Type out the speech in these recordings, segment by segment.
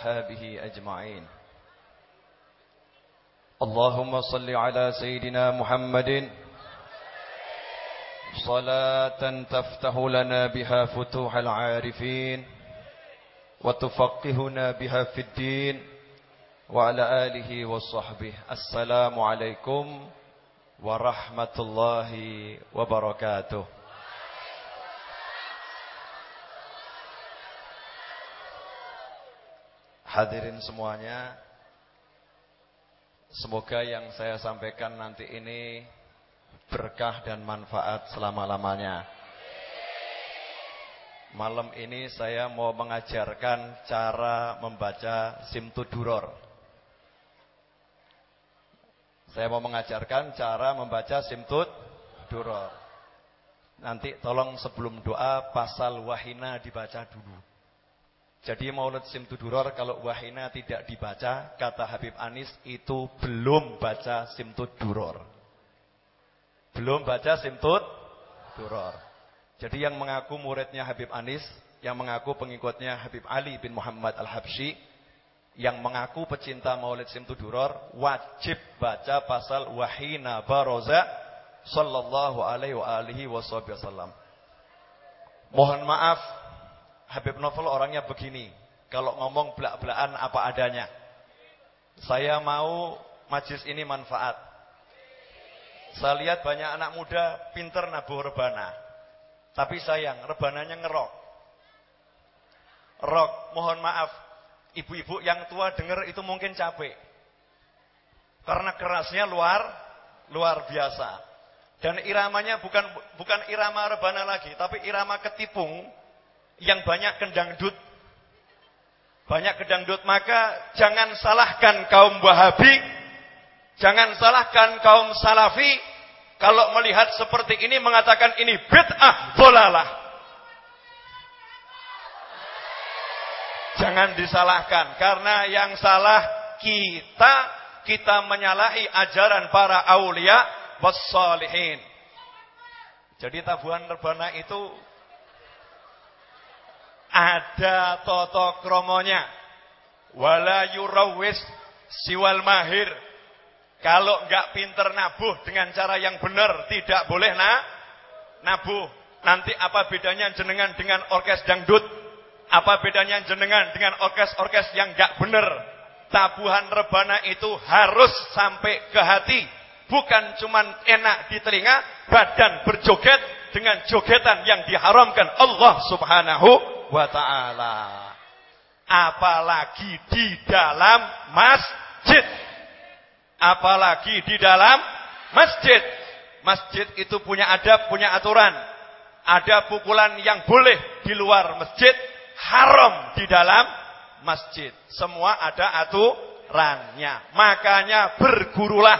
وأصحابه أجمعين. اللهم صل على سيدنا محمد. صلاة تفتح لنا بها فتوح العارفين وتفقهنا بها في الدين وعلى آله وصحبه. السلام عليكم ورحمة الله وبركاته. Hadirin semuanya Semoga yang saya sampaikan nanti ini Berkah dan manfaat selama-lamanya. Malam ini saya mau mengajarkan cara membaca Simtuduror. Saya mau mengajarkan cara membaca Simtuduror. Nanti tolong sebelum doa pasal wahina dibaca dulu jadi Maulid Simtuduror kalau wahina tidak dibaca, kata Habib Anis itu belum baca Simtuduror. Belum baca Simtuduror. Jadi yang mengaku muridnya Habib Anis, yang mengaku pengikutnya Habib Ali bin Muhammad Al-Habsyi, yang mengaku pecinta Maulid Simtuduror, wajib baca pasal wahina baroza sallallahu alaihi wasallam. Mohon maaf Habib Novel orangnya begini. Kalau ngomong belak-belakan apa adanya. Saya mau majlis ini manfaat. Saya lihat banyak anak muda pinter nabuh rebana. Tapi sayang, rebananya ngerok. Rok, mohon maaf. Ibu-ibu yang tua dengar itu mungkin capek. Karena kerasnya luar luar biasa. Dan iramanya bukan bukan irama rebana lagi, tapi irama ketipung yang banyak kendangdut. Banyak kendangdut, maka jangan salahkan kaum Wahabi, jangan salahkan kaum Salafi kalau melihat seperti ini mengatakan ini bid'ah dolalah. Jangan disalahkan karena yang salah kita kita menyalahi ajaran para aulia wassalihin. Jadi tabuhan rebana itu ada toto kromonya. Wala yurawis siwal mahir. Kalau enggak pinter nabuh dengan cara yang benar, tidak boleh na nabuh. Nanti apa bedanya jenengan dengan orkes dangdut? Apa bedanya jenengan dengan orkes-orkes yang enggak benar? Tabuhan rebana itu harus sampai ke hati. Bukan cuman enak di telinga, badan berjoget dengan jogetan yang diharamkan Allah subhanahu wa taala. Apalagi di dalam masjid. Apalagi di dalam masjid. Masjid itu punya adab, punya aturan. Ada pukulan yang boleh di luar masjid, haram di dalam masjid. Semua ada aturannya. Makanya bergurulah,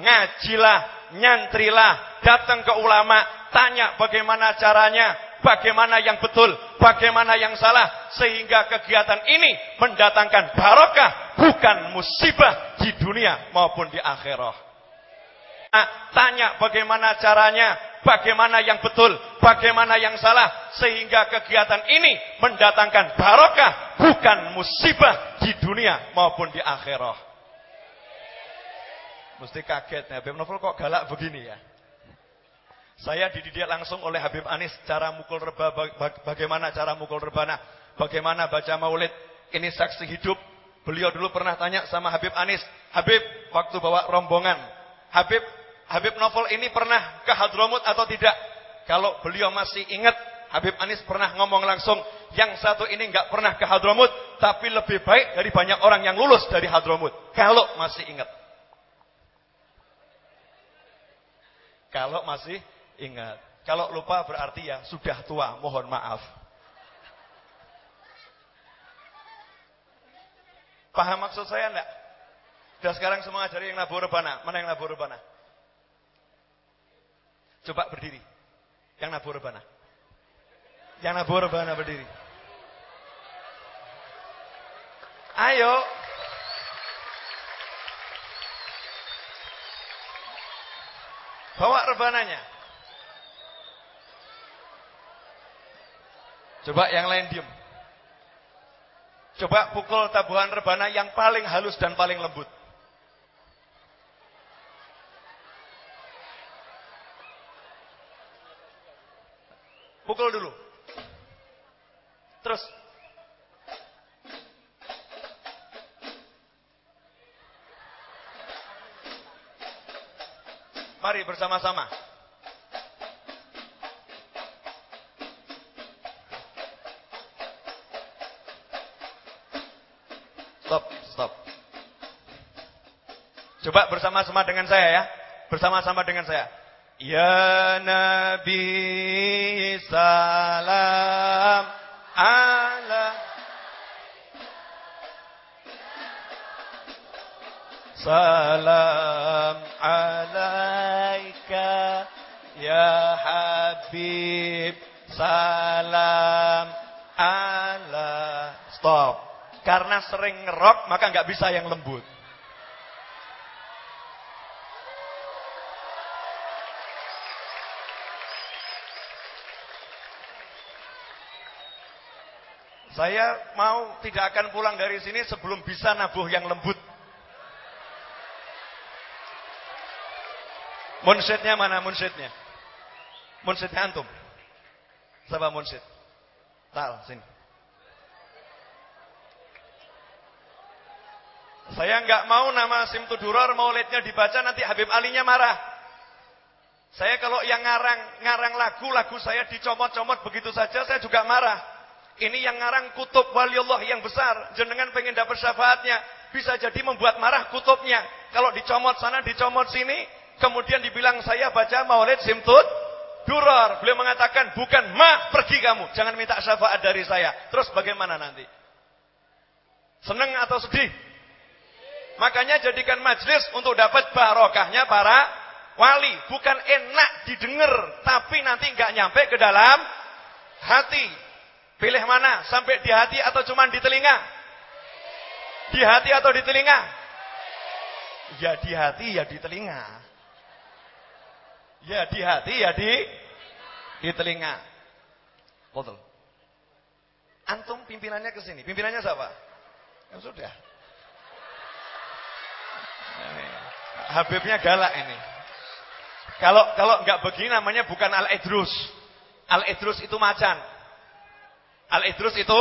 ngajilah, nyantrilah, datang ke ulama, tanya bagaimana caranya, bagaimana yang betul, bagaimana yang salah sehingga kegiatan ini mendatangkan barokah bukan musibah di dunia maupun di akhirat. Nah, tanya bagaimana caranya, bagaimana yang betul, bagaimana yang salah sehingga kegiatan ini mendatangkan barokah bukan musibah di dunia maupun di akhirat. Mesti kaget Habib Novel kok galak begini ya. Saya dididik langsung oleh Habib Anis cara mukul reba, bagaimana cara mukul rebana, bagaimana baca maulid. Ini saksi hidup. Beliau dulu pernah tanya sama Habib Anis, Habib waktu bawa rombongan, Habib Habib Novel ini pernah ke Hadramut atau tidak? Kalau beliau masih ingat, Habib Anis pernah ngomong langsung, yang satu ini nggak pernah ke Hadramut, tapi lebih baik dari banyak orang yang lulus dari Hadramut. Kalau masih ingat. Kalau masih Ingat, kalau lupa berarti ya sudah tua, mohon maaf. Paham maksud saya enggak? Sudah sekarang semua ajari yang nabur rebana. Mana yang nabur rebana? Coba berdiri. Yang nabur rebana. Yang nabur rebana berdiri. Ayo. Bawa rebananya. Coba yang lain diem. Coba pukul tabuhan rebana yang paling halus dan paling lembut. Pukul dulu. Terus. Mari bersama-sama. Coba bersama-sama dengan saya ya. Bersama-sama dengan saya. Ya Nabi salam ala Salam alaika ya Habib Salam ala Stop karena sering ngerok maka nggak bisa yang lembut. Saya mau tidak akan pulang dari sini sebelum bisa nabuh yang lembut. Munsyidnya mana munsyidnya? Munsyidnya antum. Siapa munsyid? Tal, sini. Saya nggak mau nama Simtu Duror maulidnya dibaca nanti Habib Alinya marah. Saya kalau yang ngarang ngarang lagu, lagu saya dicomot-comot begitu saja, saya juga marah. Ini yang ngarang kutub waliullah yang besar, jenengan pengen dapat syafaatnya, bisa jadi membuat marah kutubnya. Kalau dicomot sana, dicomot sini, kemudian dibilang saya baca maulid Simtut Duror. Beliau mengatakan, bukan ma, pergi kamu, jangan minta syafaat dari saya. Terus bagaimana nanti? Seneng atau sedih? Makanya jadikan majlis untuk dapat barokahnya para wali. Bukan enak didengar, tapi nanti nggak nyampe ke dalam hati. Pilih mana? Sampai di hati atau cuma di telinga? Di hati atau di telinga? Ya di hati, ya di telinga. Ya di hati, ya di di telinga. Betul. Antum pimpinannya ke sini. Pimpinannya siapa? Ya sudah. Habibnya galak ini. Kalau kalau nggak begini namanya bukan al-idrus. Al-idrus itu macan. Al-idrus itu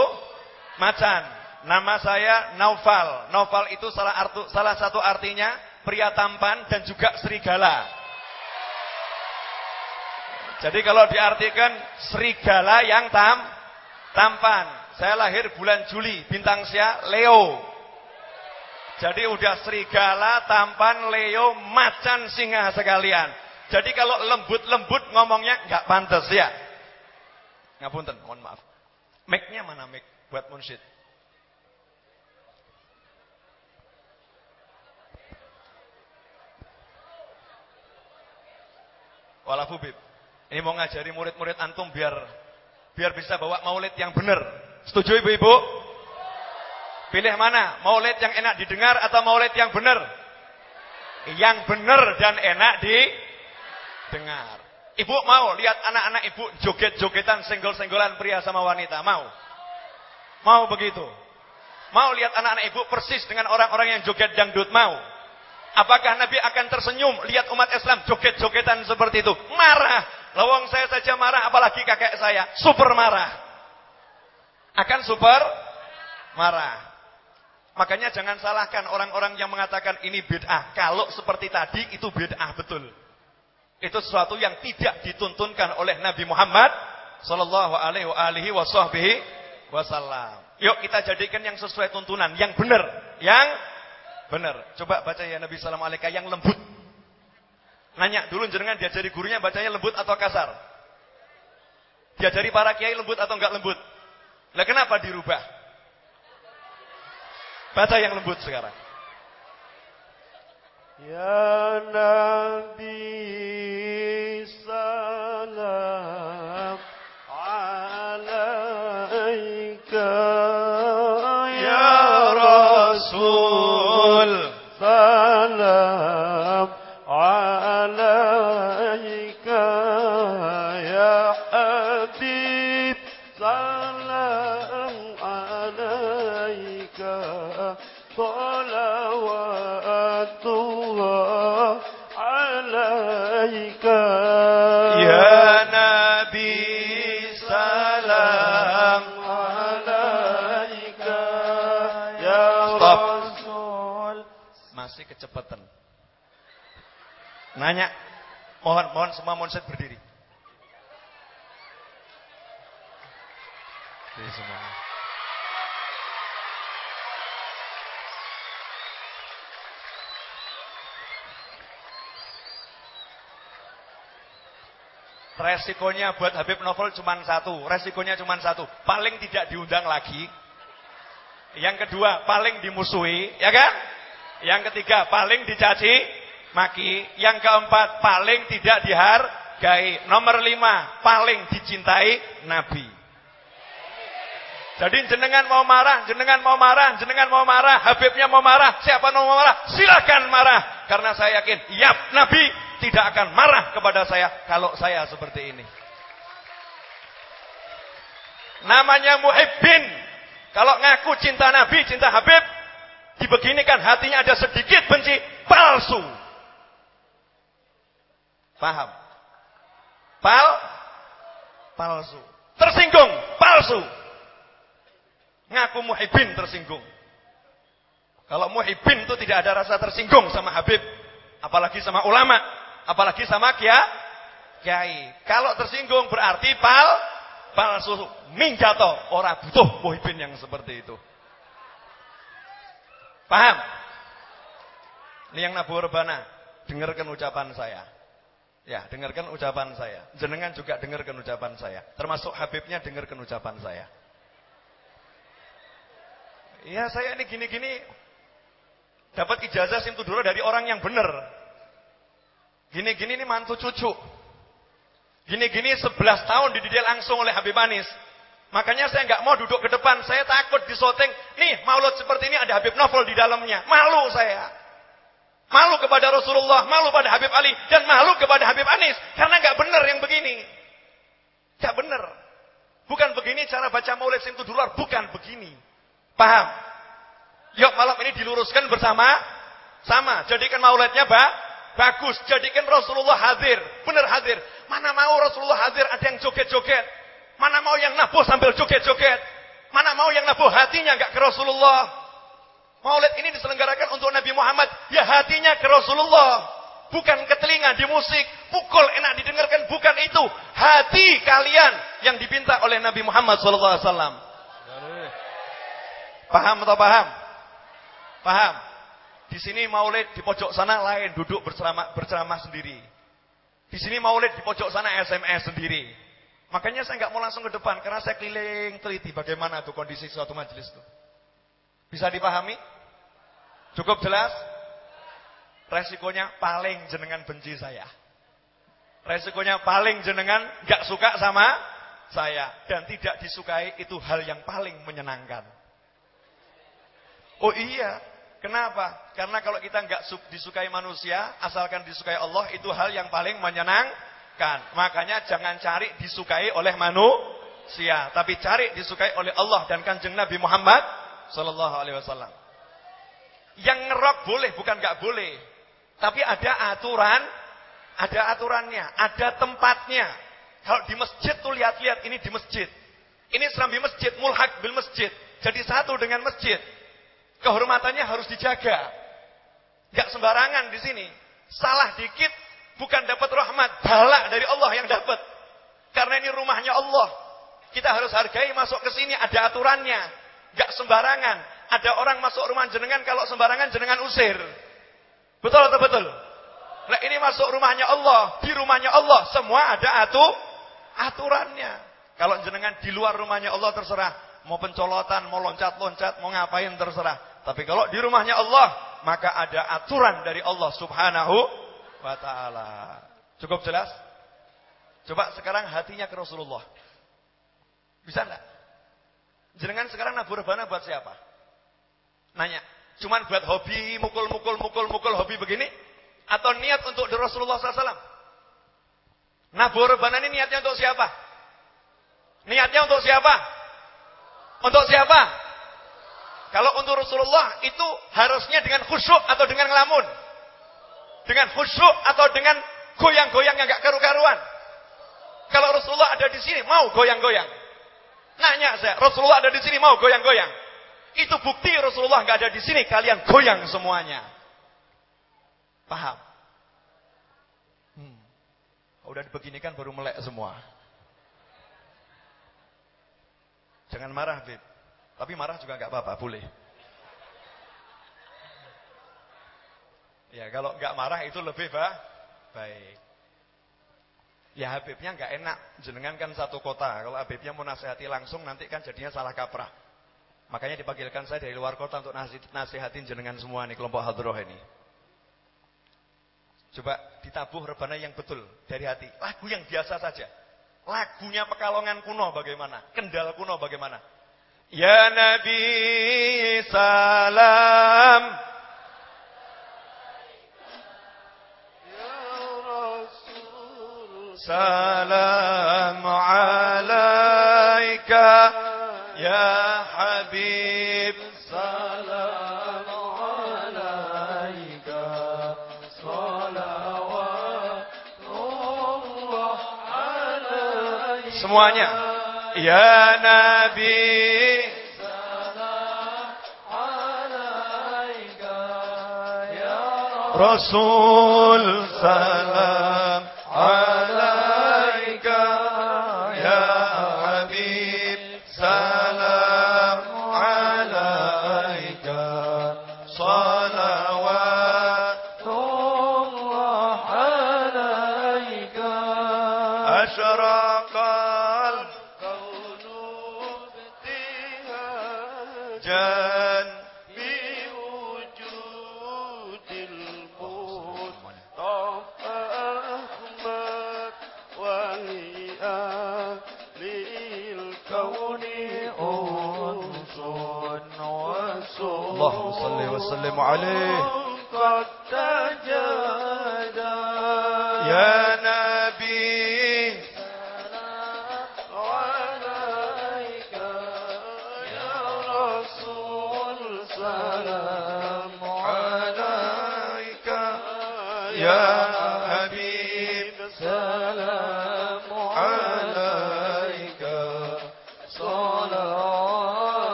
macan. Nama saya Naufal. Naufal itu salah artu, salah satu artinya pria tampan dan juga serigala. Jadi kalau diartikan serigala yang tam tampan. Saya lahir bulan Juli, bintang saya Leo. Jadi udah serigala, tampan, leo, macan, singa sekalian. Jadi kalau lembut-lembut ngomongnya nggak pantas ya. Ngapunten, mohon maaf. Mic-nya mana mic buat munsyid? Walafu bib. Ini mau ngajari murid-murid antum biar biar bisa bawa maulid yang benar. Setuju ibu-ibu? Pilih mana? Maulid yang enak didengar atau maulid yang benar? Yang benar dan enak didengar. Ibu mau lihat anak-anak ibu joget-jogetan senggol-senggolan pria sama wanita? Mau? Mau begitu? Mau lihat anak-anak ibu persis dengan orang-orang yang joget dangdut? Mau? Apakah Nabi akan tersenyum lihat umat Islam joget-jogetan seperti itu? Marah. Lawang saya saja marah apalagi kakek saya. Super marah. Akan super marah. Makanya jangan salahkan orang-orang yang mengatakan ini bid'ah. Kalau seperti tadi itu bid'ah betul. Itu sesuatu yang tidak dituntunkan oleh Nabi Muhammad sallallahu alaihi wasallam. Yuk kita jadikan yang sesuai tuntunan, yang benar, yang benar. Coba baca ya Nabi sallallahu alaihi yang lembut. Nanya dulu jenengan diajari gurunya bacanya lembut atau kasar? Diajari para kiai lembut atau enggak lembut? Lah kenapa dirubah? Baca yang lembut sekarang. Ya Nabi Nanya. Mohon, mohon semua monset berdiri. Semua. Resikonya buat Habib Novel cuma satu. Resikonya cuma satu. Paling tidak diundang lagi. Yang kedua, paling dimusuhi. Ya kan? Yang ketiga, paling dicaci maki. Yang keempat, paling tidak dihargai. Nomor lima, paling dicintai Nabi. Jadi jenengan mau marah, jenengan mau marah, jenengan mau marah, Habibnya mau marah, siapa mau marah, silakan marah. Karena saya yakin, yap Nabi tidak akan marah kepada saya kalau saya seperti ini. Namanya muhibbin. Kalau ngaku cinta Nabi, cinta Habib, dibeginikan hatinya ada sedikit benci, palsu. Paham? Pal? Palsu. Tersinggung, palsu. Ngaku muhibbin tersinggung. Kalau muhibbin itu tidak ada rasa tersinggung sama Habib. Apalagi sama ulama. Apalagi sama kia, kiai. Kalau tersinggung berarti pal, palsu. Minggato. Orang butuh muhibbin yang seperti itu. Paham? Ini yang Nabu Rebana. Dengarkan ucapan saya. Ya, dengarkan ucapan saya. Jenengan juga dengarkan ucapan saya. Termasuk Habibnya dengarkan ucapan saya. Iya saya ini gini-gini dapat ijazah simtudura dari orang yang benar. Gini-gini ini mantu cucu. Gini-gini 11 tahun dididik langsung oleh Habib Anis. Makanya saya nggak mau duduk ke depan. Saya takut disoteng. Nih maulud seperti ini ada Habib Novel di dalamnya. Malu saya. Malu kepada Rasulullah, malu pada Habib Ali, dan malu kepada Habib Anis. Karena nggak benar yang begini. Nggak benar. Bukan begini cara baca maulid simtudura. Bukan begini. Paham? Yuk malam ini diluruskan bersama sama. Jadikan maulidnya ba bagus. Jadikan Rasulullah hadir. Benar hadir. Mana mau Rasulullah hadir ada yang joget-joget. Mana mau yang nabuh sambil joget-joget. Mana mau yang nabuh hatinya enggak ke Rasulullah. Maulid ini diselenggarakan untuk Nabi Muhammad. Ya hatinya ke Rasulullah. Bukan ke telinga di musik. Pukul enak didengarkan. Bukan itu. Hati kalian yang dipinta oleh Nabi Muhammad SAW. Paham atau paham? Paham? Di sini maulid di pojok sana lain duduk berceramah berceramah sendiri. Di sini maulid di pojok sana SMS sendiri. Makanya saya nggak mau langsung ke depan karena saya keliling teliti bagaimana tuh kondisi suatu majelis itu. Bisa dipahami? Cukup jelas? Resikonya paling jenengan benci saya. Resikonya paling jenengan nggak suka sama saya dan tidak disukai itu hal yang paling menyenangkan. Oh iya, kenapa? Karena kalau kita nggak disukai manusia, asalkan disukai Allah itu hal yang paling menyenangkan. Makanya jangan cari disukai oleh manusia, tapi cari disukai oleh Allah dan kanjeng Nabi Muhammad Sallallahu Alaihi Wasallam. Yang ngerok boleh, bukan nggak boleh, tapi ada aturan, ada aturannya, ada tempatnya. Kalau di masjid tuh lihat-lihat ini di masjid. Ini serambi masjid, mulhak bil masjid. Jadi satu dengan masjid. Kehormatannya harus dijaga. Gak sembarangan di sini. Salah dikit bukan dapat rahmat, balak dari Allah yang dapat. Karena ini rumahnya Allah. Kita harus hargai masuk ke sini ada aturannya. Gak sembarangan. Ada orang masuk rumah jenengan kalau sembarangan jenengan usir. Betul atau betul? Nah ini masuk rumahnya Allah, di rumahnya Allah semua ada atu aturannya. Kalau jenengan di luar rumahnya Allah terserah. Mau pencolotan, mau loncat-loncat, mau ngapain terserah. Tapi kalau di rumahnya Allah, maka ada aturan dari Allah subhanahu wa ta'ala. Cukup jelas? Coba sekarang hatinya ke Rasulullah. Bisa enggak? Jenengan sekarang nabur rebana buat siapa? Nanya. Cuman buat hobi, mukul-mukul, mukul-mukul, hobi begini? Atau niat untuk Rasulullah SAW? Nabur rebana ini niatnya untuk siapa? Niatnya untuk siapa? Untuk siapa? Kalau untuk Rasulullah itu harusnya dengan khusyuk atau dengan ngelamun? Dengan khusyuk atau dengan goyang-goyang yang gak karu-karuan? Kalau Rasulullah ada di sini mau goyang-goyang. Nanya saya, Rasulullah ada di sini mau goyang-goyang. Itu bukti Rasulullah nggak ada di sini, kalian goyang semuanya. Paham? Hmm. Udah dibeginikan baru melek semua. Jangan marah, Bib. Tapi marah juga nggak apa-apa, boleh. Ya, kalau nggak marah itu lebih bah, baik. Ya Habibnya nggak enak, jenengan kan satu kota. Kalau Habibnya mau nasihati langsung nanti kan jadinya salah kaprah. Makanya dipanggilkan saya dari luar kota untuk nasihatin jenengan semua nih kelompok hadroh ini. Coba ditabuh rebana yang betul dari hati. Lagu yang biasa saja. Lagunya Pekalongan kuno bagaimana? Kendal kuno bagaimana? Ya Nabi salam سلام عليك يا حبيب. سلام عليك. صلوات الله عليك. semuanya يا نبي. سلام عليك يا رسول سلام. عليه. قد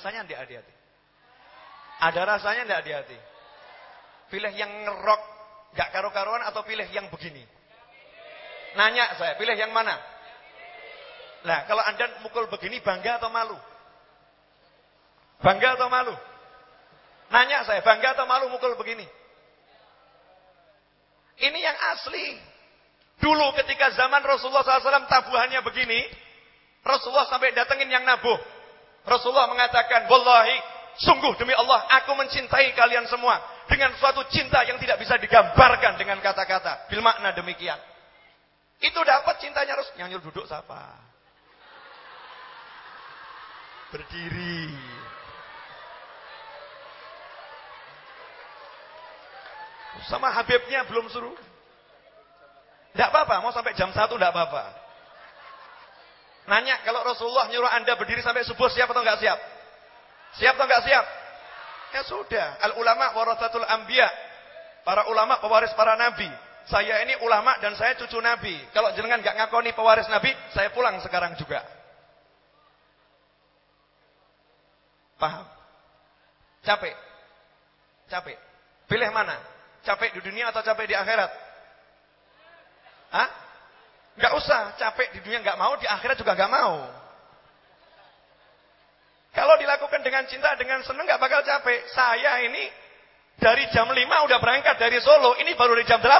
rasanya enggak di hati? Ada rasanya enggak di hati? Pilih yang ngerok enggak karu-karuan atau pilih yang begini? Nanya saya, pilih yang mana? Nah, kalau Anda mukul begini bangga atau malu? Bangga atau malu? Nanya saya, bangga atau malu mukul begini? Ini yang asli. Dulu ketika zaman Rasulullah SAW tabuhannya begini, Rasulullah sampai datengin yang nabuh. Rasulullah mengatakan, Wallahi, sungguh demi Allah, aku mencintai kalian semua. Dengan suatu cinta yang tidak bisa digambarkan dengan kata-kata. Bil makna demikian. Itu dapat cintanya Rasul. Yang nyuruh duduk siapa? Berdiri. Sama Habibnya belum suruh. Tidak apa-apa, mau sampai jam 1 tidak apa-apa. Nanya, kalau Rasulullah nyuruh anda berdiri sampai subuh siap atau enggak siap? Siap atau enggak siap? Ya sudah. Al ulama warathatul anbiya. Para ulama pewaris para nabi. Saya ini ulama dan saya cucu nabi. Kalau jenengan enggak ngakoni pewaris nabi, saya pulang sekarang juga. Paham? Capek. Capek. Pilih mana? Capek di dunia atau capek di akhirat? Hah? Enggak usah, capek di dunia enggak mau, di akhirat juga enggak mau. Kalau dilakukan dengan cinta, dengan senang enggak bakal capek. Saya ini dari jam 5 udah berangkat dari Solo, ini baru dari jam 8.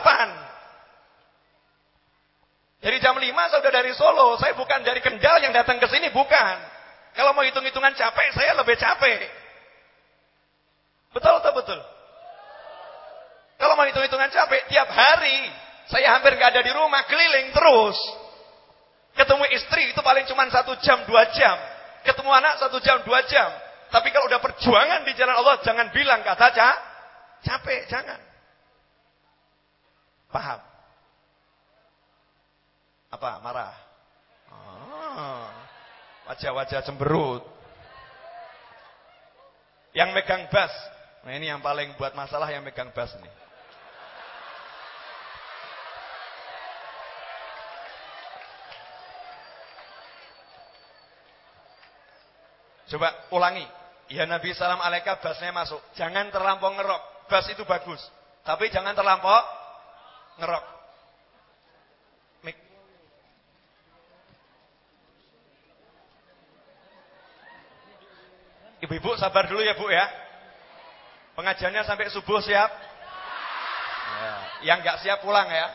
Dari jam 5 saya dari Solo, saya bukan dari Kendal yang datang ke sini, bukan. Kalau mau hitung-hitungan capek, saya lebih capek. Betul atau betul? Kalau mau hitung-hitungan capek, tiap hari saya hampir nggak ada di rumah, keliling terus. Ketemu istri itu paling cuma satu jam, dua jam. Ketemu anak satu jam, dua jam. Tapi kalau udah perjuangan di jalan Allah, jangan bilang kata ca capek, jangan. Paham? Apa? Marah? Ah, wajah-wajah cemberut. Yang megang bas. Nah ini yang paling buat masalah yang megang bas nih. Coba ulangi. Ya Nabi salam alaika basnya masuk. Jangan terlampau ngerok. Bas itu bagus. Tapi jangan terlampau ngerok. Mik. Ibu-ibu sabar dulu ya Bu ya. Pengajiannya sampai subuh siap? Ya. Yang nggak siap pulang ya.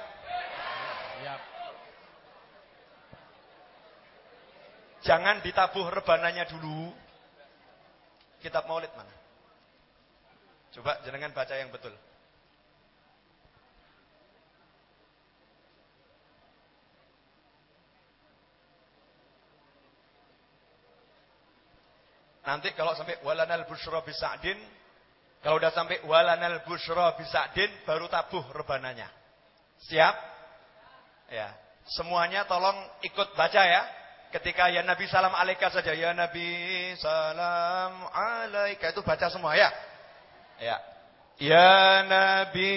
Siap. Jangan ditabuh rebananya dulu. Kitab Maulid mana? Coba jenengan baca yang betul. Nanti kalau sampai walanal busyra bisa'din, kalau udah sampai walanal busyra bisa'din, baru tabuh rebananya. Siap? Ya. Semuanya tolong ikut baca ya. Ketika ya Nabi salam alaika saja. Ya Nabi salam alaika. Itu baca semua ya. Ya. Ya Nabi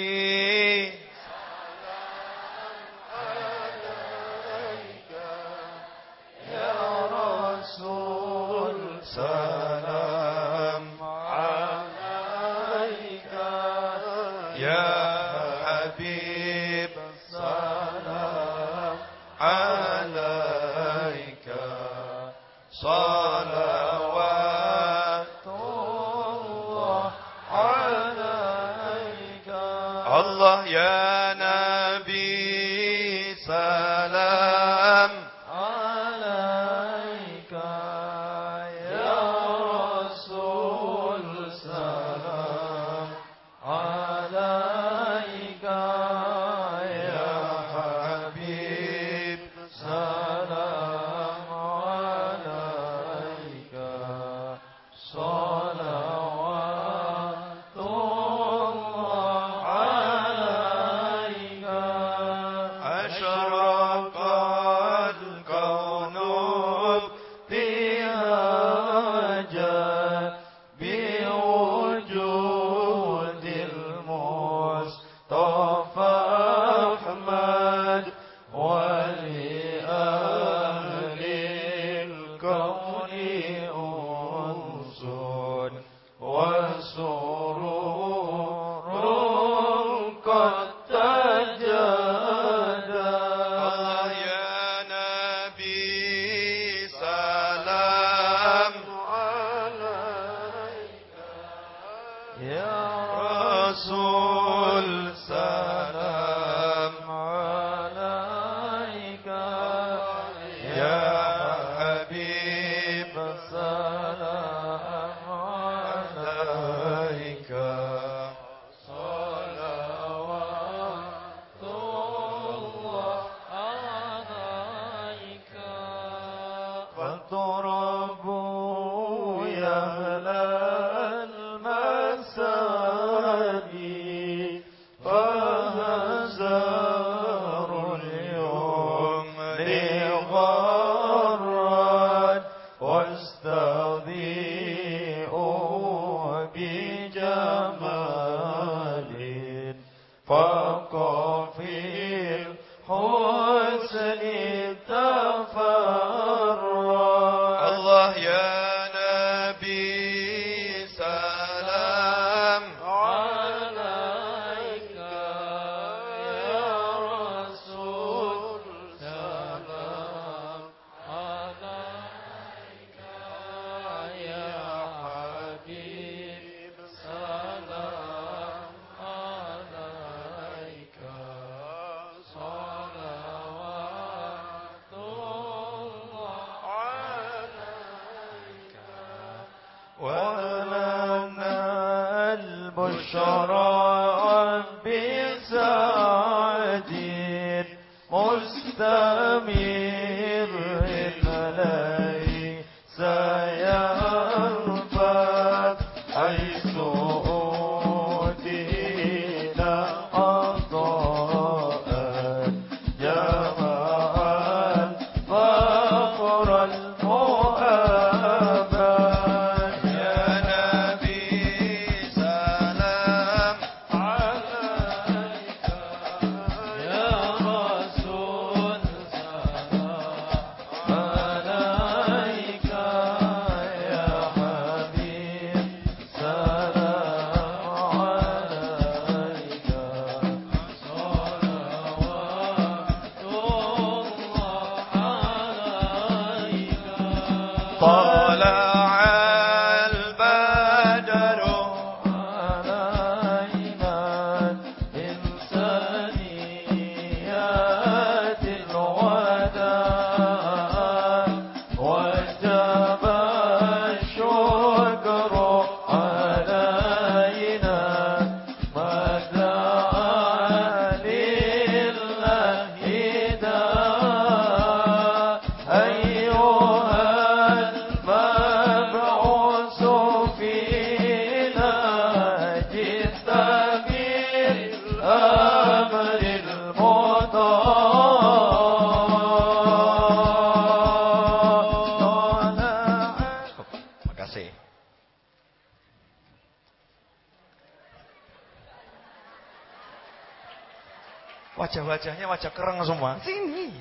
wajah kereng semua. Sini.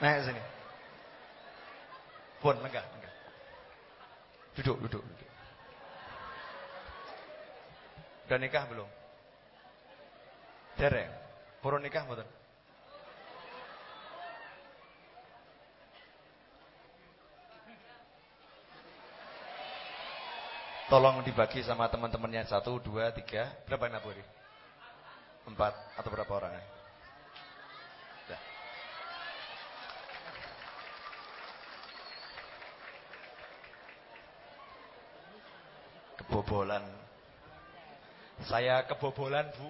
Naik sini. Pun, enggak, enggak. Duduk, duduk, duduk. Udah nikah belum? Dereng. Purun nikah betul? Tolong dibagi sama teman-temannya satu, dua, tiga. Berapa naburi? Empat atau berapa orang? Ya. Kebobolan. Saya kebobolan, Bu.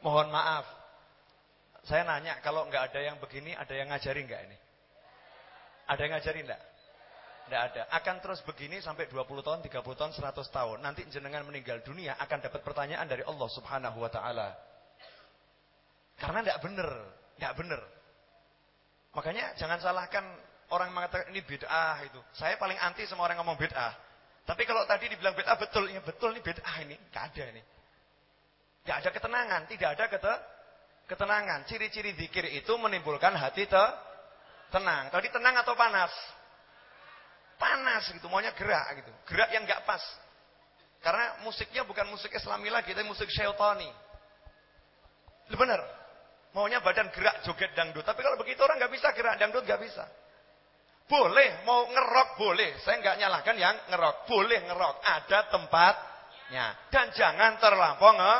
Mohon maaf. Saya nanya, kalau nggak ada yang begini, ada yang ngajari nggak ini? Ada yang ngajari nggak? Tidak ada. Akan terus begini sampai 20 tahun, 30 tahun, 100 tahun. Nanti jenengan meninggal dunia akan dapat pertanyaan dari Allah Subhanahu wa taala. Karena tidak benar, tidak benar. Makanya jangan salahkan orang mengatakan ini bid'ah itu. Saya paling anti sama orang ngomong bid'ah. Tapi kalau tadi dibilang bid'ah betul, ya betul ini bid'ah ini, enggak ada ini. Enggak ada ketenangan, tidak ada kete ketenangan. Ciri-ciri zikir itu menimbulkan hati te tenang. Tadi tenang atau panas? panas gitu, maunya gerak gitu. Gerak yang nggak pas. Karena musiknya bukan musik islami lagi, tapi musik syaitani. Benar. Maunya badan gerak joget dangdut. Tapi kalau begitu orang nggak bisa gerak dangdut nggak bisa. Boleh mau ngerok boleh. Saya nggak nyalahkan yang ngerok. Boleh ngerok. Ada tempatnya. Dan jangan terlampau nge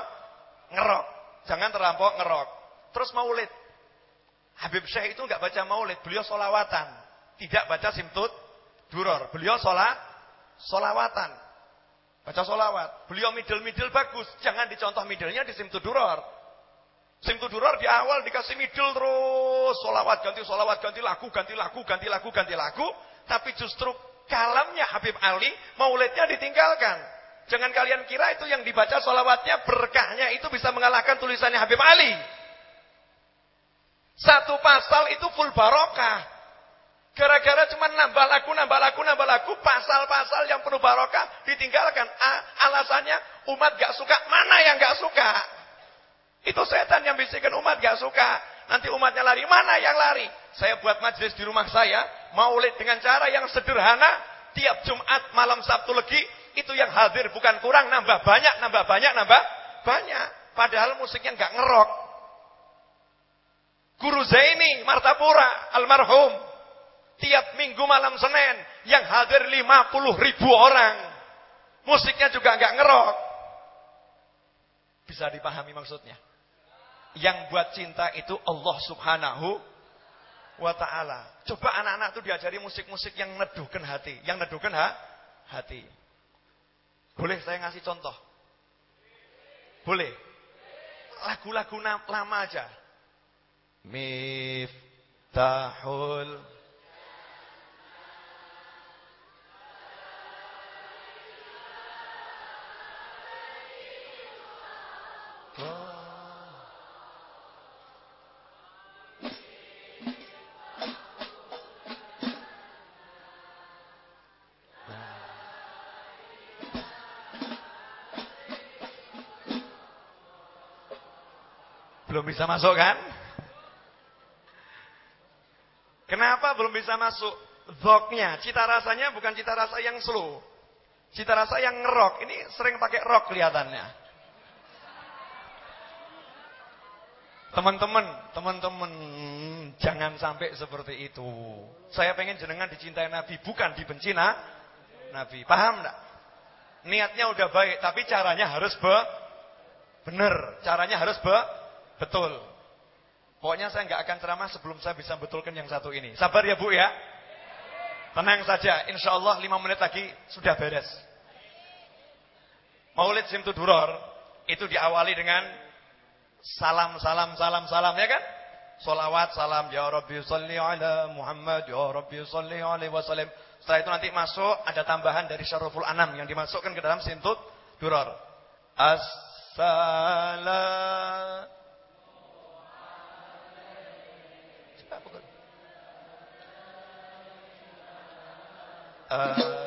ngerok. Jangan terlampau ngerok. Terus maulid. Habib Syekh itu nggak baca maulid. Beliau solawatan. Tidak baca simtut duror. Beliau sholat, sholawatan. Baca sholawat. Beliau middle-middle bagus. Jangan dicontoh middle-nya di simtu duror. Simtu duror di awal dikasih middle terus. Sholawat ganti sholawat, ganti lagu, ganti lagu, ganti lagu, ganti lagu. Tapi justru kalamnya Habib Ali, maulidnya ditinggalkan. Jangan kalian kira itu yang dibaca sholawatnya, berkahnya itu bisa mengalahkan tulisannya Habib Ali. Satu pasal itu full barokah. Gara-gara cuma nambah lagu, nambah lagu, nambah lagu, pasal-pasal yang penuh barokah ditinggalkan. A, alasannya umat gak suka. Mana yang gak suka? Itu setan yang bisikin umat gak suka. Nanti umatnya lari. Mana yang lari? Saya buat majelis di rumah saya. Maulid dengan cara yang sederhana. Tiap Jumat malam Sabtu legi. Itu yang hadir bukan kurang. Nambah banyak, nambah banyak, nambah banyak. Padahal musiknya gak ngerok. Guru Zaini, Martapura, almarhum. Tiap minggu malam Senin yang hadir 50 ribu orang. Musiknya juga nggak ngerok. Bisa dipahami maksudnya? Yang buat cinta itu Allah subhanahu wa ta'ala. Coba anak-anak itu diajari musik-musik yang neduhkan hati. Yang neduhkan ha? hati. Boleh saya ngasih contoh? Boleh. Lagu-lagu lama aja. Miftahul bisa masuk kan? Kenapa belum bisa masuk? Zoknya, cita rasanya bukan cita rasa yang slow. Cita rasa yang ngerok. Ini sering pakai rock kelihatannya. Teman-teman, teman-teman, jangan sampai seperti itu. Saya pengen jenengan dicintai Nabi, bukan dibenci Nabi. Paham enggak? Niatnya udah baik, tapi caranya harus be bener. Caranya harus be Betul. Pokoknya saya nggak akan ceramah sebelum saya bisa betulkan yang satu ini. Sabar ya Bu ya. Tenang saja, insya Allah lima menit lagi sudah beres. Maulid Simtu Duror itu diawali dengan salam, salam, salam, salam ya kan? Salawat, salam, ya Rabbi salli ala Muhammad, ya Rabbi salli alaihi wasallam. Setelah itu nanti masuk ada tambahan dari Syaruful Anam yang dimasukkan ke dalam Simtu Duror. Assalam Terus.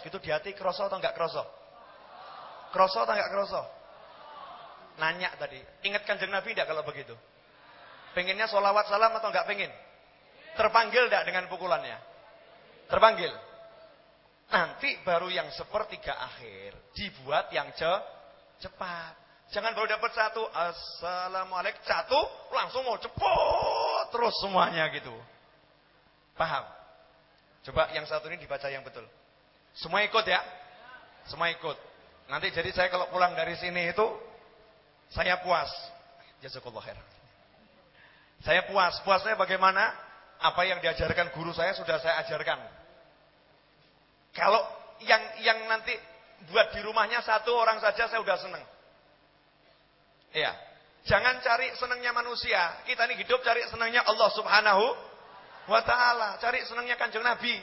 Begini dipukul keras gitu di hati kroso atau enggak kroso? Kroso atau enggak kroso? Nanya tadi. Ingat kanjeng Nabi enggak kalau begitu? Pengennya solawat salam atau enggak pengen? Terpanggil enggak dengan pukulannya? Terpanggil. Nanti baru yang sepertiga akhir dibuat yang ce cepat. Jangan baru dapat satu, assalamualaikum satu, langsung mau cepot terus semuanya gitu. Paham? Coba yang satu ini dibaca yang betul. Semua ikut ya? Semua ikut. Nanti jadi saya kalau pulang dari sini itu saya puas. Jazakallah khair. Saya puas. Puasnya bagaimana? Apa yang diajarkan guru saya sudah saya ajarkan. Kalau yang yang nanti buat di rumahnya satu orang saja saya sudah senang. Iya. Jangan cari senangnya manusia. Kita ini hidup cari senangnya Allah Subhanahu wa taala, cari senangnya Kanjeng Nabi.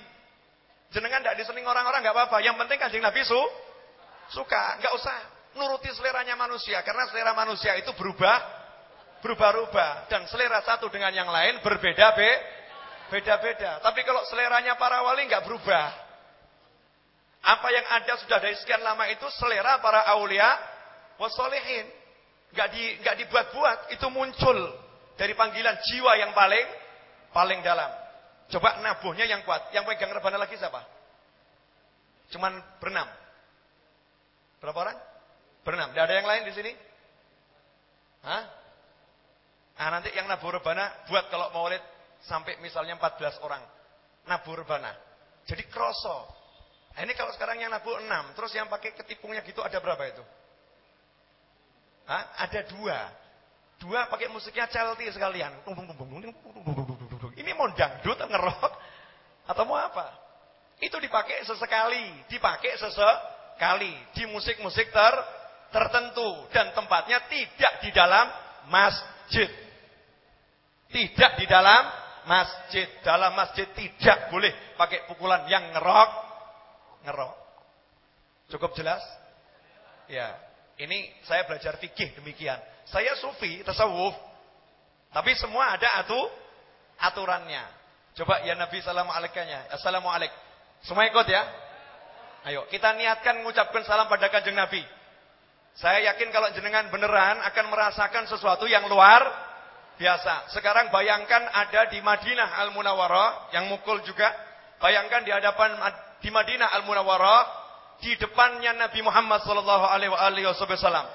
Jenengan tidak diseneng orang-orang nggak apa-apa. Yang penting Kanjeng Nabi su suka, nggak usah nuruti seleranya manusia karena selera manusia itu berubah berubah-ubah dan selera satu dengan yang lain berbeda be beda-beda. Tapi kalau seleranya para wali nggak berubah. Apa yang ada sudah dari sekian lama itu selera para aulia wasolehin. Gak di gak dibuat-buat, itu muncul dari panggilan jiwa yang paling paling dalam. Coba nabuhnya yang kuat. Yang pegang rebana lagi siapa? Cuman berenam. Berapa orang? Berenam. Tidak ada yang lain di sini? Hah? Nah, nanti yang nabuh rebana buat kalau mau lihat sampai misalnya 14 orang. Nabuh rebana. Jadi kroso. Nah, ini kalau sekarang yang nabuh 6, terus yang pakai ketipungnya gitu ada berapa itu? Hah? Ada dua. Dua pakai musiknya celti sekalian. Mau dangdut ngerok atau mau apa? Itu dipakai sesekali, dipakai sesekali di musik-musik ter tertentu dan tempatnya tidak di dalam masjid. Tidak di dalam masjid. Dalam masjid tidak boleh pakai pukulan yang ngerok ngerok. Cukup jelas? Ya. Ini saya belajar fikih demikian. Saya sufi, tasawuf. Tapi semua ada atu aturannya. Coba ya Nabi salam alaikanya. Assalamualaikum. Semua ikut ya. Ayo, kita niatkan mengucapkan salam pada kanjeng Nabi. Saya yakin kalau jenengan beneran akan merasakan sesuatu yang luar biasa. Sekarang bayangkan ada di Madinah Al-Munawwarah yang mukul juga. Bayangkan di hadapan di Madinah Al-Munawwarah di depannya Nabi Muhammad sallallahu alaihi wasallam.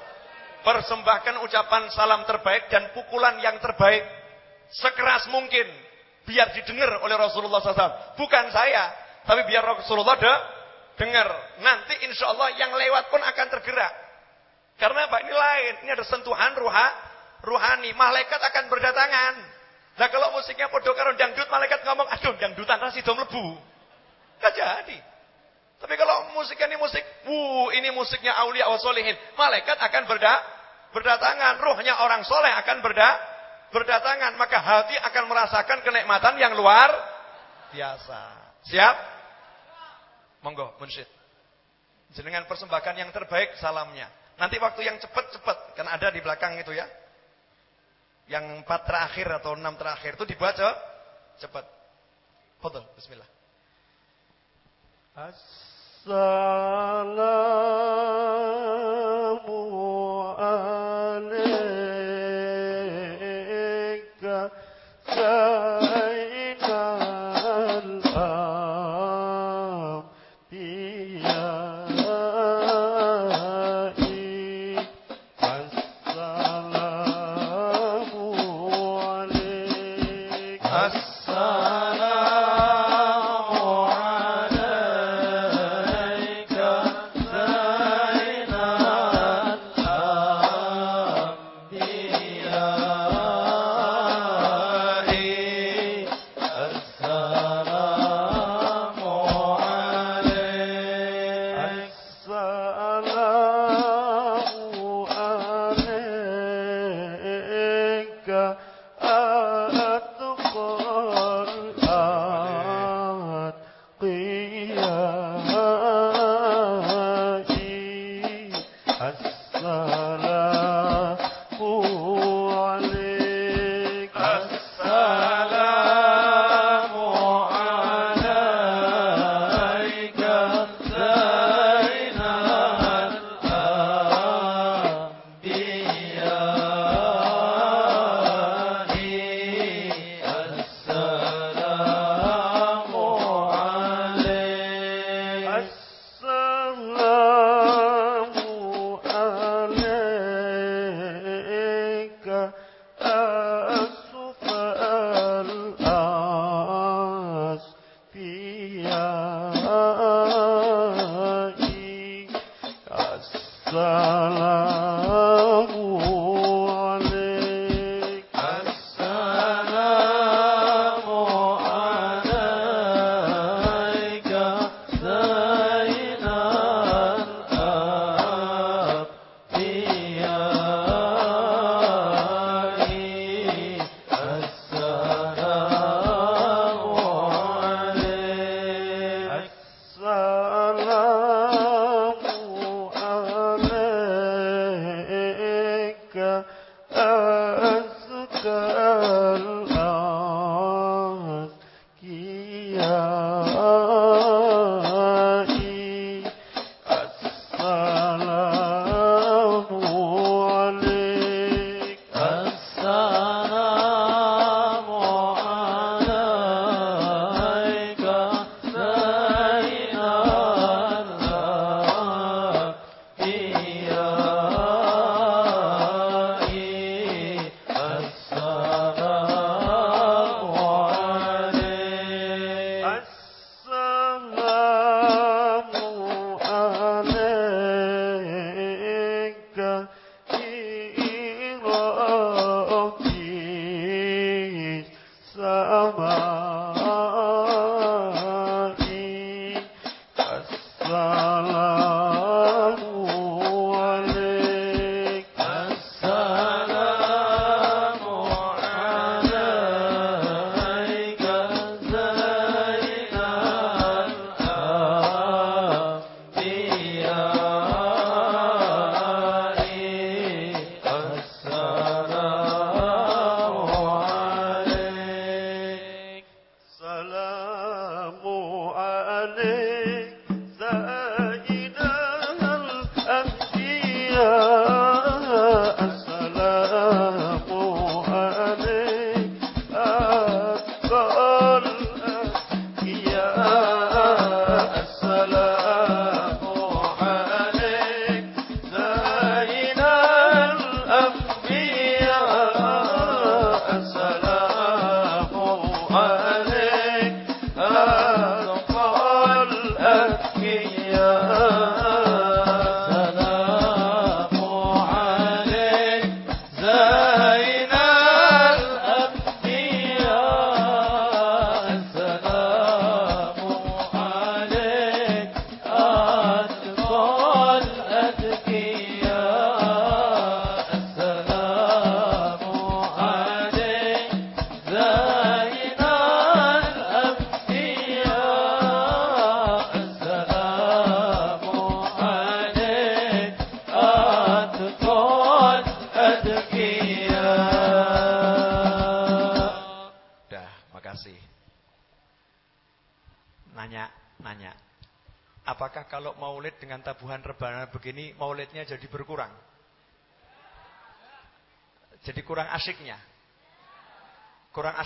Persembahkan ucapan salam terbaik dan pukulan yang terbaik sekeras mungkin biar didengar oleh Rasulullah SAW. Bukan saya, tapi biar Rasulullah de dengar. Nanti insya Allah yang lewat pun akan tergerak. Karena apa? Ini lain. Ini ada sentuhan ruha, ruhani. Malaikat akan berdatangan. Nah kalau musiknya podo karo dangdut, malaikat ngomong, aduh dangdutan rasi dom lebu. Gak jadi. Tapi kalau musiknya ini musik, wuh ini musiknya aulia wa solihin. Malaikat akan berda, berdatangan. Ruhnya orang soleh akan berda, berdatangan, maka hati akan merasakan kenikmatan yang luar biasa. Siap? Monggo, Munsyid. Jenengan persembahkan yang terbaik salamnya. Nanti waktu yang cepat-cepat, kan ada di belakang itu ya. Yang empat terakhir atau enam terakhir itu dibaca cepat. Fadal, bismillah. Assalamualaikum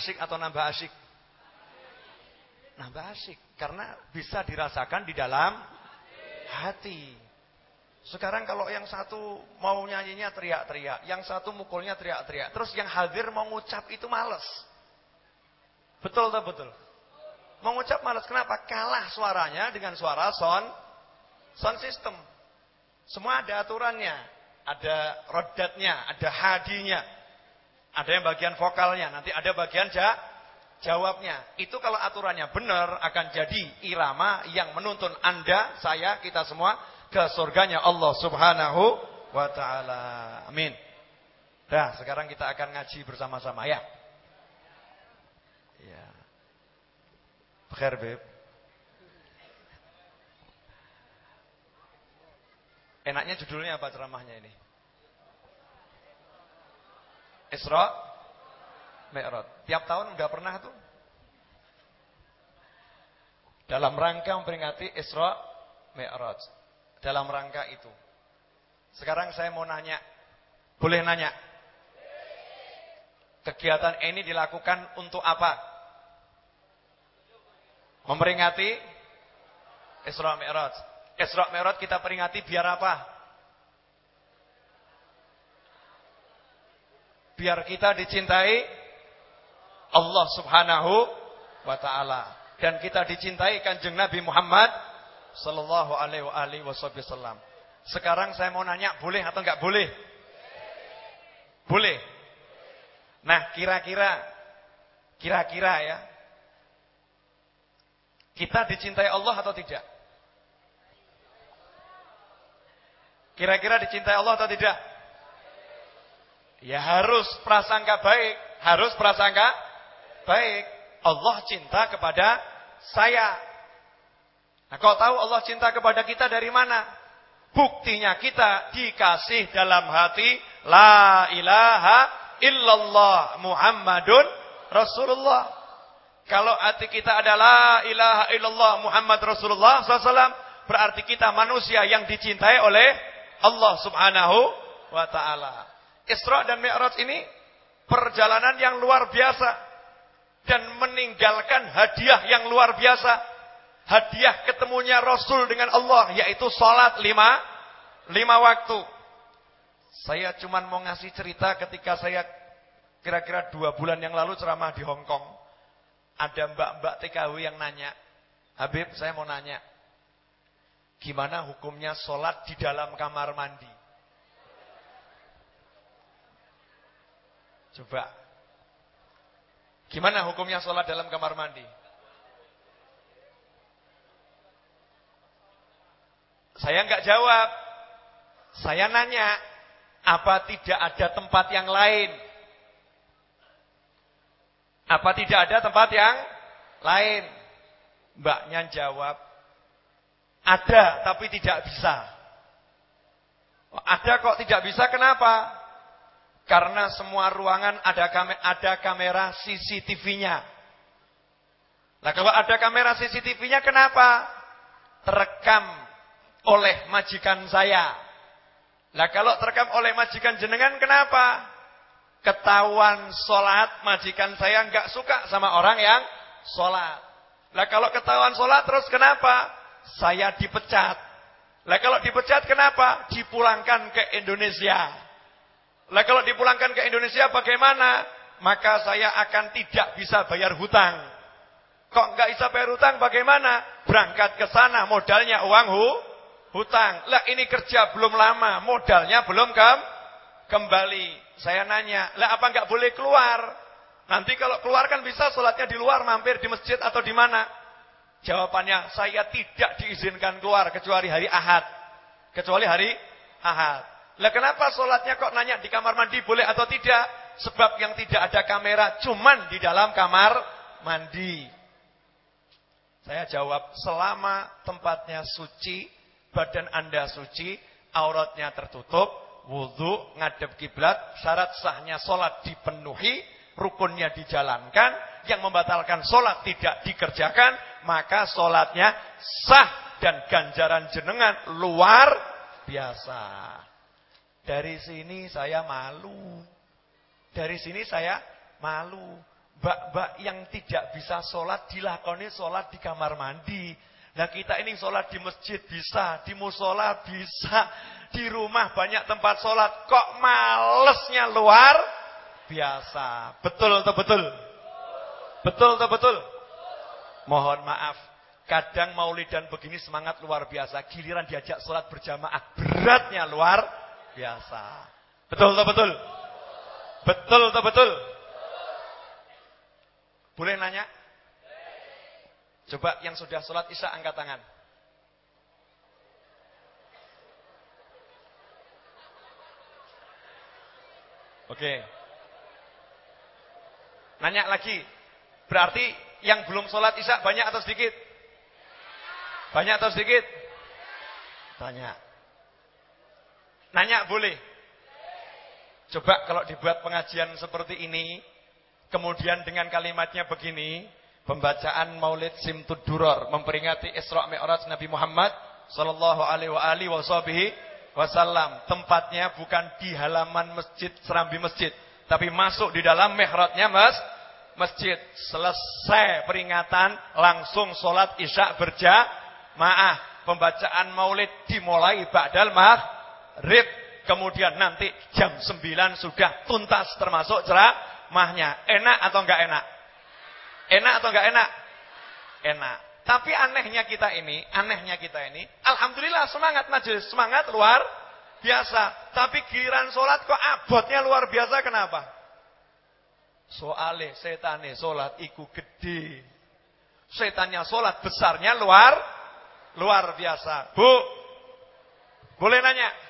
asik atau nambah asik? Nambah asik. Karena bisa dirasakan di dalam hati. Sekarang kalau yang satu mau nyanyinya teriak-teriak. Yang satu mukulnya teriak-teriak. Terus yang hadir mau ngucap itu males. Betul tak betul? Mau ngucap males. Kenapa? Kalah suaranya dengan suara sound, sound system. Semua ada aturannya. Ada rodatnya, ada hadinya. Ada yang bagian vokalnya, nanti ada bagian ja, jawabnya. Itu kalau aturannya benar akan jadi irama yang menuntun Anda, saya, kita semua ke surganya Allah Subhanahu wa taala. Amin. Dah, sekarang kita akan ngaji bersama-sama ya. Ya. Beb. Enaknya judulnya apa ceramahnya ini? Isra Mi'raj. Tiap tahun udah pernah tuh. Dalam rangka memperingati Isra Mi'raj. Dalam rangka itu. Sekarang saya mau nanya. Boleh nanya? Kegiatan ini dilakukan untuk apa? Memperingati Isra Mi'raj. Isra Mi'raj kita peringati biar apa? Biar kita dicintai Allah Subhanahu wa taala dan kita dicintai Kanjeng Nabi Muhammad sallallahu alaihi wasallam. Sekarang saya mau nanya, boleh atau enggak boleh? Boleh. Nah, kira-kira kira-kira ya. Kita dicintai Allah atau tidak? Kira-kira dicintai Allah atau tidak? Ya harus prasangka baik, harus prasangka baik. Allah cinta kepada saya. Nah, kau tahu Allah cinta kepada kita dari mana? Buktinya kita dikasih dalam hati la ilaha illallah Muhammadun Rasulullah. Kalau hati kita adalah ilaha illallah Muhammad Rasulullah SAW, berarti kita manusia yang dicintai oleh Allah Subhanahu wa taala. Isra dan Mi'raj ini perjalanan yang luar biasa dan meninggalkan hadiah yang luar biasa. Hadiah ketemunya Rasul dengan Allah yaitu salat lima lima waktu. Saya cuma mau ngasih cerita ketika saya kira-kira dua bulan yang lalu ceramah di Hong Kong. Ada mbak-mbak TKW yang nanya, Habib saya mau nanya, gimana hukumnya sholat di dalam kamar mandi? Coba. Gimana hukumnya sholat dalam kamar mandi? Saya enggak jawab. Saya nanya, apa tidak ada tempat yang lain? Apa tidak ada tempat yang lain? Mbaknya jawab, ada tapi tidak bisa. Ada kok tidak bisa, kenapa? Karena semua ruangan ada kamera, ada kamera CCTV-nya. Nah kalau ada kamera CCTV-nya kenapa? Terekam oleh majikan saya. Nah kalau terekam oleh majikan jenengan kenapa? Ketahuan sholat majikan saya nggak suka sama orang yang sholat. Nah kalau ketahuan sholat terus kenapa? Saya dipecat. Nah kalau dipecat kenapa? Dipulangkan ke Indonesia. Lah kalau dipulangkan ke Indonesia bagaimana? Maka saya akan tidak bisa bayar hutang. Kok nggak bisa bayar hutang bagaimana? Berangkat ke sana modalnya uang hu, hutang. Lah ini kerja belum lama, modalnya belum kam, kembali. Saya nanya, lah apa nggak boleh keluar? Nanti kalau keluar kan bisa sholatnya di luar, mampir di masjid atau di mana? Jawabannya, saya tidak diizinkan keluar kecuali hari Ahad. Kecuali hari Ahad. Lah kenapa sholatnya kok nanya di kamar mandi boleh atau tidak? Sebab yang tidak ada kamera cuman di dalam kamar mandi. Saya jawab, selama tempatnya suci, badan Anda suci, auratnya tertutup, wudhu, ngadep kiblat, syarat sahnya sholat dipenuhi, rukunnya dijalankan, yang membatalkan sholat tidak dikerjakan, maka sholatnya sah dan ganjaran jenengan luar biasa. Dari sini saya malu. Dari sini saya malu. Mbak-mbak yang tidak bisa sholat dilakoni sholat di kamar mandi. Nah kita ini sholat di masjid bisa, di musola bisa, di rumah banyak tempat sholat. Kok malesnya luar biasa. Betul atau betul? Betul atau betul? Mohon maaf. Kadang maulidan begini semangat luar biasa. Giliran diajak sholat berjamaah. Beratnya luar biasa. Betul atau betul? Betul atau betul? Boleh nanya? Coba yang sudah sholat isya angkat tangan. Oke. Nanya lagi. Berarti yang belum sholat isya banyak atau sedikit? Banyak atau sedikit? Banyak. Nanya boleh. Coba kalau dibuat pengajian seperti ini, kemudian dengan kalimatnya begini, pembacaan Maulid Simtud Duror memperingati Isra Mi'raj Nabi Muhammad sallallahu alaihi wasallam. Tempatnya bukan di halaman masjid serambi masjid, tapi masuk di dalam mihrabnya mas masjid. Selesai peringatan langsung sholat Isya berjamaah. Pembacaan Maulid dimulai ba'dal maghrib Kemudian nanti jam 9 sudah tuntas termasuk ceramahnya. Enak atau enggak enak? Enak atau enggak enak? Enak. Tapi anehnya kita ini, anehnya kita ini, alhamdulillah semangat majelis, semangat luar biasa. Tapi giliran sholat kok abotnya luar biasa kenapa? Soale setane sholat iku gede. Setannya sholat besarnya luar luar biasa. Bu, boleh nanya?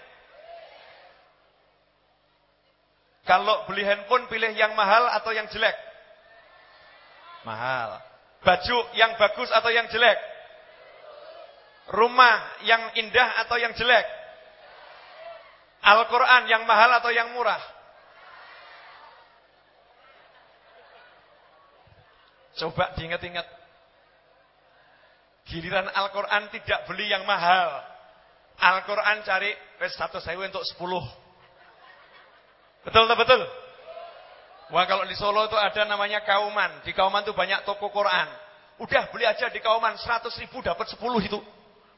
Kalau beli handphone pilih yang mahal atau yang jelek? Mahal. Baju yang bagus atau yang jelek? Rumah yang indah atau yang jelek? Al-Quran yang mahal atau yang murah? Coba diingat-ingat. Giliran Al-Quran tidak beli yang mahal. Al-Quran cari satu sewu untuk sepuluh. Betul tak betul? Wah kalau di Solo itu ada namanya Kauman. Di Kauman itu banyak toko Quran. Udah beli aja di Kauman 100 ribu dapat 10 itu.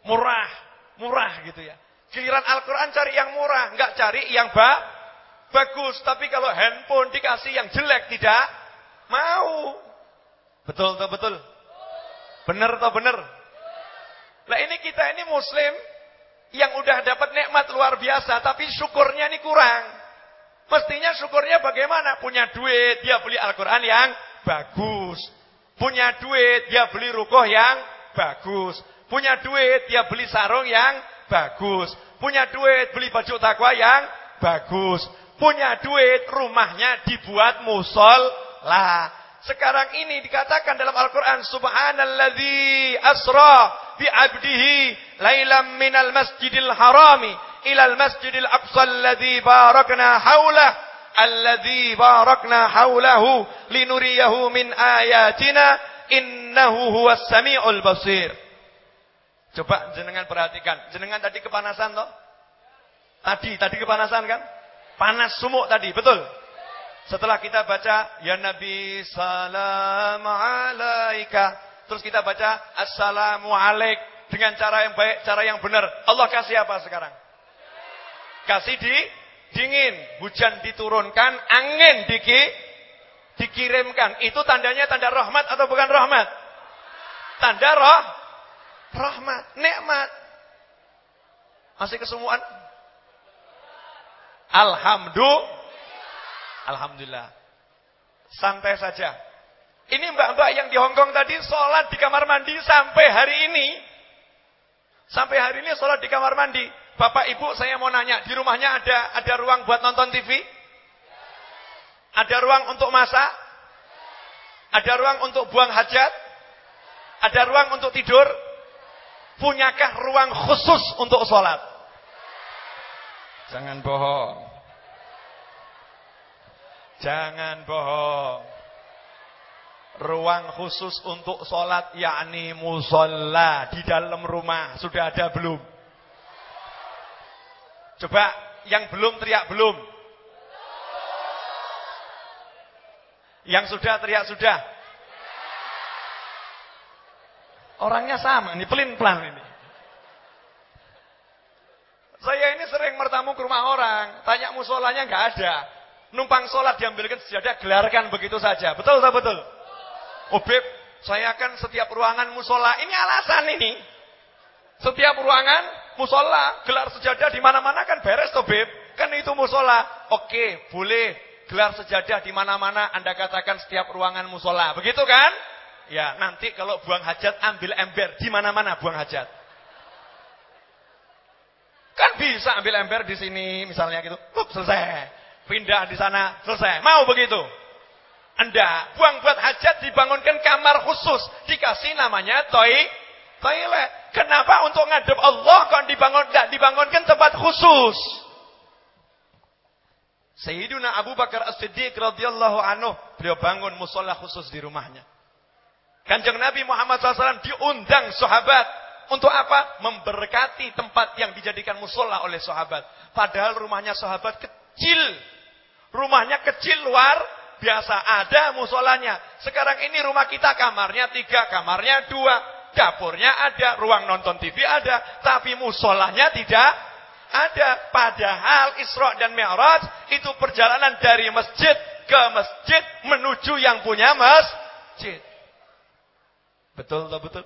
Murah, murah gitu ya. Giliran Al-Quran cari yang murah, nggak cari yang ba bagus. Tapi kalau handphone dikasih yang jelek tidak mau. Betul tak betul? Benar atau benar? Lah ini kita ini muslim yang udah dapat nikmat luar biasa tapi syukurnya ini kurang. Mestinya syukurnya bagaimana? Punya duit, dia beli Al-Quran yang bagus. Punya duit, dia beli rukoh yang bagus. Punya duit, dia beli sarung yang bagus. Punya duit, beli baju takwa yang bagus. Punya duit, rumahnya dibuat musol lah. Sekarang ini dikatakan dalam Al-Quran. Subhanalladzi asra bi'abdihi laylam minal masjidil harami ilal masjidil aqsa alladhi barakna haulah alladhi barakna haulahu linuriyahu min ayatina innahu huwas samiul basir. Coba jenengan perhatikan. Jenengan tadi kepanasan toh? Tadi tadi kepanasan kan? Panas sumuk tadi betul? Setelah kita baca ya nabi salam alaika. Terus kita baca assalamu alaik dengan cara yang baik, cara yang benar. Allah kasih apa sekarang? Kasih di dingin, hujan diturunkan, angin diki, dikirimkan. Itu tandanya tanda rahmat atau bukan rahmat? Tanda roh, rahmat, nikmat. Masih kesemuan? Alhamdulillah. Alhamdulillah. Santai saja. Ini mbak-mbak yang di Hongkong tadi sholat di kamar mandi sampai hari ini. Sampai hari ini sholat di kamar mandi. Bapak Ibu saya mau nanya, di rumahnya ada ada ruang buat nonton TV? Ada ruang untuk masak? Ada ruang untuk buang hajat? Ada ruang untuk tidur? Punyakah ruang khusus untuk sholat? Jangan bohong. Jangan bohong. Ruang khusus untuk sholat yakni musola di dalam rumah sudah ada belum? Coba yang belum teriak belum. Yang sudah teriak sudah. Orangnya sama, ini pelin-pelan ini. Saya ini sering bertamu ke rumah orang, tanya musolanya nggak ada. Numpang sholat diambilkan sejadah, gelarkan begitu saja. Betul tak betul? Oh saya akan setiap ruangan musola. Ini alasan ini. Setiap ruangan musola, gelar sejadah di mana-mana kan beres toh, Beb. Kan itu musola. Oke, boleh gelar sejadah di mana-mana Anda katakan setiap ruangan musola. Begitu kan? Ya, nanti kalau buang hajat ambil ember di mana-mana buang hajat. Kan bisa ambil ember di sini misalnya gitu. Up, selesai. Pindah di sana, selesai. Mau begitu? Anda buang buat hajat dibangunkan kamar khusus, dikasih namanya toy toilet. Kenapa untuk ngadep Allah kok dibangun tidak dibangunkan tempat khusus? Sayyiduna Abu Bakar As-Siddiq radhiyallahu anhu beliau bangun musola khusus di rumahnya. Kanjeng Nabi Muhammad SAW diundang sahabat untuk apa? Memberkati tempat yang dijadikan musola oleh sahabat. Padahal rumahnya sahabat kecil. Rumahnya kecil luar biasa. Ada musolanya. Sekarang ini rumah kita kamarnya tiga, kamarnya dua. Dapurnya ada, ruang nonton TV ada. Tapi musolanya tidak ada. Padahal Isra dan Mi'raj itu perjalanan dari masjid ke masjid menuju yang punya masjid. Betul atau betul?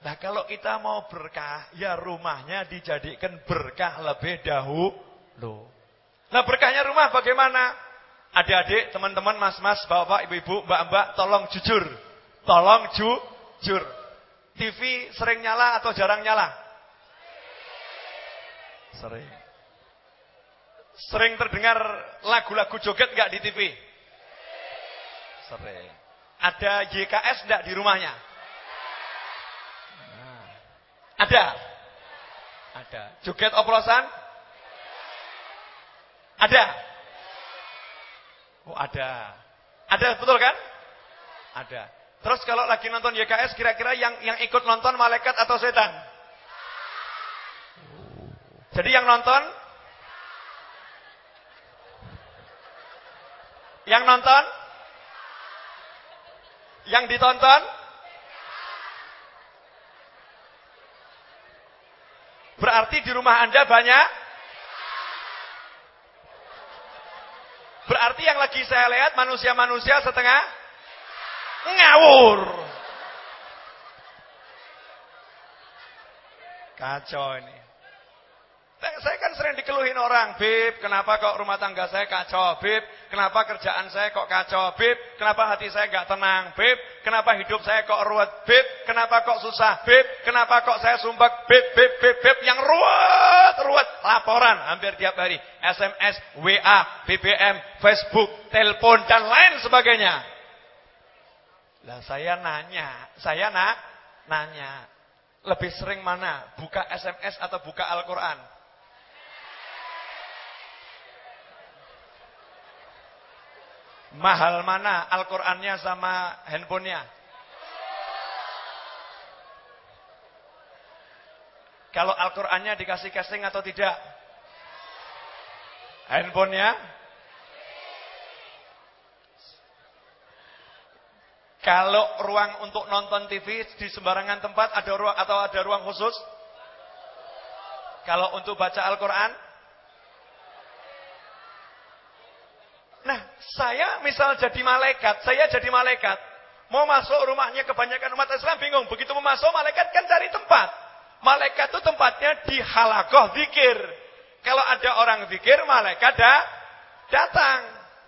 Nah kalau kita mau berkah, ya rumahnya dijadikan berkah lebih dahulu. Nah berkahnya rumah bagaimana? Adik-adik, teman-teman, mas-mas, bapak, ibu-ibu, mbak-mbak, tolong jujur. Tolong jujur. TV sering nyala atau jarang nyala? Sering. Sering terdengar lagu-lagu joget nggak di TV? Sering. Ada YKS enggak di rumahnya? Nah. Ada? Ada. Joget oplosan? Ada? Oh ada. Ada betul kan? Ada. Terus kalau lagi nonton YKS kira-kira yang yang ikut nonton malaikat atau setan? Jadi yang nonton Yang nonton? Yang ditonton? Berarti di rumah Anda banyak? Berarti yang lagi saya lihat manusia-manusia setengah ngawur. Kacau ini. Saya kan sering dikeluhin orang, Bib, kenapa kok rumah tangga saya kacau, Bib, kenapa kerjaan saya kok kacau, Bib, kenapa hati saya gak tenang, Bib, kenapa hidup saya kok ruwet, Bib, kenapa kok susah, Bib, kenapa kok saya sumbak, Bib, Bib, Bib, Bib, yang ruwet, ruwet, laporan hampir tiap hari, SMS, WA, BBM, Facebook, telepon, dan lain sebagainya. Lah saya nanya, saya nak, nanya, lebih sering mana, buka SMS atau buka Al-Quran? Mahal mana Al-Qur'annya sama handphonenya? Kalau Al-Qur'annya dikasih casing atau tidak? Handphonenya? Kalau ruang untuk nonton TV di sembarangan tempat ada ruang atau ada ruang khusus? Kalau untuk baca Al-Qur'an? Nah, saya misal jadi malaikat, saya jadi malaikat. Mau masuk rumahnya kebanyakan umat Islam bingung. Begitu mau masuk, malaikat kan cari tempat. Malaikat itu tempatnya di halakoh zikir. Kalau ada orang zikir, malaikat dah datang.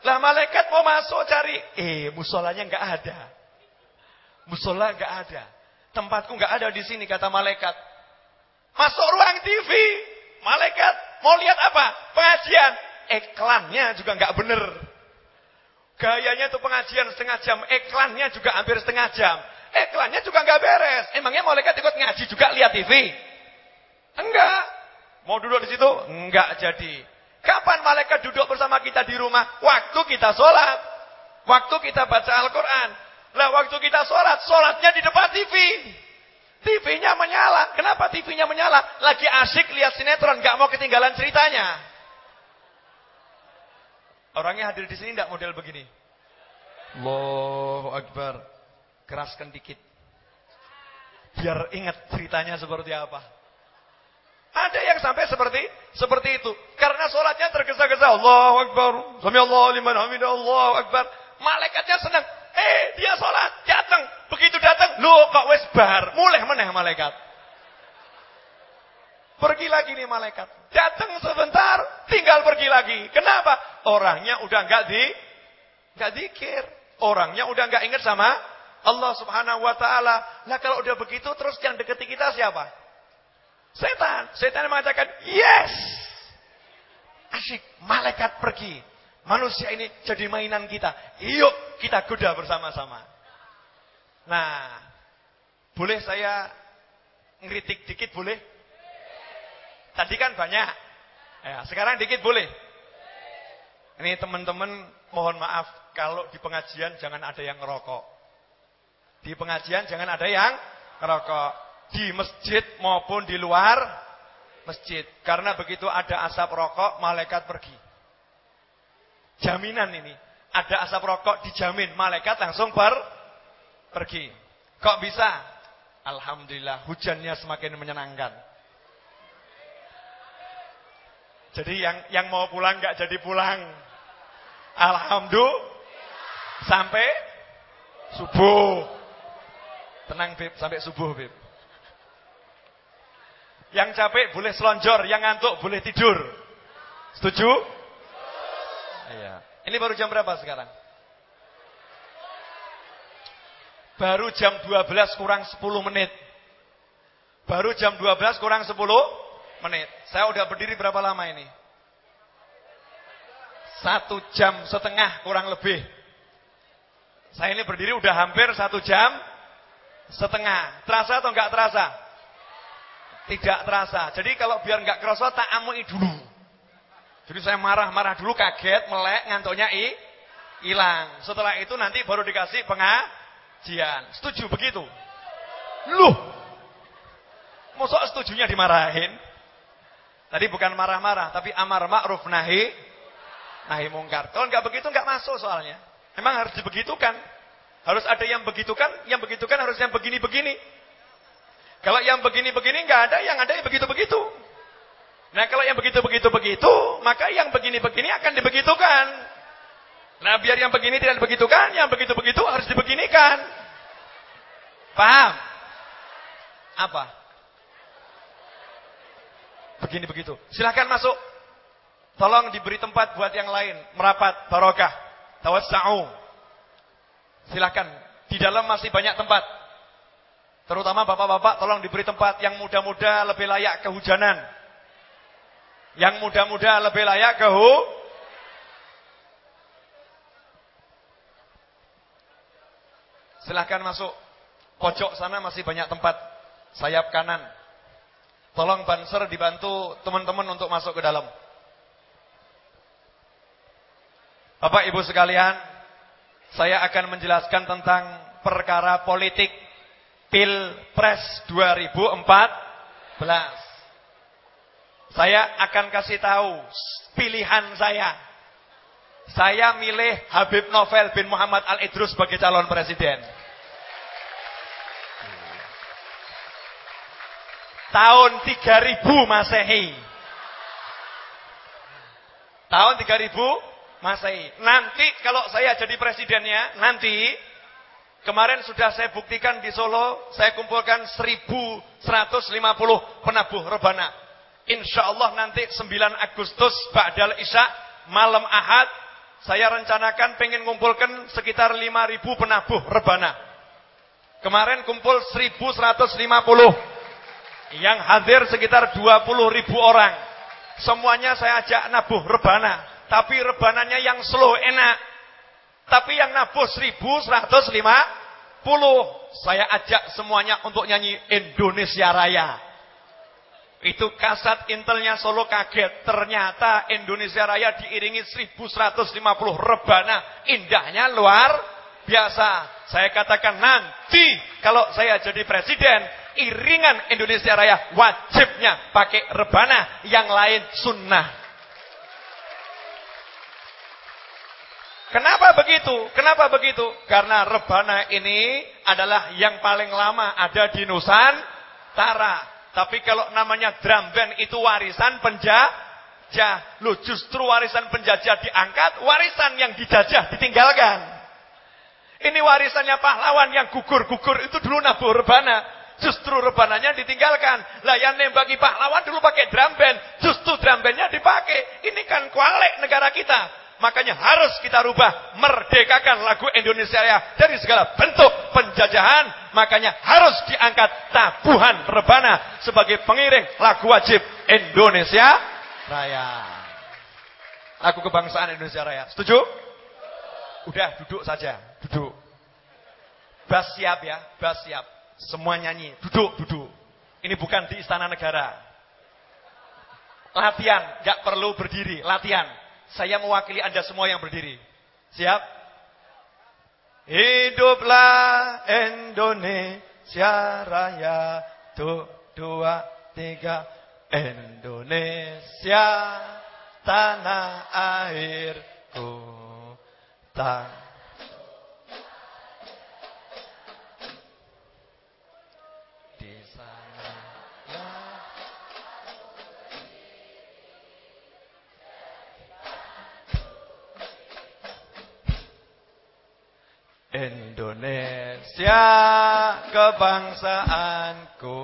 Lah malaikat mau masuk cari, eh musolanya nggak ada. Musola nggak ada. Tempatku nggak ada di sini kata malaikat. Masuk ruang TV, malaikat mau lihat apa? Pengajian iklannya juga nggak bener. Gayanya tuh pengajian setengah jam, iklannya juga hampir setengah jam. Iklannya juga nggak beres. Emangnya malaikat ikut ngaji juga lihat TV? Enggak. Mau duduk di situ? Enggak jadi. Kapan malaikat duduk bersama kita di rumah? Waktu kita sholat. Waktu kita baca Al-Quran. Lah waktu kita sholat, sholatnya di depan TV. TV-nya menyala. Kenapa TV-nya menyala? Lagi asik lihat sinetron, nggak mau ketinggalan ceritanya. Orangnya hadir di sini tidak model begini. Allahu Akbar. Keraskan dikit. Biar ingat ceritanya seperti apa. Ada yang sampai seperti seperti itu. Karena sholatnya tergesa-gesa. Allahu Akbar. Sami Allah liman hamidah. Allahu Akbar. Malaikatnya senang. Eh, dia sholat. Datang. Begitu datang. Loh, kok wes bar. Mulai meneh malaikat. Pergi lagi nih malaikat. Datang sebentar, tinggal pergi lagi. Kenapa? Orangnya udah nggak di nggak dikir. Orangnya udah nggak ingat sama Allah Subhanahu wa taala. Lah kalau udah begitu terus yang deketi kita siapa? Setan. Setan mengatakan, "Yes." Asyik, malaikat pergi. Manusia ini jadi mainan kita. Yuk kita goda bersama-sama. Nah, boleh saya ngeritik dikit boleh? Tadi kan banyak. Ya, sekarang dikit boleh? Ini teman-teman mohon maaf kalau di pengajian jangan ada yang ngerokok. Di pengajian jangan ada yang ngerokok. Di masjid maupun di luar masjid. Karena begitu ada asap rokok, malaikat pergi. Jaminan ini. Ada asap rokok dijamin, malaikat langsung per pergi. Kok bisa? Alhamdulillah hujannya semakin menyenangkan. Jadi yang yang mau pulang nggak jadi pulang. Alhamdulillah sampai subuh. Tenang Bib, sampai subuh Bib. Yang capek boleh selonjor, yang ngantuk boleh tidur. Setuju? Iya. Ini baru jam berapa sekarang? Baru jam 12 kurang 10 menit. Baru jam 12 kurang 10 menit. Saya udah berdiri berapa lama ini? Satu jam setengah kurang lebih. Saya ini berdiri udah hampir satu jam setengah. Terasa atau enggak terasa? Tidak terasa. Jadi kalau biar enggak kerasa tak amui dulu. Jadi saya marah-marah dulu kaget, melek, ngantuknya i, hilang. Setelah itu nanti baru dikasih pengajian. Setuju begitu? Loh. Mosok setujunya dimarahin? Tadi bukan marah-marah, tapi amar ma'ruf nahi nahi mungkar. Kalau enggak begitu enggak masuk soalnya. Memang harus dibegitukan. Harus ada yang begitukan, yang begitukan harus yang begini-begini. Kalau yang begini-begini enggak ada, yang ada yang begitu-begitu. Nah, kalau yang begitu-begitu-begitu, maka yang begini-begini akan dibegitukan. Nah, biar yang begini tidak dibegitukan, yang begitu-begitu harus dibeginikan. Paham? Apa? Begini begitu. Silahkan masuk. Tolong diberi tempat buat yang lain. Merapat, barokah. Tawassa'u. Silahkan. Di dalam masih banyak tempat. Terutama bapak-bapak tolong diberi tempat. Yang muda-muda lebih layak kehujanan. Yang muda-muda lebih layak kehu. Silahkan masuk. Pojok sana masih banyak tempat. Sayap kanan. Tolong banser dibantu teman-teman untuk masuk ke dalam. Bapak Ibu sekalian, saya akan menjelaskan tentang perkara politik Pilpres 2014. Saya akan kasih tahu pilihan saya. Saya milih Habib Novel bin Muhammad Al-Idrus sebagai calon presiden. tahun 3000 Masehi. Tahun 3000 Masehi. Nanti kalau saya jadi presidennya, nanti kemarin sudah saya buktikan di Solo, saya kumpulkan 1150 penabuh rebana. Insya Allah nanti 9 Agustus Ba'dal Isya malam Ahad saya rencanakan pengen ngumpulkan sekitar 5000 penabuh rebana. Kemarin kumpul 1150 yang hadir sekitar 20 ribu orang. Semuanya saya ajak nabuh rebana. Tapi rebananya yang slow enak. Tapi yang nabuh 1150. Saya ajak semuanya untuk nyanyi Indonesia Raya. Itu kasat intelnya Solo kaget. Ternyata Indonesia Raya diiringi 1150 rebana. Indahnya luar biasa. Saya katakan nanti kalau saya jadi presiden, iringan Indonesia Raya wajibnya pakai rebana, yang lain sunnah. Kenapa begitu? Kenapa begitu? Karena rebana ini adalah yang paling lama ada di Nusantara. Tapi kalau namanya drum band itu warisan penjajah. Loh justru warisan penjajah diangkat, warisan yang dijajah ditinggalkan. Ini warisannya pahlawan yang gugur-gugur itu dulu nabuh rebana. Justru rebananya ditinggalkan. Lah yang nembaki pahlawan dulu pakai drum band. Justru drum bandnya dipakai. Ini kan kualek negara kita. Makanya harus kita rubah. Merdekakan lagu Indonesia Raya. Dari segala bentuk penjajahan. Makanya harus diangkat tabuhan rebana. Sebagai pengiring lagu wajib Indonesia Raya. Lagu kebangsaan Indonesia Raya. Setuju? Udah duduk saja, duduk. Bas siap ya, bas siap. Semua nyanyi, duduk, duduk. Ini bukan di istana negara. Latihan, gak perlu berdiri, latihan. Saya mewakili Anda semua yang berdiri. Siap? Hiduplah Indonesia Raya. Tuh, dua, tiga. Indonesia tanah airku. Tak Indonesia kebangsaanku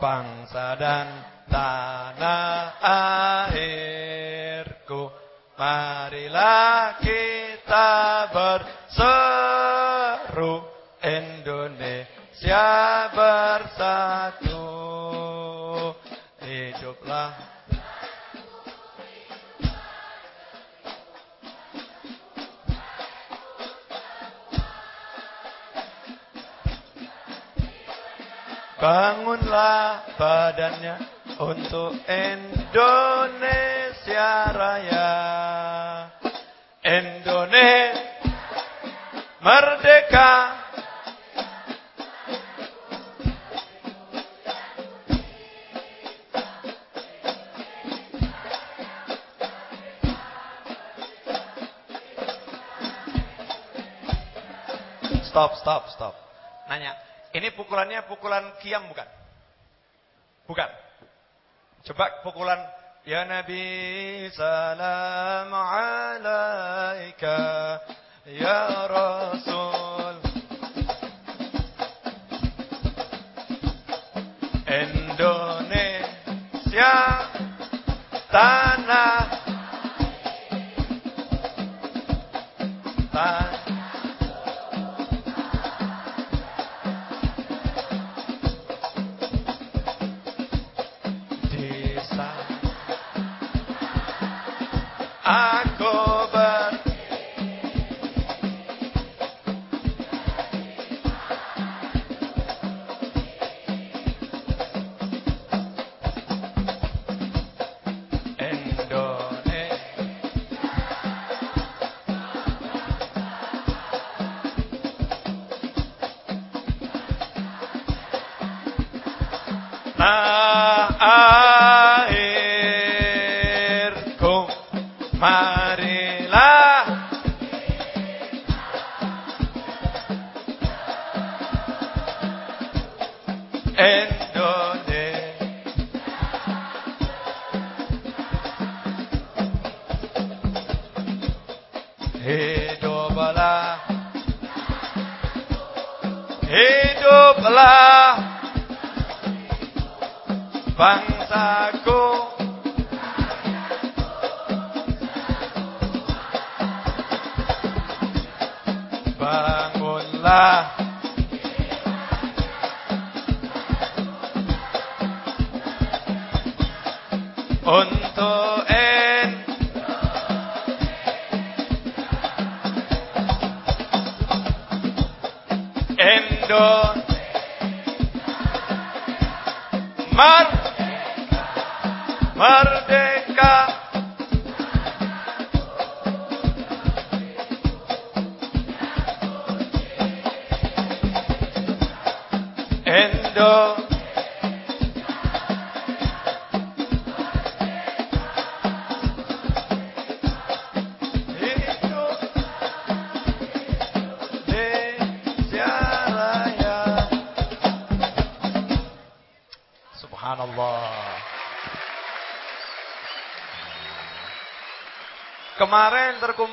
bangsa dan tanah airku. Marilah kita berseru Bangunlah badannya untuk Indonesia Raya. Indonesia merdeka. Stop, stop, stop. Ini pukulannya pukulan kiam bukan? Bukan. Coba pukulan Ya Nabi salam alaika Ya Rasul Indonesia tanah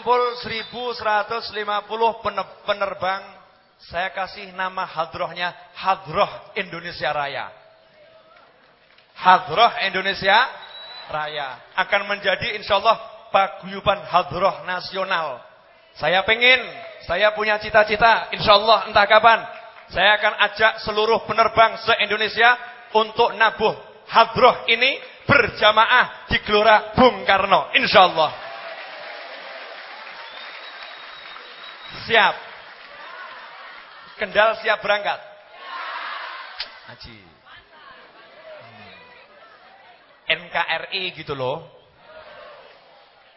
Terkumpul 1150 pene- penerbang. Saya kasih nama hadrohnya Hadroh Indonesia Raya. Hadroh Indonesia Raya. Akan menjadi insya Allah Paguyuban Hadroh Nasional. Saya pengen Saya punya cita-cita Insya Allah entah kapan. Saya akan ajak seluruh penerbang se-Indonesia Untuk nabuh Hadroh ini berjamaah di Gelora Bung Karno Insya Allah Siap. Kendal siap berangkat. Haji. Hmm. NKRI gitu loh.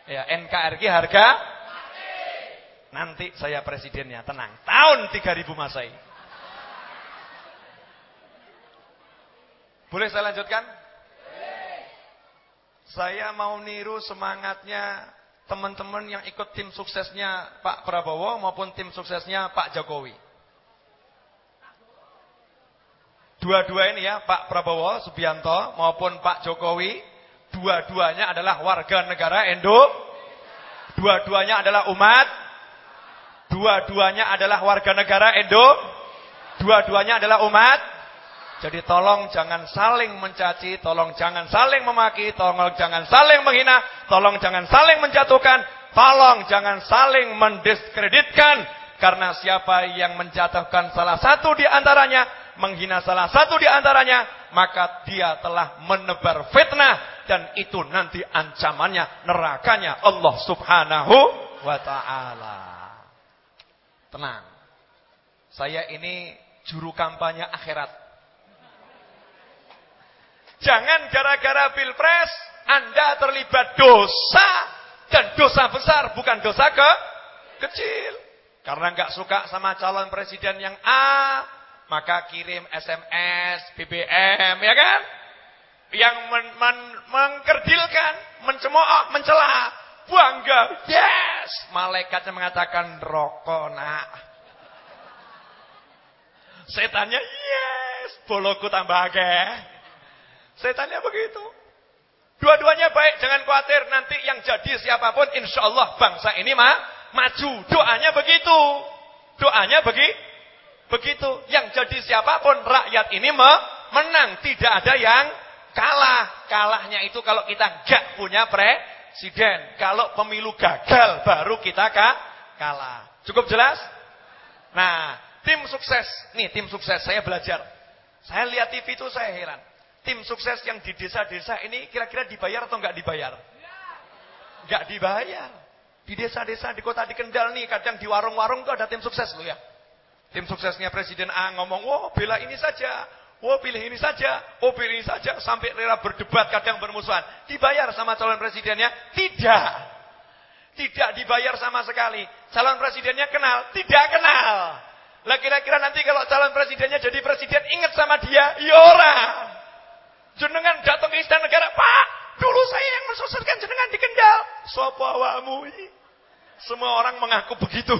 Ya, NKRI harga Nanti saya presidennya, tenang. Tahun 3000 Masehi. Boleh saya lanjutkan? Saya mau niru semangatnya teman-teman yang ikut tim suksesnya Pak Prabowo maupun tim suksesnya Pak Jokowi. Dua-dua ini ya, Pak Prabowo Subianto maupun Pak Jokowi, dua-duanya adalah warga negara Indo. Dua-duanya adalah umat Dua-duanya adalah warga negara Indo. Dua-duanya adalah umat. Jadi tolong jangan saling mencaci, tolong jangan saling memaki, tolong jangan saling menghina, tolong jangan saling menjatuhkan, tolong jangan saling mendiskreditkan. Karena siapa yang menjatuhkan salah satu di antaranya, menghina salah satu di antaranya, maka dia telah menebar fitnah. Dan itu nanti ancamannya nerakanya Allah subhanahu wa ta'ala. Tenang. Saya ini juru kampanye akhirat. Jangan gara-gara pilpres Anda terlibat dosa dan dosa besar bukan dosa ke kecil. Karena nggak suka sama calon presiden yang A, maka kirim SMS, BBM, ya kan? Yang men men mengkerdilkan, mencemooh, mencela, bangga. Yes, malaikatnya mengatakan rokok nak. Setannya yes, boloku tambah agak. Setannya begitu. Dua-duanya baik, jangan khawatir nanti yang jadi siapa pun insya Allah bangsa ini mah maju. Doanya begitu. Doanya begi begitu. Yang jadi siapa pun rakyat ini menang, tidak ada yang kalah. Kalahnya itu kalau kita gak punya pre presiden. Kalau pemilu gagal baru kita kah? kalah. Cukup jelas? Nah, tim sukses. Nih, tim sukses saya belajar. Saya lihat TV itu saya heran. Tim sukses yang di desa-desa ini kira-kira dibayar atau enggak dibayar? Enggak dibayar. Di desa-desa, di kota di Kendal nih, kadang di warung-warung tuh ada tim sukses loh ya. Tim suksesnya Presiden A ngomong, "Wah, oh, bela ini saja. Oh pilih ini saja, oh pilih ini saja, sampai rela berdebat kadang bermusuhan. Dibayar sama calon presidennya? Tidak. Tidak dibayar sama sekali. Calon presidennya kenal? Tidak kenal. Lah kira-kira nanti kalau calon presidennya jadi presiden ingat sama dia? Yora. Jenengan datang ke istana negara, Pak, dulu saya yang mensukseskan jenengan di Kendal. Sopo awamu Semua orang mengaku begitu.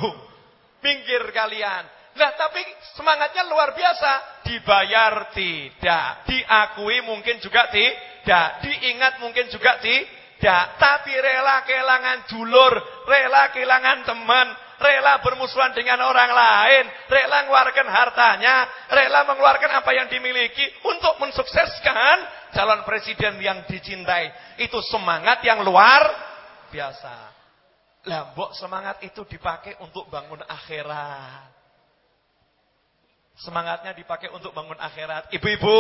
Pinggir kalian. Nah tapi semangatnya luar biasa. Dibayar tidak. Diakui mungkin juga tidak. Diingat mungkin juga tidak. Tapi rela kehilangan dulur. Rela kehilangan teman. Rela bermusuhan dengan orang lain. Rela mengeluarkan hartanya. Rela mengeluarkan apa yang dimiliki. Untuk mensukseskan calon presiden yang dicintai. Itu semangat yang luar biasa. Lambok semangat itu dipakai untuk bangun akhirat. Semangatnya dipakai untuk bangun akhirat. Ibu-ibu,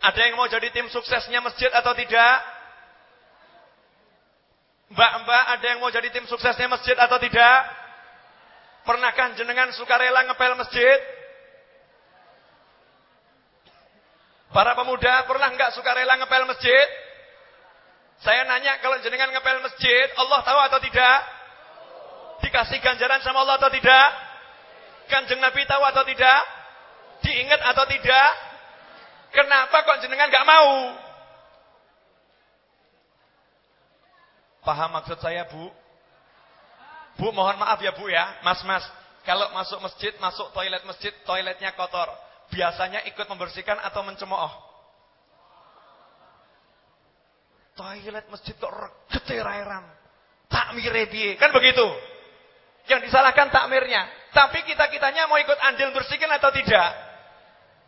ada yang mau jadi tim suksesnya masjid atau tidak? Mbak-mbak, ada yang mau jadi tim suksesnya masjid atau tidak? Pernahkah jenengan sukarela ngepel masjid? Para pemuda, pernah nggak sukarela ngepel masjid? Saya nanya, kalau jenengan ngepel masjid, Allah tahu atau tidak? Dikasih ganjaran sama Allah atau tidak? Kanjeng Nabi tahu atau tidak? Diingat atau tidak? Kenapa kok jenengan gak mau? Paham maksud saya, Bu? Bu, mohon maaf ya, Bu ya. Mas-mas, kalau masuk masjid, masuk toilet masjid, toiletnya kotor. Biasanya ikut membersihkan atau mencemooh? Toilet masjid kok regete rairam. Takmir Kan begitu? Yang disalahkan takmirnya. Tapi kita-kitanya mau ikut andil bersihkan atau tidak?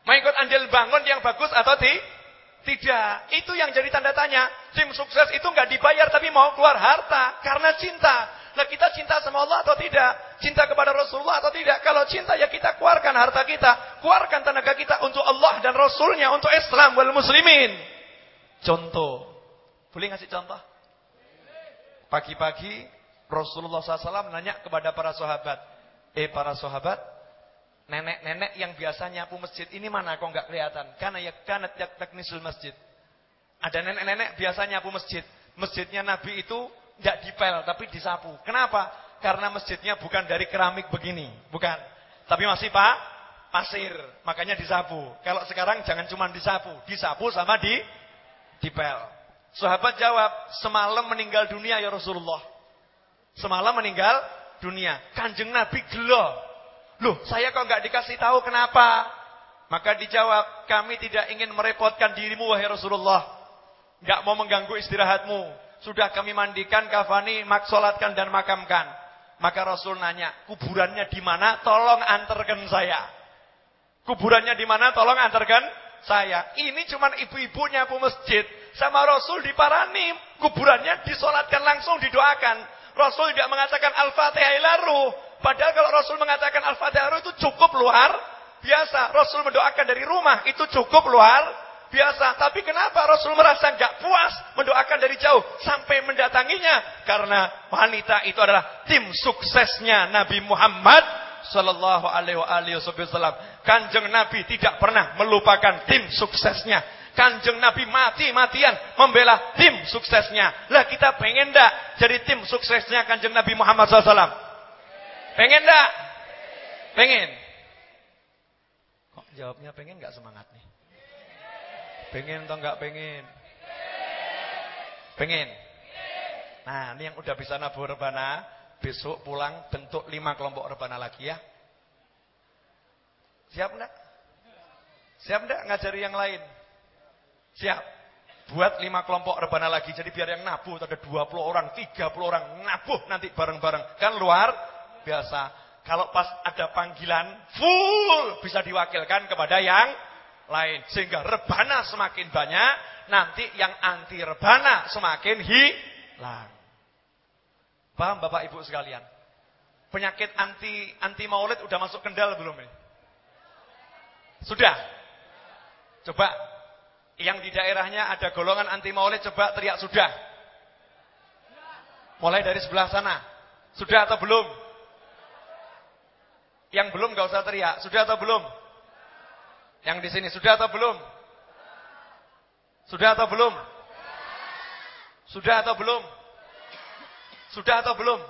Mau ikut andil bangun yang bagus atau ti? Tidak? Itu yang jadi tanda tanya. Tim sukses itu nggak dibayar tapi mau keluar harta karena cinta. Nah kita cinta sama Allah atau tidak? Cinta kepada Rasulullah atau tidak? Kalau cinta ya kita keluarkan harta kita. Keluarkan tenaga kita untuk Allah dan Rasulnya. Untuk Islam wal muslimin. Contoh. Boleh ngasih contoh? Pagi-pagi Rasulullah SAW nanya kepada para sahabat. Eh para sahabat, nenek-nenek yang biasa nyapu masjid ini mana kok nggak kelihatan? Karena ya karena teknisul masjid. Ada nenek-nenek biasa nyapu masjid. Masjidnya Nabi itu nggak dipel tapi disapu. Kenapa? Karena masjidnya bukan dari keramik begini, bukan. Tapi masih pak pasir, makanya disapu. Kalau sekarang jangan cuma disapu, disapu sama di dipel. Sahabat jawab, semalam meninggal dunia ya Rasulullah. Semalam meninggal dunia. Kanjeng Nabi gelo. Loh, saya kok nggak dikasih tahu kenapa? Maka dijawab, kami tidak ingin merepotkan dirimu wahai Rasulullah. Nggak mau mengganggu istirahatmu. Sudah kami mandikan, kafani, maksolatkan dan makamkan. Maka Rasul nanya, kuburannya di mana? Tolong antarkan saya. Kuburannya di mana? Tolong antarkan saya. Ini cuma ibu-ibunya bu masjid. Sama Rasul diparani. Kuburannya disolatkan langsung didoakan. Rasul tidak mengatakan Al-Fatihah ilaru. Padahal kalau Rasul mengatakan Al-Fatihah itu cukup luar biasa. Rasul mendoakan dari rumah itu cukup luar biasa. Tapi kenapa Rasul merasa nggak puas mendoakan dari jauh sampai mendatanginya? Karena wanita itu adalah tim suksesnya Nabi Muhammad Sallallahu Alaihi Wasallam. Kanjeng Nabi tidak pernah melupakan tim suksesnya. Kanjeng Nabi mati-matian membela tim suksesnya. Lah kita pengen ndak jadi tim suksesnya Kanjeng Nabi Muhammad SAW? Pengen ndak? Pengen. Kok jawabnya pengen nggak semangat nih? Pengen atau nggak pengen? Pengen. Nah, ini yang udah bisa nabur rebana, besok pulang bentuk lima kelompok rebana lagi ya. Siap enggak? Siap enggak ngajari yang lain? Siap. Buat lima kelompok rebana lagi. Jadi biar yang nabuh ada 20 orang, 30 orang nabuh nanti bareng-bareng. Kan luar biasa. Kalau pas ada panggilan full bisa diwakilkan kepada yang lain. Sehingga rebana semakin banyak, nanti yang anti rebana semakin hilang. Paham Bapak Ibu sekalian? Penyakit anti anti maulid udah masuk kendal belum ini? Sudah. Coba yang di daerahnya ada golongan anti maulid coba teriak sudah. Mulai dari sebelah sana. Sudah atau belum? Yang belum gak usah teriak. Sudah atau belum? Yang di sini sudah atau belum? Sudah atau belum? Sudah atau belum? Sudah atau belum?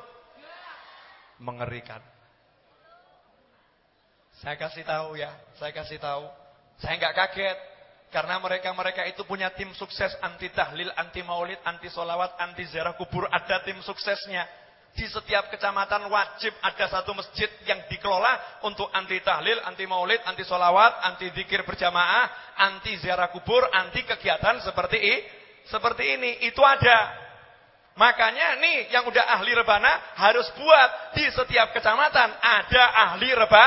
Mengerikan. Saya kasih tahu ya, saya kasih tahu. Saya nggak kaget. Karena mereka-mereka itu punya tim sukses anti tahlil, anti maulid, anti solawat, anti ziarah kubur. Ada tim suksesnya. Di setiap kecamatan wajib ada satu masjid yang dikelola untuk anti tahlil, anti maulid, anti solawat, anti zikir berjamaah, anti ziarah kubur, anti kegiatan seperti ini. Seperti ini, itu ada. Makanya nih yang udah ahli rebana harus buat di setiap kecamatan ada ahli reba,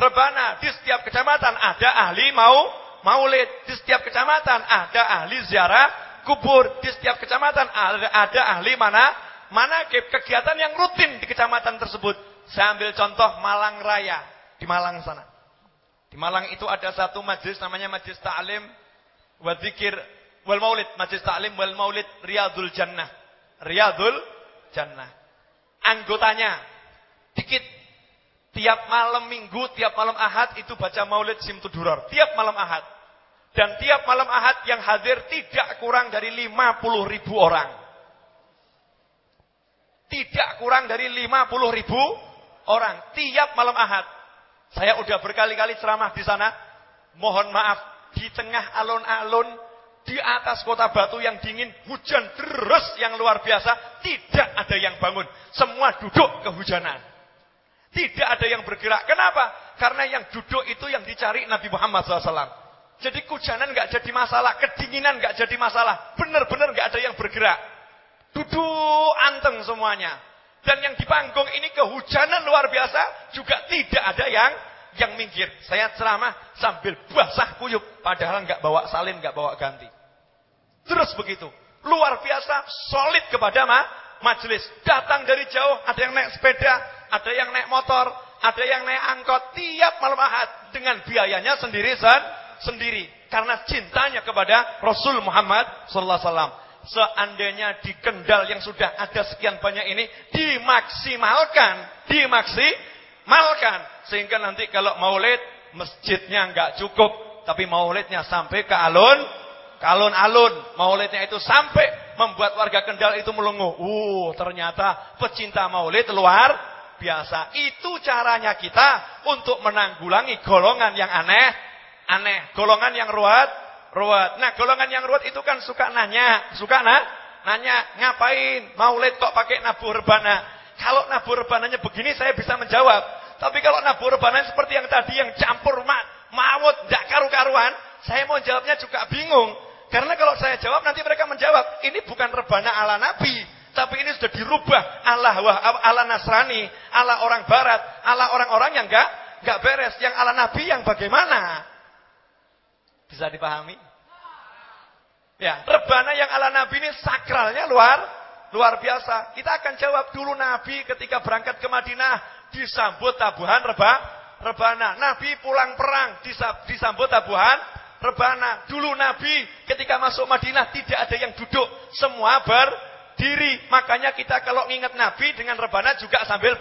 rebana. Di setiap kecamatan ada ahli mau maulid. Di setiap kecamatan ada ahli ziarah kubur. Di setiap kecamatan ada, ada ahli mana? Mana kegiatan yang rutin di kecamatan tersebut. Saya ambil contoh Malang Raya. Di Malang sana. Di Malang itu ada satu majlis namanya Majlis Ta'lim wa Dzikir wal Maulid. Majlis Ta'lim wal Maulid Riyadul Jannah. Riyadul Jannah. Anggotanya dikit Tiap malam minggu, tiap malam ahad itu baca maulid simtuduror. Tiap malam ahad. Dan tiap malam ahad yang hadir tidak kurang dari 50 ribu orang. Tidak kurang dari 50 ribu orang. Tiap malam ahad. Saya udah berkali-kali ceramah di sana. Mohon maaf. Di tengah alun-alun. Di atas kota batu yang dingin. Hujan deras yang luar biasa. Tidak ada yang bangun. Semua duduk kehujanan. Tidak ada yang bergerak. Kenapa? Karena yang duduk itu yang dicari Nabi Muhammad SAW. Jadi kujanan nggak jadi masalah, kedinginan nggak jadi masalah. Benar-benar nggak ada yang bergerak. Duduk anteng semuanya. Dan yang di panggung ini kehujanan luar biasa juga tidak ada yang yang minggir. Saya ceramah sambil basah kuyup, padahal nggak bawa salin, nggak bawa ganti. Terus begitu, luar biasa, solid kepada ma majelis. Datang dari jauh, ada yang naik sepeda, ada yang naik motor, ada yang naik angkot tiap malam ahad dengan biayanya sendiri sen sendiri karena cintanya kepada Rasul Muhammad sallallahu alaihi wasallam. Seandainya di Kendal yang sudah ada sekian banyak ini dimaksimalkan, dimaksimalkan sehingga nanti kalau maulid masjidnya nggak cukup, tapi maulidnya sampai ke alun, ke alun-alun, maulidnya itu sampai membuat warga Kendal itu melongo. Uh, ternyata pecinta maulid luar biasa. Itu caranya kita untuk menanggulangi golongan yang aneh, aneh, golongan yang ruwet, ruwet. Nah, golongan yang ruwet itu kan suka nanya, suka nah, nanya, ngapain maulid kok pakai nabuh rebana? Kalau nabuh rebananya begini saya bisa menjawab. Tapi kalau nabuh rebana seperti yang tadi yang campur ma maut, tidak karu-karuan, saya mau jawabnya juga bingung. Karena kalau saya jawab nanti mereka menjawab, ini bukan rebana ala Nabi, tapi ini sudah dirubah ala ala Nasrani, ala orang Barat, ala orang-orang yang enggak enggak beres, yang ala Nabi yang bagaimana? Bisa dipahami? Ya, rebana yang ala Nabi ini sakralnya luar luar biasa. Kita akan jawab dulu Nabi ketika berangkat ke Madinah disambut tabuhan reba rebana. Nabi pulang perang disambut tabuhan rebana. Dulu Nabi ketika masuk Madinah tidak ada yang duduk, semua berdiri. Makanya kita kalau ingat Nabi dengan rebana juga sambil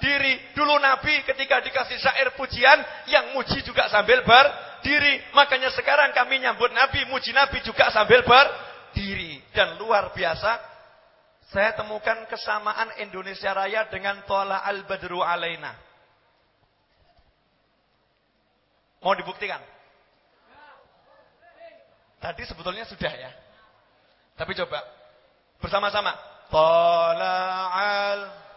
berdiri. Dulu Nabi ketika dikasih syair pujian yang muji juga sambil berdiri. Makanya sekarang kami nyambut Nabi, muji Nabi juga sambil berdiri. Dan luar biasa, saya temukan kesamaan Indonesia Raya dengan Tola Al-Badru Alaina. Mau dibuktikan? Tadi sebetulnya sudah ya. Tapi coba bersama-sama. Tola al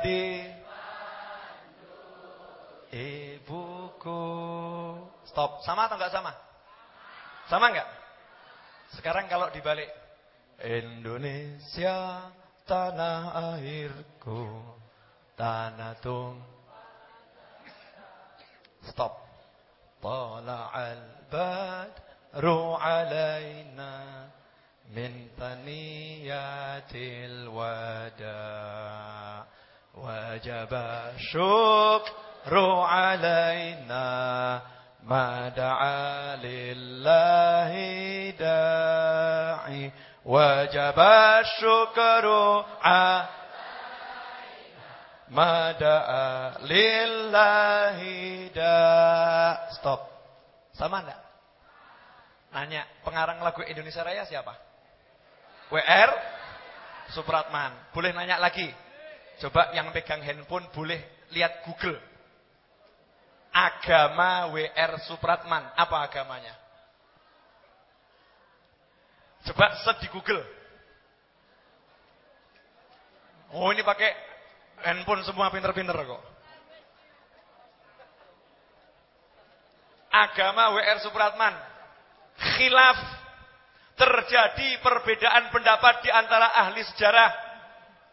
menjadi ibuku. Stop. Sama atau enggak sama? Sama enggak? Sekarang kalau dibalik. Indonesia tanah airku, tanah tung. Stop. Tala'al badru alaina min taniyatil wadah. وجب الشكر علينا ما دعا لله داعي وجب الشكر علينا ما دعا لله داعي stop sama enggak nanya pengarang lagu Indonesia Raya siapa WR Supratman. Boleh nanya lagi. Coba yang pegang handphone boleh lihat Google. Agama WR Supratman. Apa agamanya? Coba set di Google. Oh ini pakai handphone semua pinter-pinter kok. Agama WR Supratman. Khilaf terjadi perbedaan pendapat di antara ahli sejarah.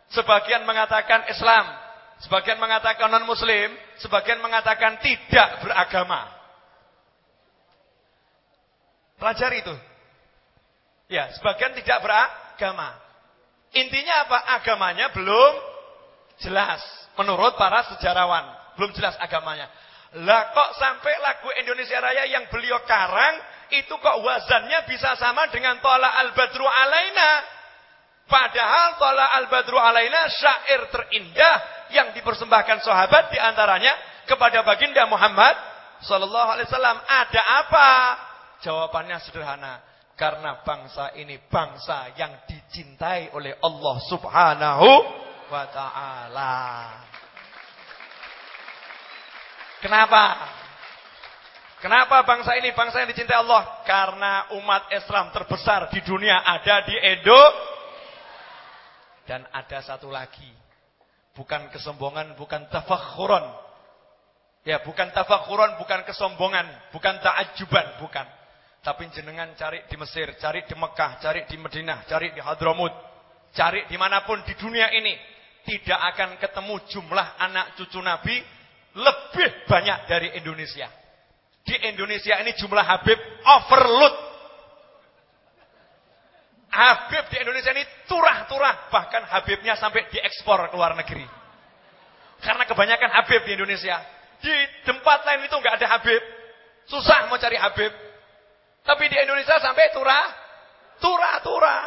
Sebagian mengatakan Islam, sebagian mengatakan non-muslim, sebagian mengatakan tidak beragama. Pelajari itu. Ya, sebagian tidak beragama. Intinya apa? Agamanya belum jelas menurut para sejarawan. Belum jelas agamanya. Lah kok sampai lagu Indonesia Raya yang beliau karang itu kok wazannya bisa sama dengan Tola Al-Badru Alaina. Padahal Tola Al-Badru Alaina syair terindah yang dipersembahkan sahabat di antaranya kepada baginda Muhammad Sallallahu Alaihi Wasallam. Ada apa? Jawabannya sederhana. Karena bangsa ini bangsa yang dicintai oleh Allah Subhanahu wa taala. Kenapa? Kenapa bangsa ini bangsa yang dicintai Allah? Karena umat Islam terbesar di dunia ada di Edo. Dan ada satu lagi. Bukan kesombongan, bukan tafakhuran. Ya, bukan tafakhuran, bukan kesombongan, bukan ta'ajuban, bukan. Tapi jenengan cari di Mesir, cari di Mekah, cari di Madinah, cari di Hadramut, cari di mana pun di dunia ini. Tidak akan ketemu jumlah anak cucu Nabi lebih banyak dari Indonesia. Di Indonesia ini jumlah Habib overload. Habib di Indonesia ini turah-turah. Bahkan Habibnya sampai diekspor ke luar negeri. Karena kebanyakan Habib di Indonesia. Di tempat lain itu nggak ada Habib. Susah mau cari Habib. Tapi di Indonesia sampai turah. Turah-turah.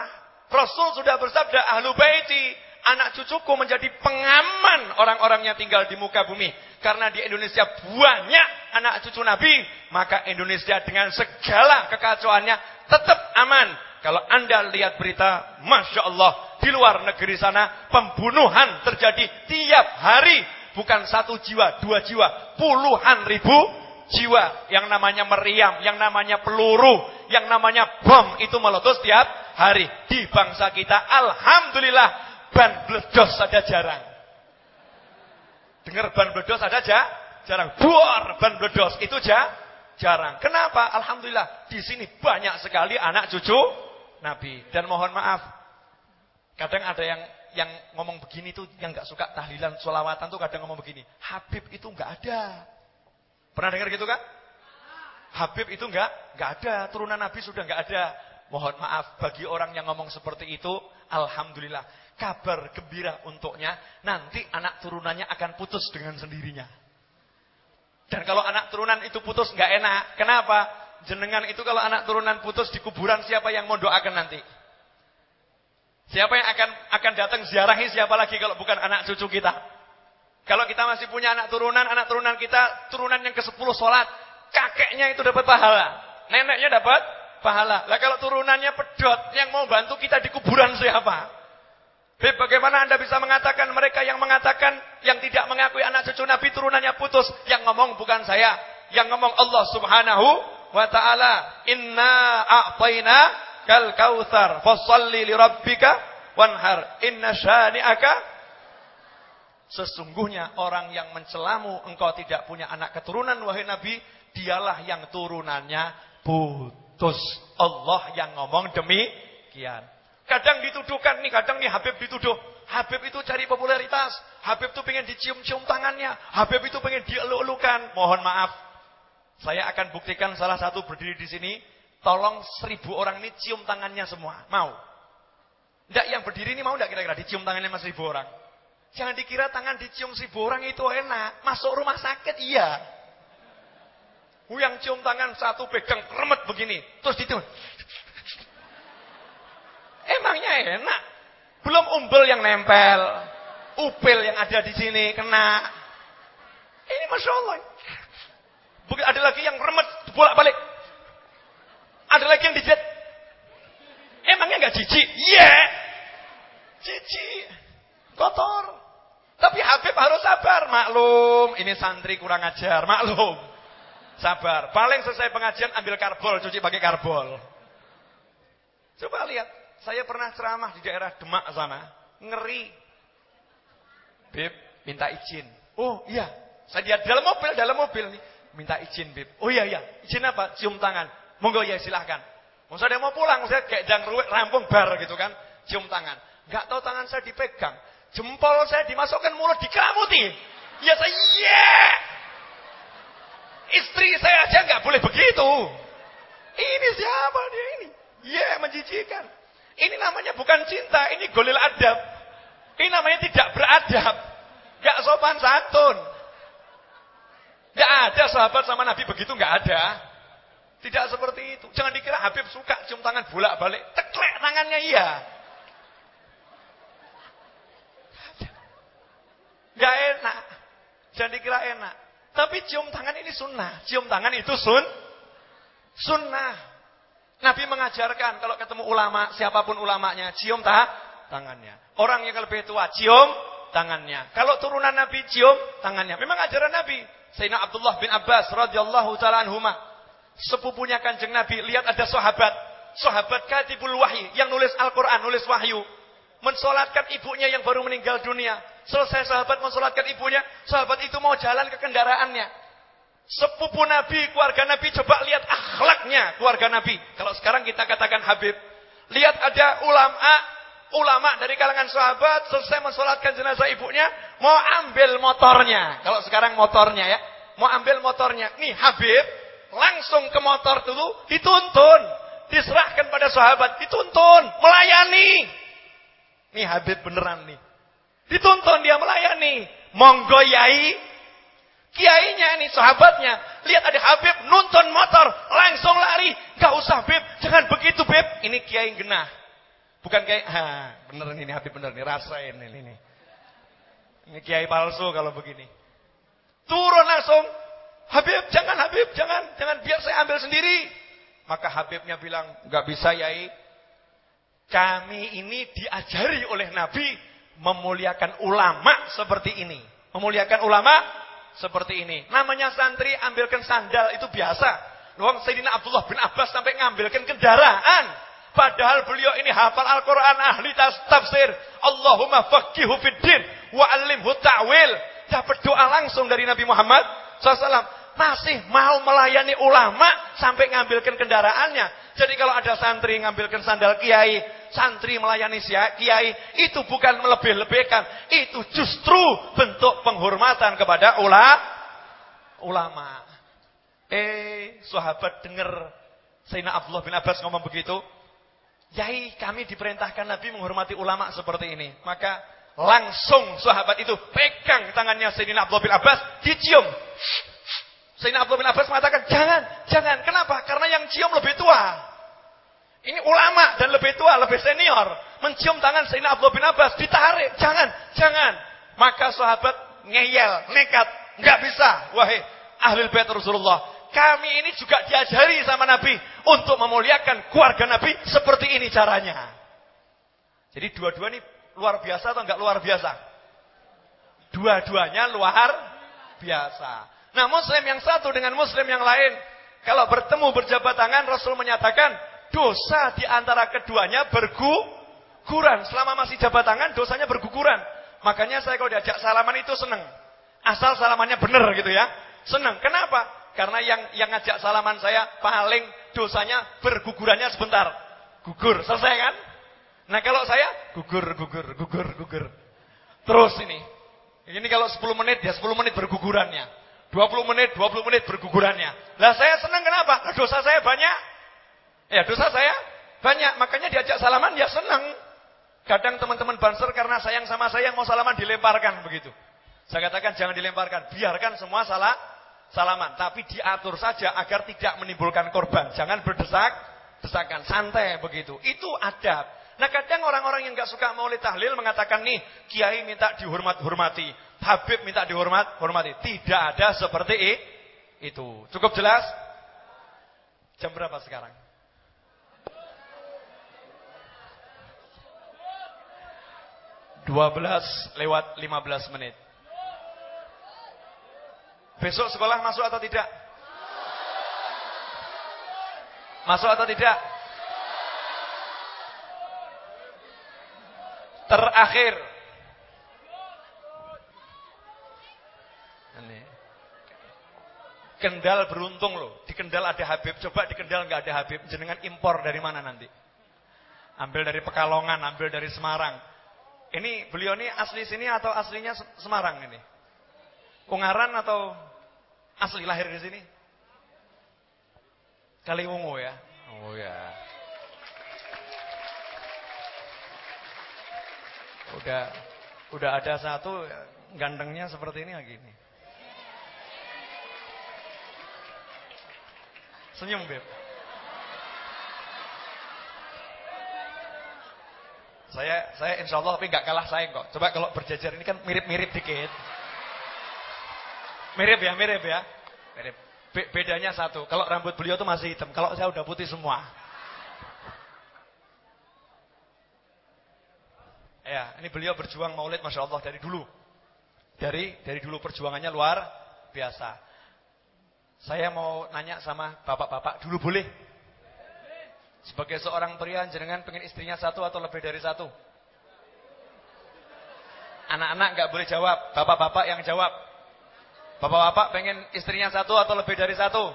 Rasul sudah bersabda, Ahlu baiti, anak cucuku menjadi pengaman orang-orang yang tinggal di muka bumi. Karena di Indonesia banyak anak cucu Nabi, maka Indonesia dengan segala kekacauannya tetap aman. Kalau Anda lihat berita, Masya Allah, di luar negeri sana pembunuhan terjadi tiap hari. Bukan satu jiwa, dua jiwa, puluhan ribu jiwa. Yang namanya meriam, yang namanya peluru, yang namanya bom itu meletus tiap hari. Di bangsa kita, Alhamdulillah, ban bledos ada jarang. Dengar ban bledos ada aja? Jarang. Buar ban bledos itu aja jarang. Kenapa? Alhamdulillah di sini banyak sekali anak cucu Nabi. Dan mohon maaf, kadang ada yang yang ngomong begini tuh yang nggak suka tahlilan solawatan tuh kadang ngomong begini. Habib itu nggak ada. Pernah dengar gitu kan? Habib itu nggak nggak ada. Turunan Nabi sudah nggak ada. Mohon maaf bagi orang yang ngomong seperti itu, alhamdulillah kabar gembira untuknya, nanti anak turunannya akan putus dengan sendirinya. Dan kalau anak turunan itu putus nggak enak. Kenapa? Jenengan itu kalau anak turunan putus di kuburan siapa yang mau doakan nanti? Siapa yang akan akan datang ziarahi siapa lagi kalau bukan anak cucu kita? Kalau kita masih punya anak turunan, anak turunan kita turunan yang ke-10 sholat, kakeknya itu dapat pahala, neneknya dapat pahala. Lah kalau turunannya pedot, yang mau bantu kita di kuburan siapa? Beb, bagaimana anda bisa mengatakan mereka yang mengatakan yang tidak mengakui anak cucu Nabi turunannya putus. Yang ngomong bukan saya. Yang ngomong Allah subhanahu wa ta'ala. Inna a'tayna kal kautsar. Fasalli li rabbika wanhar. Inna syani'aka. Sesungguhnya orang yang mencelamu engkau tidak punya anak keturunan wahai Nabi. Dialah yang turunannya putus. Allah yang ngomong demikian. Kadang dituduhkan nih, kadang nih Habib dituduh. Habib itu cari popularitas. Habib itu pengen dicium-cium tangannya. Habib itu pengen dielu-elukan. Mohon maaf. Saya akan buktikan salah satu berdiri di sini. Tolong seribu orang ini cium tangannya semua. Mau? Tidak yang berdiri ini mau tidak kira-kira dicium tangannya mas seribu orang? Jangan dikira tangan dicium seribu orang itu enak. Masuk rumah sakit iya. Yang cium tangan satu pegang remet begini. Terus ditium. Emangnya enak? Belum umbel yang nempel. Upil yang ada di sini kena. Ini Masya Allah. Ada lagi yang remet, bolak-balik. Ada lagi yang dijet. Emangnya nggak jijik? Iya. Yeah. Jijik. Kotor. Tapi Habib harus sabar. Maklum, ini santri kurang ajar. Maklum. Sabar. Paling selesai pengajian ambil karbol, cuci pakai karbol. Coba lihat. Saya pernah ceramah di daerah Demak sana. Ngeri. Beb, minta izin. Oh iya. Saya di dalam mobil, dalam mobil nih. Minta izin, Beb. Oh iya, iya. Izin apa? Cium tangan. Monggo ya silahkan. Mau saya mau pulang, saya kayak jang ruwet rampung bar gitu kan. Cium tangan. Gak tahu tangan saya dipegang. Jempol saya dimasukkan mulut dikeramuti. Ya saya, yeah! Istri saya aja nggak boleh begitu. Ini siapa dia ini? Ya, yeah, menjijikan. Ini namanya bukan cinta, ini golil adab. Ini namanya tidak beradab. Gak sopan santun. Gak ada sahabat sama Nabi begitu, gak ada. Tidak seperti itu. Jangan dikira Habib suka cium tangan bolak-balik. Teklek tangannya iya. Gak enak. Jangan dikira enak. Tapi cium tangan ini sunnah. Cium tangan itu sun. Sunnah. Nabi mengajarkan kalau ketemu ulama, siapa pun ulamanya, cium tak tangannya. Orang yang lebih tua, cium tangannya. Kalau turunan Nabi cium tangannya. Memang ajaran Nabi. Sayyidina Abdullah bin Abbas radhiyallahu taala anhuma. Sepupunya Kanjeng Nabi, lihat ada sahabat, sahabat Katibul Wahyi yang nulis Al-Qur'an, nulis wahyu. Mensolatkan ibunya yang baru meninggal dunia. Selesai sahabat mensolatkan ibunya, sahabat itu mau jalan ke kendaraannya. Sepupu Nabi, keluarga Nabi, coba lihat akhlaknya keluarga Nabi. Kalau sekarang kita katakan Habib. Lihat ada ulama ulama dari kalangan sahabat selesai mensolatkan jenazah ibunya, mau ambil motornya. Kalau sekarang motornya ya, mau ambil motornya. Nih Habib langsung ke motor dulu, dituntun, diserahkan pada sahabat, dituntun, melayani. Nih Habib beneran nih. Dituntun dia melayani. Monggo yai, kiainya nih sahabatnya, lihat ada Habib nuntun motor, langsung lari. Gak usah Beb, jangan begitu Beb. Ini kiai genah. Bukan kayak, ha, bener ini Habib bener nih, rasain ini. Ini, ini kiai palsu kalau begini. Turun langsung. Habib, jangan Habib, jangan, jangan biar saya ambil sendiri. Maka Habibnya bilang, nggak bisa Yai. Kami ini diajari oleh Nabi memuliakan ulama seperti ini. Memuliakan ulama seperti ini. Namanya santri ambilkan sandal itu biasa. Luang Sayyidina Abdullah bin Abbas sampai ngambilkan kendaraan. Padahal beliau ini hafal Al-Quran ahli tafsir. Allahumma faqihu fiddin wa alimhu ta'wil. Dapat doa langsung dari Nabi Muhammad SAW. Masih mau melayani ulama sampai ngambilkan kendaraannya. Jadi kalau ada santri ngambilkan sandal kiai, santri melayani kiai, itu bukan melebih-lebihkan. Itu justru bentuk penghormatan kepada ulama. Eh, sahabat dengar Sayyidina Abdullah bin Abbas ngomong begitu. Yai, kami diperintahkan Nabi menghormati ulama seperti ini. Maka langsung sahabat itu pegang tangannya Sayyidina Abdullah bin Abbas, dicium. Sayyidina Abdullah bin Abbas mengatakan, jangan, jangan. Kenapa? Karena yang cium lebih tua. Ini ulama dan lebih tua, lebih senior. Mencium tangan Sayyidina Abdullah bin Abbas, ditarik. Jangan, jangan. Maka sahabat ngeyel, nekat. Enggak bisa. Wahai ahli bait Rasulullah. Kami ini juga diajari sama Nabi untuk memuliakan keluarga Nabi seperti ini caranya. Jadi dua-dua ini luar biasa atau enggak luar biasa? Dua-duanya luar biasa. Nah muslim yang satu dengan muslim yang lain. Kalau bertemu berjabat tangan Rasul menyatakan dosa di antara keduanya berguguran. Selama masih jabat tangan dosanya berguguran. Makanya saya kalau diajak salaman itu seneng. Asal salamannya benar gitu ya. Senang. Kenapa? Karena yang yang ngajak salaman saya paling dosanya bergugurannya sebentar. Gugur, selesai kan? Nah kalau saya gugur, gugur, gugur, gugur. Terus ini. Ini kalau 10 menit ya 10 menit bergugurannya. 20 menit, 20 menit bergugurannya. Lah saya senang kenapa? Lah dosa saya banyak. Ya dosa saya banyak. Makanya diajak salaman ya senang. Kadang teman-teman banser karena sayang sama saya mau salaman dilemparkan begitu. Saya katakan jangan dilemparkan. Biarkan semua salah salaman. Tapi diatur saja agar tidak menimbulkan korban. Jangan berdesak, desakan. Santai begitu. Itu adab. Nah kadang orang-orang yang gak suka maulid tahlil mengatakan nih, kiai minta dihormat-hormati. Habib minta dihormat-hormati. Tidak ada seperti itu. Cukup jelas? Jam berapa sekarang? Dua belas lewat lima belas menit. Besok sekolah masuk atau tidak? Masuk atau tidak? Terakhir. Kendal beruntung loh. Di Kendal ada Habib. Coba di Kendal nggak ada Habib. Jenengan impor dari mana nanti? Ambil dari Pekalongan, ambil dari Semarang. Ini beliau ini asli sini atau aslinya Semarang ini? Ungaran atau Asli lahir di sini? Kaliwungu ya? Oh ya. Udah udah ada satu gantengnya seperti ini lagi nih. Senyum, Beb. Saya saya insya Allah tapi nggak kalah saya kok. Coba kalau berjajar ini kan mirip-mirip dikit. Mirip ya, mirip ya. Mirip. Be bedanya satu, kalau rambut beliau tuh masih hitam, kalau saya udah putih semua. Ya, ini beliau berjuang maulid Masya Allah dari dulu. Dari dari dulu perjuangannya luar biasa. Saya mau nanya sama bapak-bapak dulu boleh? Sebagai seorang pria jenengan pengen istrinya satu atau lebih dari satu? Anak-anak nggak boleh jawab, bapak-bapak yang jawab. Bapak-bapak pengen istrinya satu atau lebih dari satu?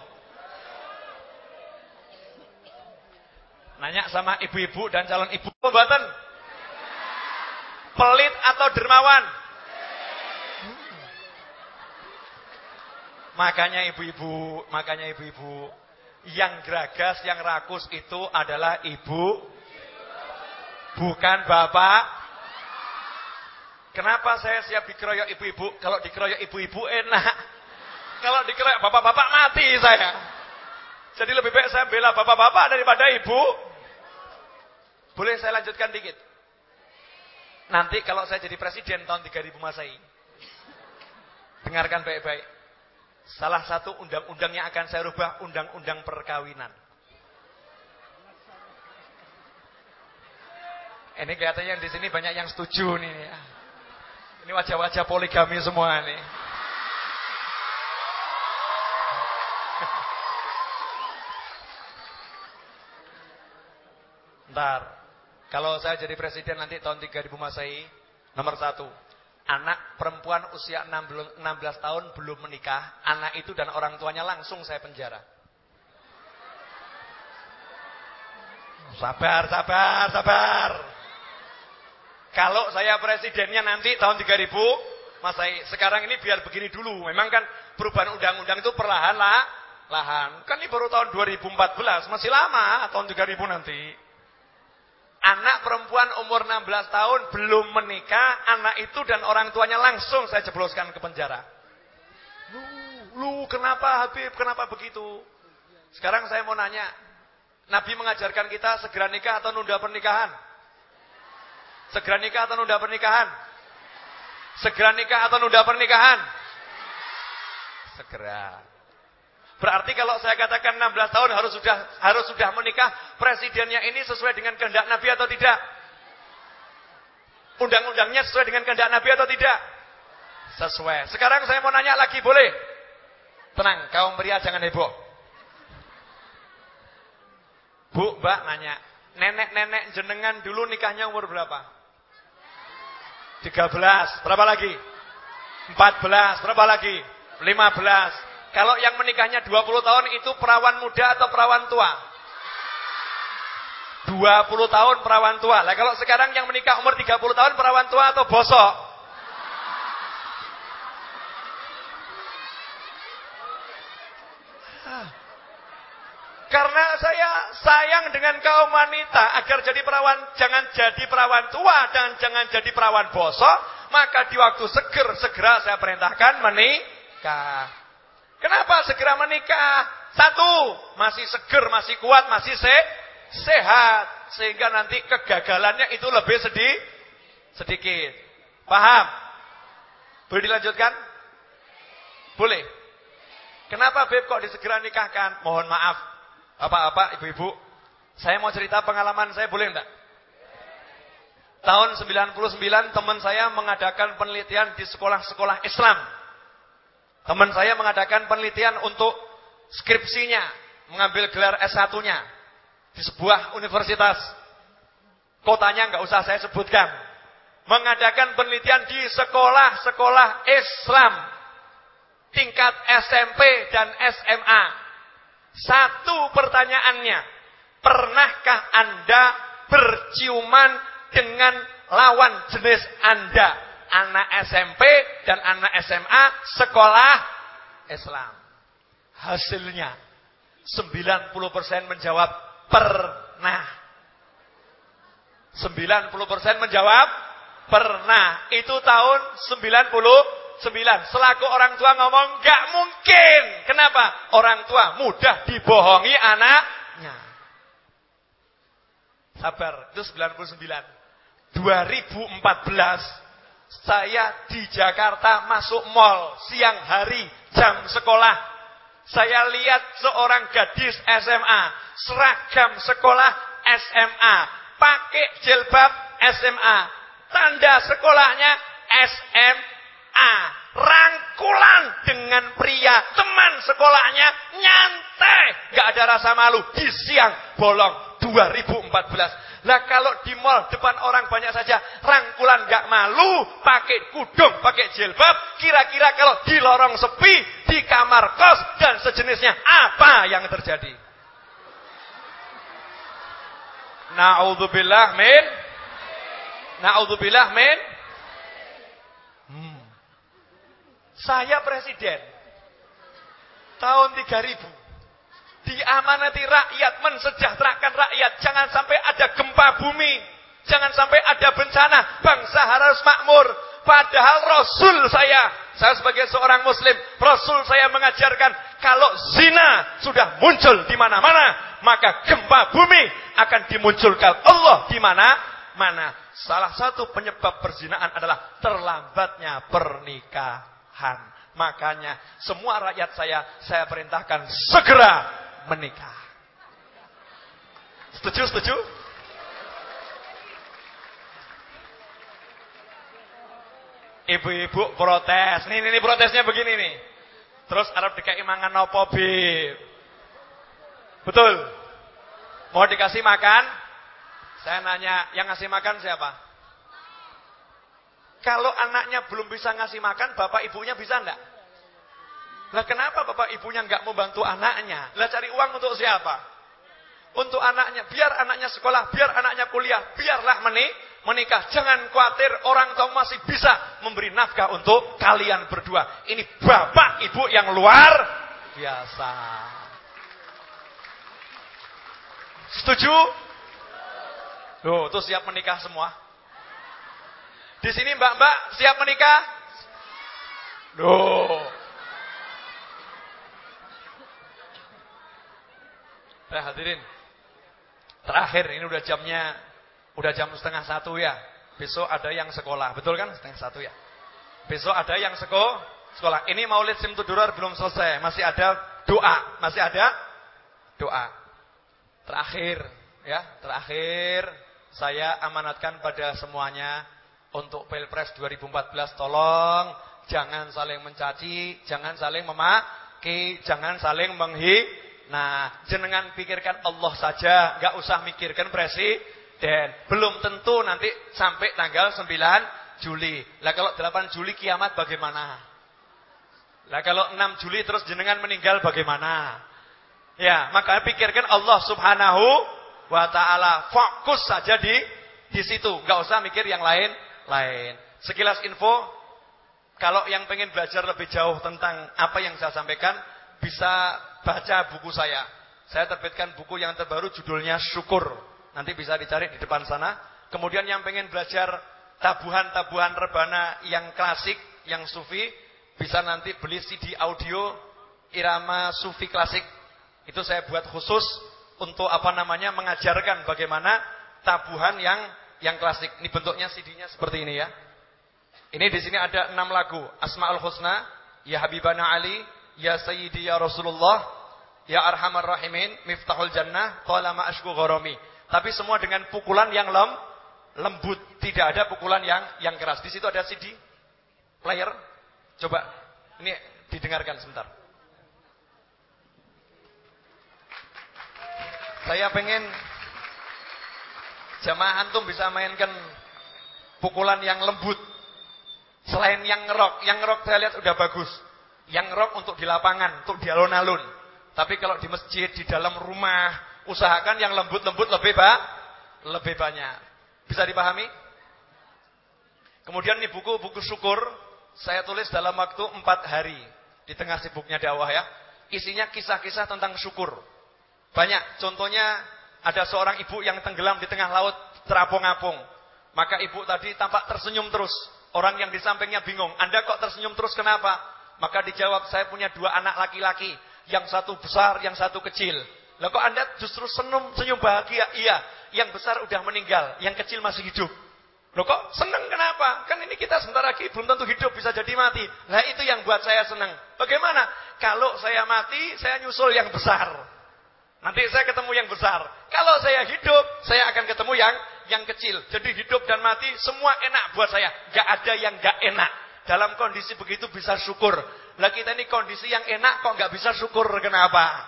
Nanya sama ibu-ibu dan calon ibu pembuatan. Pelit atau dermawan? Makanya ibu-ibu, makanya ibu-ibu yang geragas, yang rakus itu adalah ibu, bukan bapak. Kenapa saya siap dikeroyok ibu-ibu? Kalau dikeroyok ibu-ibu enak. Kalau dikeroyok bapak-bapak mati saya. Jadi lebih baik saya bela bapak-bapak daripada ibu. Boleh saya lanjutkan dikit? Nanti kalau saya jadi presiden tahun 3000 Masehi. Dengarkan baik-baik. Salah satu undang-undang yang akan saya rubah undang-undang perkawinan. Ini kelihatannya di sini banyak yang setuju nih. Ini wajah-wajah poligami semua nih. Ntar, kalau saya jadi presiden nanti tahun 3000 Masehi, nomor satu, anak perempuan usia 16 tahun belum menikah, anak itu dan orang tuanya langsung saya penjara. Sabar, sabar, sabar. Kalau saya presidennya nanti tahun 3000, Mas sekarang ini biar begini dulu. Memang kan perubahan undang-undang itu perlahan lah, lahan. Kan ini baru tahun 2014, masih lama tahun 3000 nanti. Anak perempuan umur 16 tahun belum menikah, anak itu dan orang tuanya langsung saya jebloskan ke penjara. Lu, lu kenapa Habib, kenapa begitu? Sekarang saya mau nanya, Nabi mengajarkan kita segera nikah atau nunda pernikahan? Segera nikah atau nunda pernikahan? Segera nikah atau nunda pernikahan? Segera. Berarti kalau saya katakan 16 tahun harus sudah harus sudah menikah, presidennya ini sesuai dengan kehendak Nabi atau tidak? Undang-undangnya sesuai dengan kehendak Nabi atau tidak? Sesuai. Sekarang saya mau nanya lagi, boleh? Tenang, kaum pria jangan heboh. Bu, Mbak nanya, nenek-nenek jenengan dulu nikahnya umur berapa? 13. Berapa lagi? 14. Berapa lagi? 15. Kalau yang menikahnya 20 tahun itu perawan muda atau perawan tua? 20 tahun perawan tua. Lah kalau sekarang yang menikah umur 30 tahun perawan tua atau bosok? Karena saya sayang dengan kaum wanita agar jadi perawan jangan jadi perawan tua dan jangan jadi perawan bosok, maka di waktu seger segera saya perintahkan menikah. Kenapa segera menikah? Satu, masih seger, masih kuat, masih se sehat. Sehingga nanti kegagalannya itu lebih sedih, sedikit. Paham? Boleh dilanjutkan? Boleh. Kenapa Beb kok disegera nikahkan? Mohon maaf. Apa-apa, ibu-ibu. Saya mau cerita pengalaman saya, boleh enggak? Tahun 99 teman saya mengadakan penelitian di sekolah-sekolah Islam. Teman saya mengadakan penelitian untuk skripsinya, mengambil gelar S1-nya di sebuah universitas. Kotanya nggak usah saya sebutkan. Mengadakan penelitian di sekolah-sekolah Islam tingkat SMP dan SMA. Satu pertanyaannya, pernahkah Anda berciuman dengan lawan jenis Anda? anak SMP dan anak SMA sekolah Islam. Hasilnya 90% menjawab pernah. 90% menjawab pernah. Itu tahun 99. Selaku orang tua ngomong gak mungkin. Kenapa? Orang tua mudah dibohongi anaknya. Sabar, itu 99. 2014 saya di Jakarta masuk mall siang hari jam sekolah. Saya lihat seorang gadis SMA, seragam sekolah SMA, pakai jilbab SMA. Tanda sekolahnya SMA. Rangkulan dengan pria teman sekolahnya nyantai. Gak ada rasa malu. Di siang bolong 2014. Lah kalau di mall depan orang banyak saja rangkulan gak malu, pakai kudung, pakai jilbab, kira-kira kalau di lorong sepi, di kamar kos dan sejenisnya apa yang terjadi? Naudzubillah min Naudzubillah min hmm. Saya presiden tahun 3000 diamanati rakyat, mensejahterakan rakyat. Jangan sampai ada gempa bumi. Jangan sampai ada bencana. Bangsa harus makmur. Padahal Rasul saya, saya sebagai seorang Muslim, Rasul saya mengajarkan kalau zina sudah muncul di mana-mana, maka gempa bumi akan dimunculkan Allah di mana-mana. Salah satu penyebab perzinaan adalah terlambatnya pernikahan. Makanya semua rakyat saya, saya perintahkan segera menikah. Setuju, setuju? Ibu-ibu protes. Nih, nih, protesnya begini nih. Terus Arab dikai mangan nopo bib. Betul. Mau dikasih makan? Saya nanya, yang ngasih makan siapa? Kalau anaknya belum bisa ngasih makan, bapak ibunya bisa enggak? Lah kenapa bapak ibunya nggak mau bantu anaknya? Lah cari uang untuk siapa? Untuk anaknya. Biar anaknya sekolah, biar anaknya kuliah, biarlah menik menikah. Jangan khawatir orang tua masih bisa memberi nafkah untuk kalian berdua. Ini bapak ibu yang luar biasa. Setuju? Loh, tuh siap menikah semua. Di sini mbak-mbak siap menikah? Loh, Eh hadirin. Terakhir ini udah jamnya udah jam setengah satu ya. Besok ada yang sekolah, betul kan? Setengah satu ya. Besok ada yang seko sekolah. Ini Maulid Simtudurar belum selesai, masih ada doa, masih ada doa. Terakhir ya, terakhir saya amanatkan pada semuanya untuk Pilpres 2014 tolong jangan saling mencaci, jangan saling memaki, jangan saling menghi Nah, jenengan pikirkan Allah saja, nggak usah mikirkan presiden. Belum tentu nanti sampai tanggal 9 Juli. Lah kalau 8 Juli kiamat bagaimana? Lah kalau 6 Juli terus jenengan meninggal bagaimana? Ya, maka pikirkan Allah Subhanahu wa taala. Fokus saja di di situ, nggak usah mikir yang lain-lain. Sekilas info, kalau yang pengen belajar lebih jauh tentang apa yang saya sampaikan, bisa baca buku saya. Saya terbitkan buku yang terbaru judulnya Syukur. Nanti bisa dicari di depan sana. Kemudian yang pengen belajar tabuhan-tabuhan rebana yang klasik, yang sufi, bisa nanti beli CD audio irama sufi klasik. Itu saya buat khusus untuk apa namanya mengajarkan bagaimana tabuhan yang yang klasik. Ini bentuknya CD-nya seperti ini ya. Ini di sini ada enam lagu. Asmaul Husna, Ya Habibana Ali, Ya Sayyidi Ya Rasulullah, Ya Arhamar Rahimin, Miftahul Jannah, Qala ma ashku gharami. Tapi semua dengan pukulan yang lem, lembut, tidak ada pukulan yang yang keras. Di situ ada CD player. Coba ini didengarkan sebentar. Saya pengen jamaah antum bisa mainkan pukulan yang lembut. Selain yang ngerok, yang ngerok saya lihat udah bagus. Yang ngerok untuk di lapangan, untuk di alun-alun. Tapi kalau di masjid, di dalam rumah, usahakan yang lembut-lembut lebih ba lebih banyak. Bisa dipahami? Kemudian ini buku, buku syukur, saya tulis dalam waktu empat hari. Di tengah sibuknya dakwah ya. Isinya kisah-kisah tentang syukur. Banyak, contohnya ada seorang ibu yang tenggelam di tengah laut, terapung-apung. Maka ibu tadi tampak tersenyum terus. Orang yang di sampingnya bingung, Anda kok tersenyum terus kenapa? Maka dijawab, saya punya dua anak laki-laki yang satu besar, yang satu kecil. Lah kok Anda justru senyum, senyum bahagia? Iya, yang besar udah meninggal, yang kecil masih hidup. Loh kok seneng kenapa? Kan ini kita sebentar lagi belum tentu hidup bisa jadi mati. Nah itu yang buat saya seneng. Bagaimana? Kalau saya mati, saya nyusul yang besar. Nanti saya ketemu yang besar. Kalau saya hidup, saya akan ketemu yang yang kecil. Jadi hidup dan mati semua enak buat saya. Gak ada yang gak enak. Dalam kondisi begitu bisa syukur. Lah kita ini kondisi yang enak kok gak bisa syukur. Kenapa?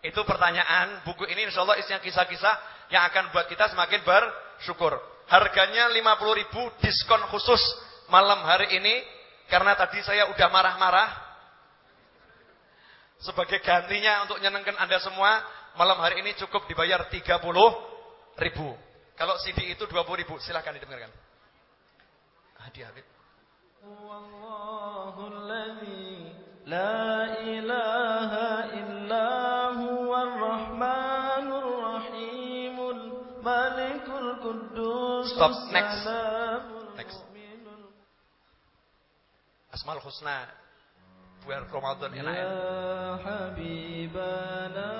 Itu pertanyaan. Buku ini insya Allah isinya kisah-kisah yang akan buat kita semakin bersyukur. Harganya 50 ribu diskon khusus malam hari ini. Karena tadi saya udah marah-marah. Sebagai gantinya untuk nyenengkan Anda semua. Malam hari ini cukup dibayar 30 ribu. Kalau CD itu 20 ribu. Silahkan didengarkan. Hadiah Habib. La ilaha illa huwar rahmanur rahimul malikul kudus. Stop, next. Next. Asmaul Husna buat Ramadan enak ya. Habibana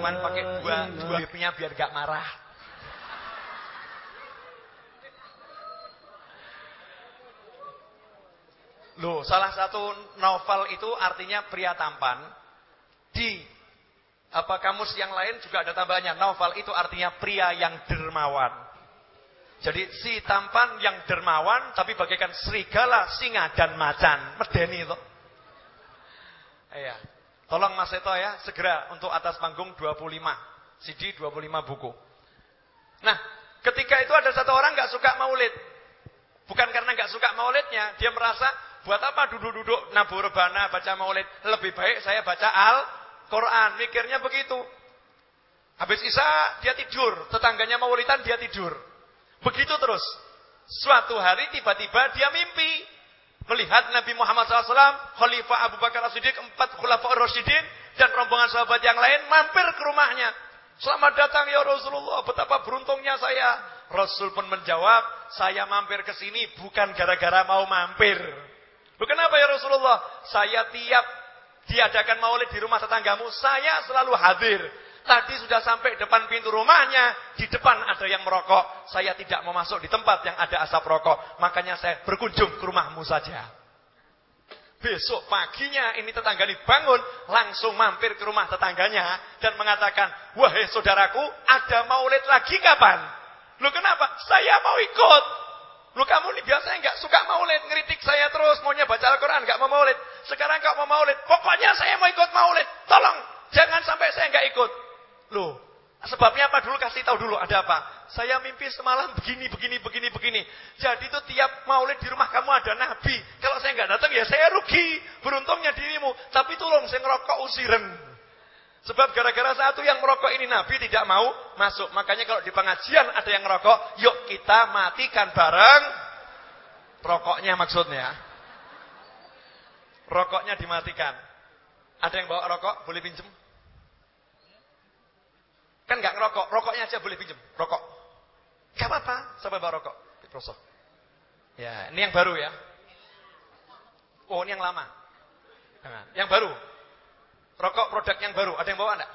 cuman pakai dua dua bibnya biar gak marah. Loh, salah satu novel itu artinya pria tampan. Di apa kamus yang lain juga ada tambahannya. Novel itu artinya pria yang dermawan. Jadi si tampan yang dermawan tapi bagaikan serigala, singa dan macan. Medeni itu. Iya. Tolong Mas Seto ya, segera untuk atas panggung 25. CD 25 buku. Nah, ketika itu ada satu orang nggak suka maulid. Bukan karena nggak suka maulidnya, dia merasa buat apa duduk-duduk nabur bana baca maulid. Lebih baik saya baca Al-Quran. Mikirnya begitu. Habis Isa dia tidur, tetangganya maulidan dia tidur. Begitu terus. Suatu hari tiba-tiba dia mimpi melihat Nabi Muhammad SAW, Khalifah Abu Bakar As-Siddiq, empat Khulafah Rasyidin, dan rombongan sahabat yang lain mampir ke rumahnya. Selamat datang ya Rasulullah, betapa beruntungnya saya. Rasul pun menjawab, saya mampir ke sini bukan gara-gara mau mampir. Kenapa ya Rasulullah? Saya tiap diadakan maulid di rumah tetanggamu, saya selalu hadir. Tadi sudah sampai depan pintu rumahnya, di depan ada yang merokok. Saya tidak mau masuk di tempat yang ada asap rokok. Makanya saya berkunjung ke rumahmu saja. Besok paginya ini tetangga ini bangun, langsung mampir ke rumah tetangganya dan mengatakan, "Wahai saudaraku, ada maulid lagi kapan?" Lu kenapa? Saya mau ikut. Lu kamu ini biasanya nggak suka maulid, ngeritik saya terus, maunya baca Al-Quran, nggak mau maulid. Sekarang kau mau maulid, pokoknya saya mau ikut maulid. Tolong, jangan sampai saya nggak ikut. Loh, sebabnya apa dulu? Kasih tahu dulu ada apa. Saya mimpi semalam begini, begini, begini, begini. Jadi itu tiap maulid di rumah kamu ada nabi. Kalau saya nggak datang ya saya rugi. Beruntungnya dirimu. Tapi tolong saya ngerokok usiren. Sebab gara-gara satu yang merokok ini Nabi tidak mau masuk. Makanya kalau di pengajian ada yang ngerokok, yuk kita matikan bareng. Rokoknya maksudnya. Rokoknya dimatikan. Ada yang bawa rokok? Boleh pinjem? Kan nggak ngerokok, rokoknya aja boleh pinjem, rokok. Gak apa-apa, sampai bawa rokok. Prosok. Ya, ini yang baru ya. Oh, ini yang lama. Yang baru. Rokok produk yang baru. Ada yang bawa enggak?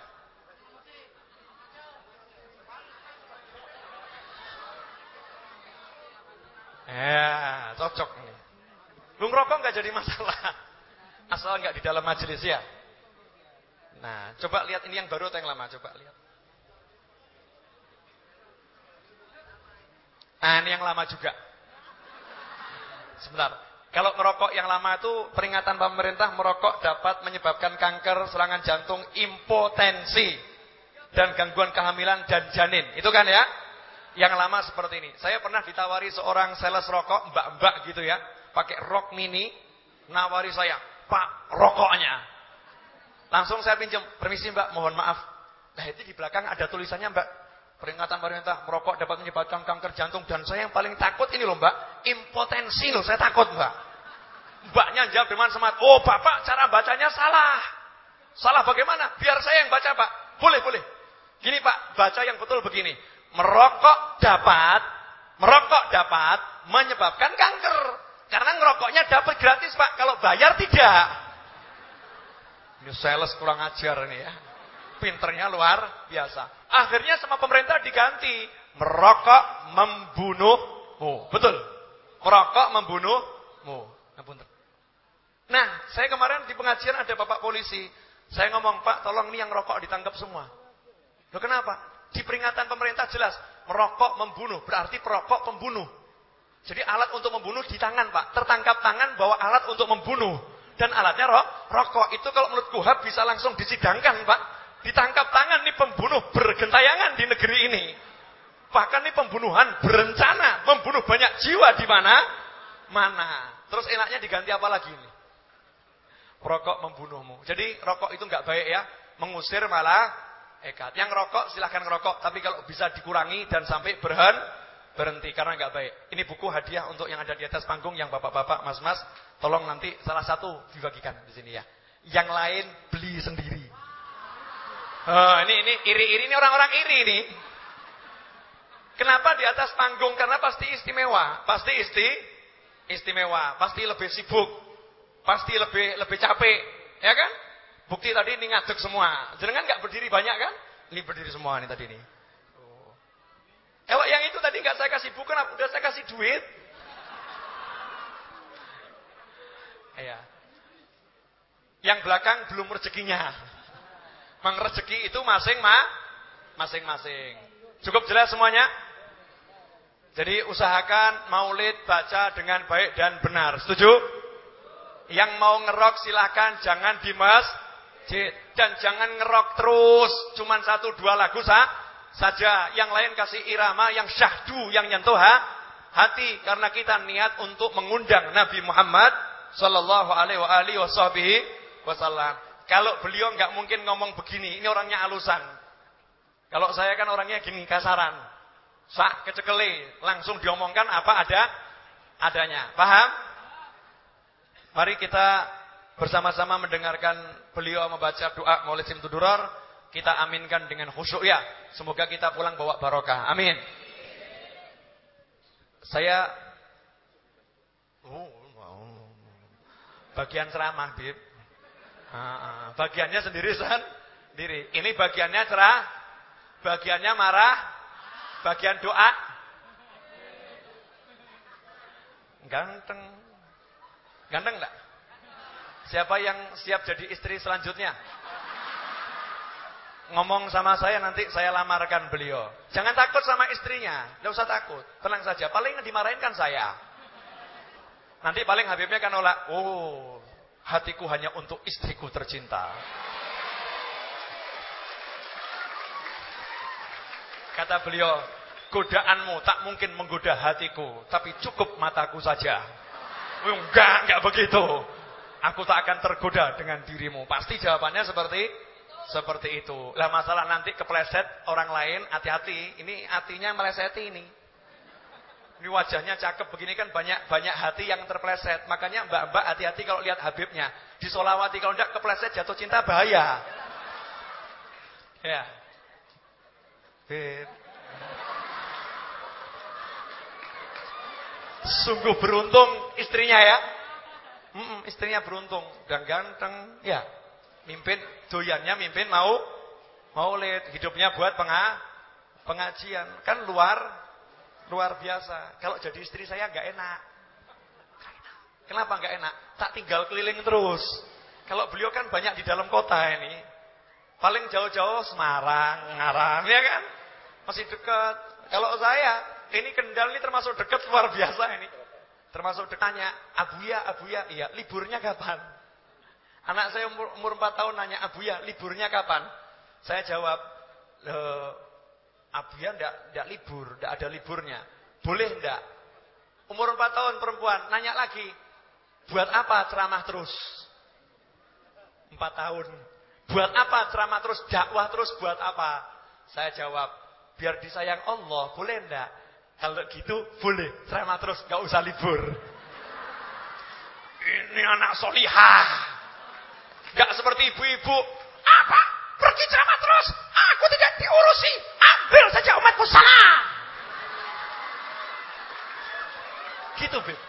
Ya, cocok nih. Lu ngerokok nggak jadi masalah. Asal nggak di dalam majelis ya. Nah, coba lihat ini yang baru atau yang lama, coba lihat. Nah, ini yang lama juga. Sebentar. Kalau merokok yang lama itu peringatan pemerintah merokok dapat menyebabkan kanker, serangan jantung, impotensi dan gangguan kehamilan dan janin. Itu kan ya? Yang lama seperti ini. Saya pernah ditawari seorang sales rokok, mbak-mbak gitu ya, pakai rok mini, nawari saya, "Pak, rokoknya." Langsung saya pinjam, "Permisi Mbak, mohon maaf." Nah, itu di belakang ada tulisannya, Mbak. Peringatan pemerintah merokok dapat menyebabkan kanker jantung dan saya yang paling takut ini loh Mbak, impotensi loh, saya takut Mbak. Mbaknya jawab dengan semangat, "Oh, Bapak cara bacanya salah." Salah bagaimana? Biar saya yang baca, Pak. Boleh, boleh. Gini, Pak, baca yang betul begini. Merokok dapat merokok dapat menyebabkan kanker. Karena ngerokoknya dapat gratis, Pak. Kalau bayar tidak. Ini sales kurang ajar ini ya. Pinternya luar biasa. Akhirnya sama pemerintah diganti. Merokok membunuhmu. Betul. Merokok membunuhmu. Nah, saya kemarin di pengajian ada bapak polisi. Saya ngomong, Pak, tolong nih yang rokok ditangkap semua. Loh kenapa? Di peringatan pemerintah jelas, merokok membunuh, berarti perokok pembunuh. Jadi alat untuk membunuh di tangan, Pak. Tertangkap tangan bawa alat untuk membunuh. Dan alatnya ro rokok. Itu kalau menurut kuhab bisa langsung disidangkan, Pak. Ditangkap tangan nih pembunuh bergentayangan di negeri ini. Bahkan nih pembunuhan berencana membunuh banyak jiwa di mana? Mana. Terus enaknya diganti apa lagi nih? Rokok membunuhmu. Jadi rokok itu nggak baik ya. Mengusir malah ekat. Yang rokok silahkan ngerokok. Tapi kalau bisa dikurangi dan sampai berhen, berhenti. Karena nggak baik. Ini buku hadiah untuk yang ada di atas panggung. Yang bapak-bapak, mas-mas. Tolong nanti salah satu dibagikan di sini ya. Yang lain beli sendiri. Oh, ini ini iri-iri ini orang-orang iri ini. Kenapa di atas panggung? Karena pasti istimewa. Pasti isti istimewa. Pasti lebih sibuk pasti lebih lebih capek, ya kan? Bukti tadi ini ngaduk semua. Jangan nggak berdiri banyak kan? Ini berdiri semua nih tadi nih. Oh. Kalau yang itu tadi nggak saya kasih buku, udah saya kasih duit. Ya. Yang belakang belum rezekinya. Mang rezeki itu masing ma masing-masing. Cukup jelas semuanya? Jadi usahakan maulid baca dengan baik dan benar. Setuju? Yang mau ngerok silahkan jangan di masjid. Dan jangan ngerok terus. Cuman satu dua lagu sah, saja. Yang lain kasih irama yang syahdu, yang nyentuh ha, hati. Karena kita niat untuk mengundang Nabi Muhammad Sallallahu alaihi wasallam. Kalau beliau nggak mungkin ngomong begini. Ini orangnya alusan. Kalau saya kan orangnya gini kasaran. Sak kecekele. Langsung diomongkan apa ada adanya. Paham? Mari kita bersama-sama mendengarkan beliau membaca doa Maulid Simtudurar. Kita aminkan dengan khusyuk ya. Semoga kita pulang bawa barokah. Amin. Saya oh, bagian ceramah, Bib. Bagiannya sendiri sendiri. Ini bagiannya cerah, bagiannya marah, bagian doa. Ganteng. Ganteng enggak? Siapa yang siap jadi istri selanjutnya? Ngomong sama saya nanti saya lamarkan beliau. Jangan takut sama istrinya. Tidak usah takut. Tenang saja. Paling dimarahin kan saya. Nanti paling Habibnya kan nolak. Oh, hatiku hanya untuk istriku tercinta. Kata beliau, godaanmu tak mungkin menggoda hatiku, tapi cukup mataku saja. Enggak, enggak begitu. Aku tak akan tergoda dengan dirimu. Pasti jawabannya seperti seperti itu. Lah masalah nanti kepleset orang lain, hati-hati. Ini hatinya meleseti ini. Ini wajahnya cakep begini kan banyak banyak hati yang terpleset. Makanya mbak-mbak hati-hati kalau lihat Habibnya. Di Solawati kalau enggak kepleset jatuh cinta bahaya. Ya. Bib. Sungguh beruntung istrinya ya. Mm -mm, istrinya beruntung dan ganteng. Ya. Mimpin doyannya mimpin mau maulid, hidupnya buat penga, pengajian. Kan luar luar biasa. Kalau jadi istri saya nggak enak. Kenapa nggak enak? Tak tinggal keliling terus. Kalau beliau kan banyak di dalam kota ini. Paling jauh-jauh Semarang, Ngarang, ya kan? Masih dekat. Kalau saya ini Kendal ini termasuk dekat luar biasa ini. Termasuk dekatnya. Abuya, Abuya, iya. Liburnya kapan? Anak saya umur, umur 4 tahun nanya, Abuya, liburnya kapan? Saya jawab, Abuya enggak, enggak libur, enggak ada liburnya. Boleh enggak? Umur 4 tahun perempuan, nanya lagi. Buat apa ceramah terus? 4 tahun. Buat apa ceramah terus, dakwah terus, buat apa? Saya jawab, biar disayang Allah, boleh enggak? Kalau gitu boleh ceramah terus, gak usah libur. Ini anak solihah. Gak seperti ibu-ibu. Apa? Pergi ceramah terus. Aku tidak diurusi. Ambil saja umatku sana. Gitu, Beb.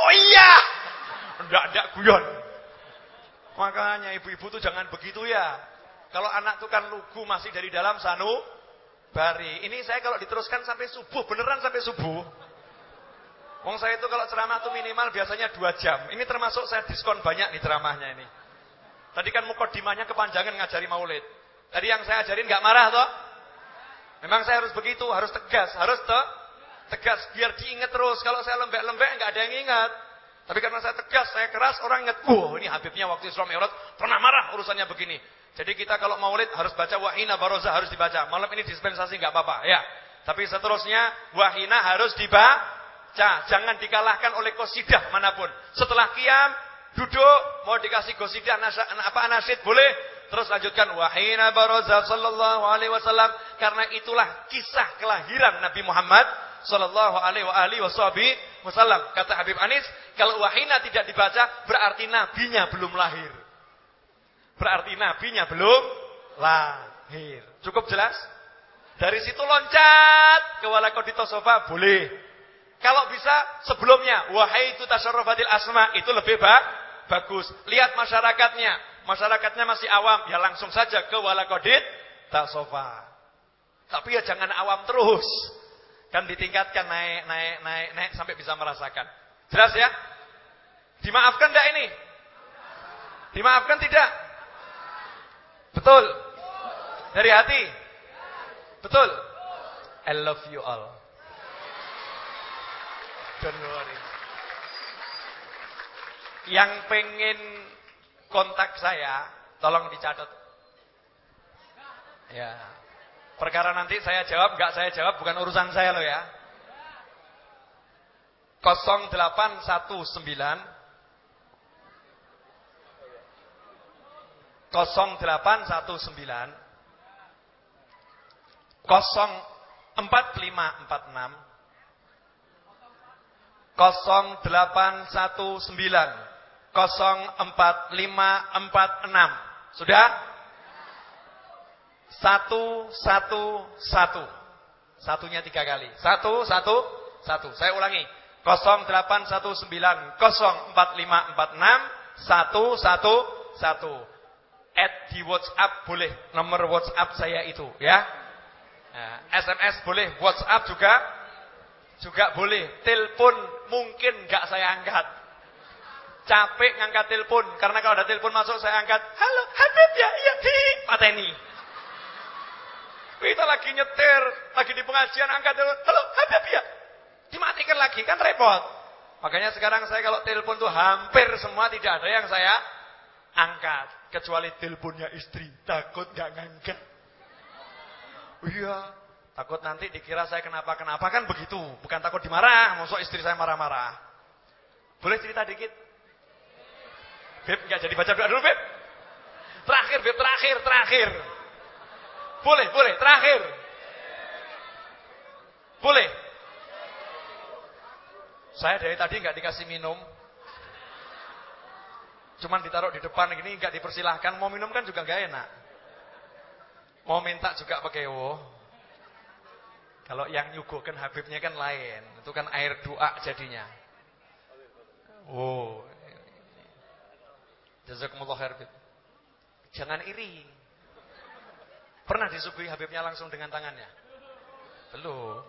Oh iya. Enggak, enggak guyon. Makanya ibu-ibu tuh jangan begitu ya. Kalau anak tuh kan lugu masih dari dalam sanu, Bari. Ini saya kalau diteruskan sampai subuh, beneran sampai subuh. Wong saya itu kalau ceramah tuh minimal biasanya dua jam. Ini termasuk saya diskon banyak nih ceramahnya ini. Tadi kan mukodimahnya kepanjangan ngajari maulid. Tadi yang saya ajarin nggak marah toh? Memang saya harus begitu, harus tegas, harus toh tegas biar diingat terus. Kalau saya lembek-lembek nggak ada yang ingat. Tapi karena saya tegas, saya keras, orang ingat, wah ini Habibnya waktu Isra Mi'raj pernah marah urusannya begini. Jadi kita kalau maulid harus baca wahina baroza harus dibaca. Malam ini dispensasi nggak apa-apa, ya. Tapi seterusnya wahina harus dibaca. Jangan dikalahkan oleh kosidah mana pun. Setelah kiam, duduk, mau dikasih kosidah apa anasid boleh. Terus lanjutkan wahina baroza sallallahu alaihi wasallam karena itulah kisah kelahiran Nabi Muhammad sallallahu alaihi wasallam. Kata Habib Anis, kalau wahina tidak dibaca berarti nabinya belum lahir. Berarti nabinya belum lahir. Cukup jelas? Dari situ loncat ke walakodito sofa boleh. Kalau bisa sebelumnya wahai itu tasarrufatil asma itu lebih ba bagus. Lihat masyarakatnya. Masyarakatnya masih awam, ya langsung saja ke walakodit tasofa. Tapi ya jangan awam terus. Kan ditingkatkan naik, naik, naik, naik sampai bisa merasakan. Jelas ya? Dimaafkan tidak ini? Dimaafkan tidak? Betul? Dari hati? Betul? I love you all. Don't worry. Yang pengen kontak saya, tolong dicatat. Ya. Perkara nanti saya jawab, enggak saya jawab, bukan urusan saya loh ya. 0819 0819 04546 0819 04546 Sudah? Satu, satu, satu. Satunya tiga kali. Satu, satu, satu. Saya ulangi. 0819 04546 111 Add di WhatsApp boleh. Nomor WhatsApp saya itu ya. Nah, SMS boleh, WhatsApp juga juga boleh. Telepon mungkin nggak saya angkat. Capek ngangkat telepon karena kalau ada telepon masuk saya angkat. Halo, Habib ya? Iya, di pateni. Kita lagi nyetir, lagi di pengajian angkat telepon. Halo, Habib ya? Dimatikan lagi, kan repot. Makanya sekarang saya kalau telepon tuh hampir semua tidak ada yang saya angkat. Kecuali teleponnya istri. Takut gak ngangkat. Iya. Takut nanti dikira saya kenapa-kenapa. Kan begitu. Bukan takut dimarah. Maksud istri saya marah-marah. Boleh cerita dikit? Beb, gak jadi baca doa dulu, Beb. Terakhir, Beb, terakhir, terakhir. Boleh, boleh. Terakhir. Boleh. Saya dari tadi nggak dikasih minum. Cuman ditaruh di depan gini nggak dipersilahkan. Mau minum kan juga nggak enak. Mau minta juga pakai wo. Kalau yang nyuguhkan Habibnya kan lain. Itu kan air doa jadinya. Oh. Jazakumullah khair. Jangan iri. Pernah disuguhi Habibnya langsung dengan tangannya? Belum.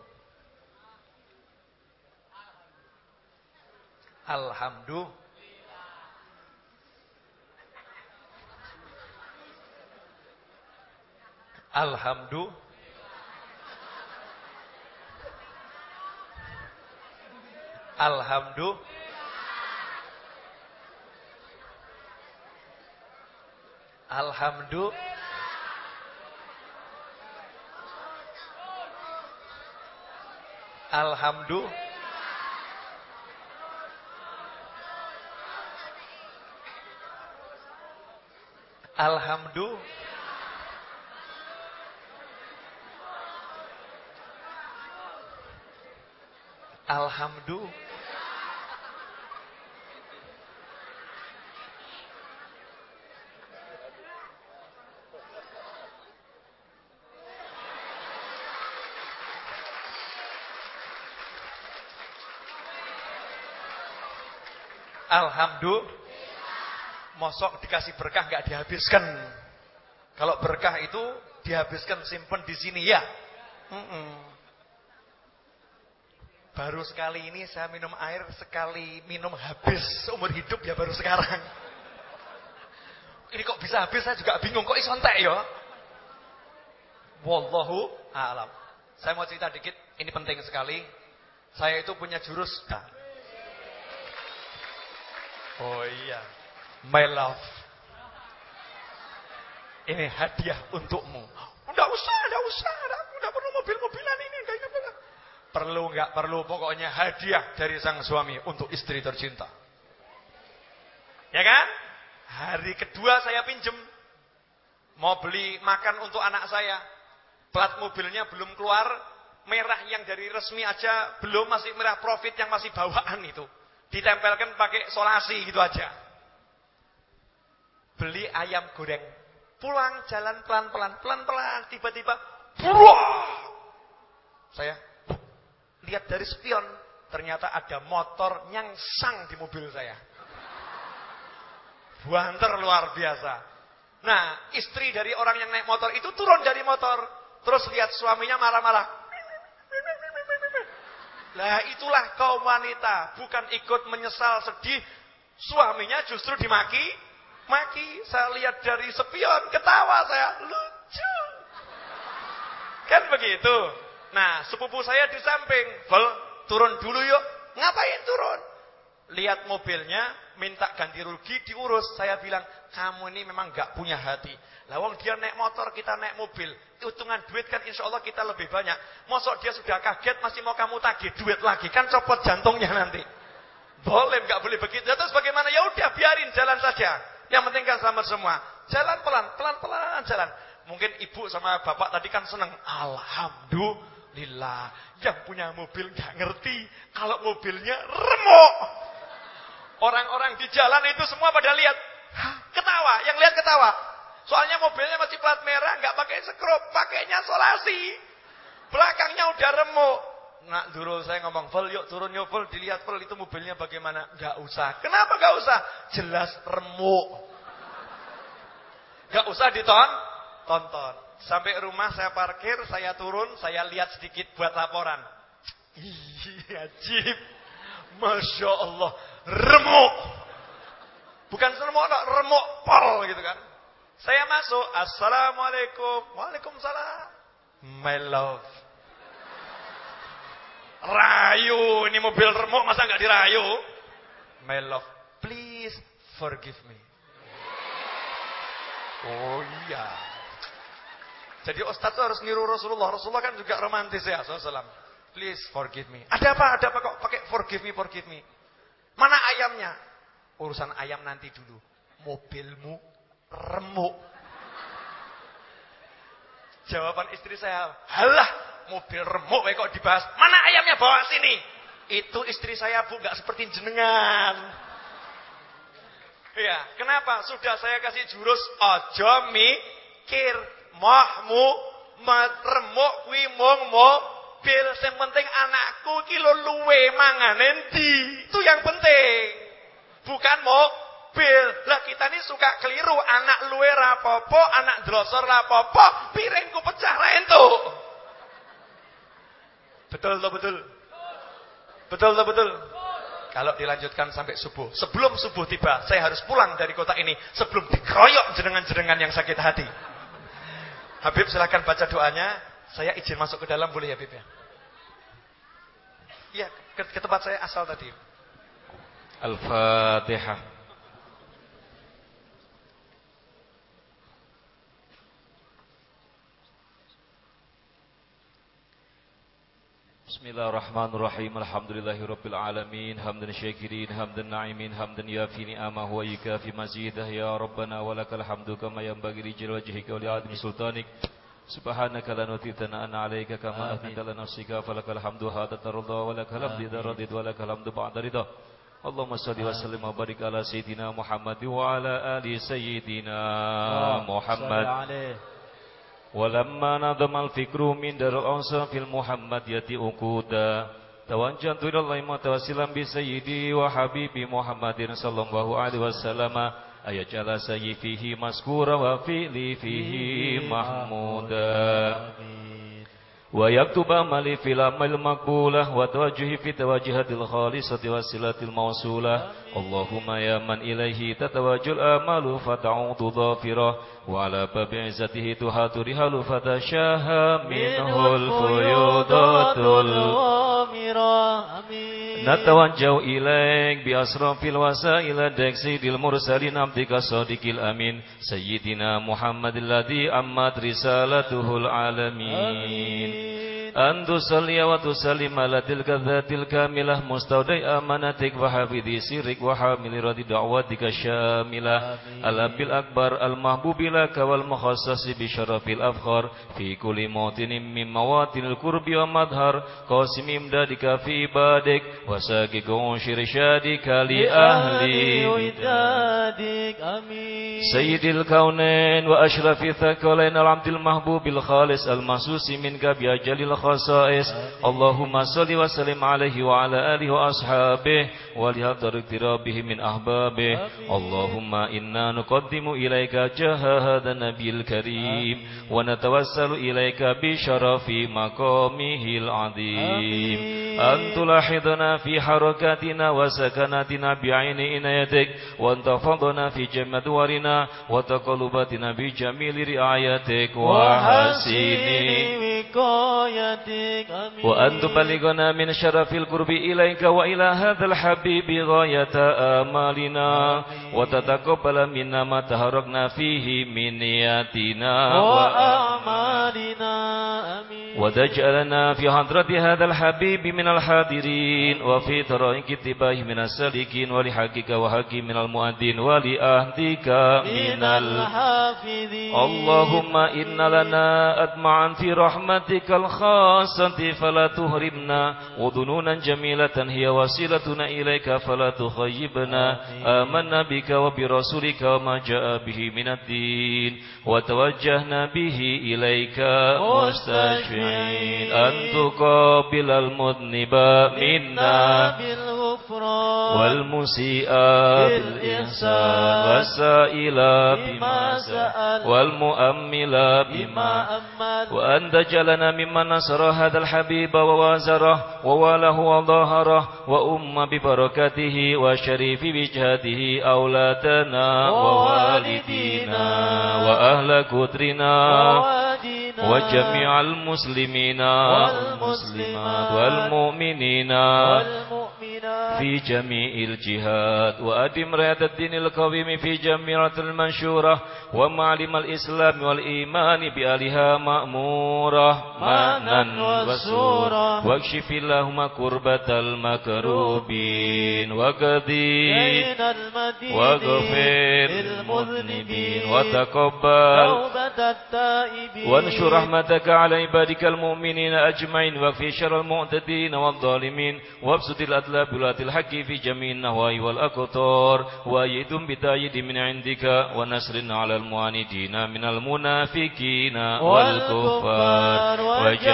Alhamdulillah. Alhamdulillah. Alhamdulillah. Alhamdulillah. Alhamdulillah. Alhamdulillah. Alhamdulillah. Alhamdulillah. Mosok dikasih berkah nggak dihabiskan. Kalau berkah itu dihabiskan simpen di sini ya. Mm-mm. Baru sekali ini saya minum air sekali minum habis seumur hidup ya baru sekarang. Ini kok bisa habis saya juga bingung kok isontek ya. Wallahu a'lam. Saya mau cerita dikit, ini penting sekali. Saya itu punya jurus. Nah. Oh iya. My love. Ini hadiah untukmu. Enggak usah, enggak usah. Enggak perlu mobil-mobilan ini. Enggak, enggak. Perlu enggak perlu. Pokoknya hadiah dari sang suami untuk istri tercinta. Ya kan? Hari kedua saya pinjem. Mau beli makan untuk anak saya. Plat mobilnya belum keluar. Merah yang dari resmi aja belum. Masih merah profit yang masih bawaan itu. Ditempelkan pakai solasi gitu aja. Beli ayam goreng. Pulang jalan pelan-pelan. Pelan-pelan. Tiba-tiba. Saya lihat dari spion. Ternyata ada motor nyangsang di mobil saya. Buanter luar biasa. Nah, istri dari orang yang naik motor itu turun dari motor. Terus lihat suaminya marah-marah. Lah itulah kaum wanita. Bukan ikut menyesal sedih. Suaminya justru dimaki. Maki. Saya lihat dari spion. Ketawa saya. Lucu. Kan begitu. Nah, sepupu saya di samping. Vel, turun dulu yuk. Ngapain turun? Lihat mobilnya, minta ganti rugi, diurus. Saya bilang, kamu ini memang gak punya hati. Lawang dia naik motor, kita naik mobil. Hitungan duit kan insya Allah kita lebih banyak. Mosok dia sudah kaget, masih mau kamu tagih duit lagi. Kan copot jantungnya nanti. Boleh, gak boleh begitu. Terus bagaimana? Ya udah, biarin jalan saja. Yang penting kan selamat semua. Jalan pelan, pelan-pelan jalan. Mungkin ibu sama bapak tadi kan senang. Alhamdulillah. Yang punya mobil gak ngerti. Kalau mobilnya remuk. Orang-orang di jalan itu semua pada lihat. Ketawa. Yang lihat ketawa. Soalnya mobilnya masih plat merah. nggak pakai skrup. Pakainya solasi. Belakangnya udah remuk. Nak dulu saya ngomong. Vol yuk turun yuk Vol. Dilihat Vol itu mobilnya bagaimana. Nggak usah. Kenapa nggak usah? Jelas remuk. Nggak usah diton. Tonton. Sampai rumah saya parkir. Saya turun. Saya lihat sedikit buat laporan. Iya, ajib. Masya Allah remuk. Bukan remuk, remuk pol gitu kan. Saya masuk, Assalamualaikum. Waalaikumsalam. My love. Rayu, ini mobil remuk masa nggak dirayu? My love, please forgive me. Oh iya. Jadi Ustaz itu harus niru Rasulullah. Rasulullah kan juga romantis ya, Sallallahu Please forgive me. Ada apa? Ada apa kok pakai forgive me, forgive me? Mana ayamnya? Urusan ayam nanti dulu. Mobilmu remuk. Jawaban istri saya, halah mobil remuk kok dibahas. Mana ayamnya bawa sini? Itu istri saya bu, gak seperti jenengan. Ya, kenapa? Sudah saya kasih jurus ojo mikir mahmu remuk kuwi mung mobil. Yang penting anakku kilo luwe mangan endi. Itu yang penting. Bukan mobil. Lah kita ini suka keliru. Anak luwe rapopo, anak drosor rapopo, piringku pecah lah itu. Betul atau betul? Betul atau betul? Kalau dilanjutkan sampai subuh. Sebelum subuh tiba, saya harus pulang dari kota ini. Sebelum dikeroyok jenengan-jenengan yang sakit hati. Habib silahkan baca doanya. Saya izin masuk ke dalam boleh ya Habib ya? Iya, ke, ke tempat saya asal tadi. Al-Fatihah. Bismillahirrahmanirrahim. Alhamdulillahirabbil alamin. Hamdan syakirin, hamdan na'imin, hamdan yafi ni'amahu wa yukafi mazidah ya Rabbana wa lakal hamdu kama yanbaghi li wajhika wa li 'azimi sultanik. Subhanaka la nutitana an 'alaika kama athnayta ala nafsika falakal hamdu hatta tarda wa lakal hamdu idza radid wa lakal hamdu ba'da ridha. Allahumma salli wa sallim wa barik ala sayyidina Muhammad wa ala ali sayyidina Muhammad. ولما نظم الفكر من در الأنصاف المحمدية أكودا توجهت إلى الله متوسلا بسيدي وحبيبي محمد صلى الله عليه وسلم أيجعل سيي فيه مذكورا وفعلي فيه محمودا ويكتب عملي في الأعمال المقبولة وتوجهي في توجهات الخالصة والصلة الموصولة اللهم يا من إليه تتوجه الآمال فتعود ظافرة وعلى باب عزته تحات رحال فتشاها منه الفيوضات الوامرة آمين نتوجه إليك بأسرف الوسائل دك سيد المرسلين عبدك الصادق الأمين سيدنا محمد الذي أمت رسالته العالمين أن تصلي وتسلم على تلك الذات الكاملة مستودع أمانتك وحافظي سرك وحامل رضي دعوتك الشاملة الأب الأكبر المحبوب لك والمخصص بشرف الأفخار في كل موطن من مواطن القرب ومظهر قاسم إمدادك في عبادك وساقك وانشر شادك لأهل ودادك آمين سيد الكونين وأشرف الثقلين العبد المحبوب الخالص المحسوس منك بأجل الخصائص اللهم صل وسلم عليه وعلى آله وأصحابه ولهذا اقترابه من أحبابه اللهم إنا نقدم إليك جاه هذا النبي الكريم ونتوسل إليك بشرف مقامه العظيم أن تلاحظنا في حركاتنا وسكناتنا بعين عنايتك وأن تفضنا في جمع دورنا وتقلباتنا بجميل رعايتك وحسين وقايتك آمين وأن تبلغنا من شرف القرب إليك وإلى هذا الحبيب غاية آمالنا. وتتقبل منا ما تهرقنا فيه من نياتنا. وأعمالنا آمين. وتجعلنا في حضرة هذا الحبيب من الحاضرين. وفي طرائق اتباعه من السالكين ولحقك وحق من المؤدين ولأهدك من من ال الحافظين. اللهم إن لنا أدمعا في رحمتك الخاصة فلا تهرمنا وظنونا جميلة هي وسيلتنا إليك فلا تخيبنا آمنا بك وبرسولك وما جاء به من الدين وتوجهنا به إليك مستشفعين أن تقابل المذنب منا بالغفران والمسيء بالإحسان والسائل بما سأل والمؤمل بما بما أمل وأن تجعلنا ممن نصر هذا الحبيب ووازره وواله وظهره وأم ببركته وشريف بجهته أولادنا ووالدينا وأهل كترنا وجميع المسلمين والمسلمات والمؤمنين في جميع الجهات وأدم راية الدين القويم في جميع المنشورة ومعلم الإسلام والإيمان بآلها مأمورة. مانا وسورة واكشف اللهم كربة المكروبين. المدين واغفر للمذنبين. وتقبل. وانشر رحمتك على عبادك المؤمنين أجمعين. واكفي شر المعتدين والظالمين. وابسط الأدلاب ولاة الحق في جميع النواهي والأقطار. وأيد بتأييد من عندك. ونصر على المعاندين من المنافقين والكفار.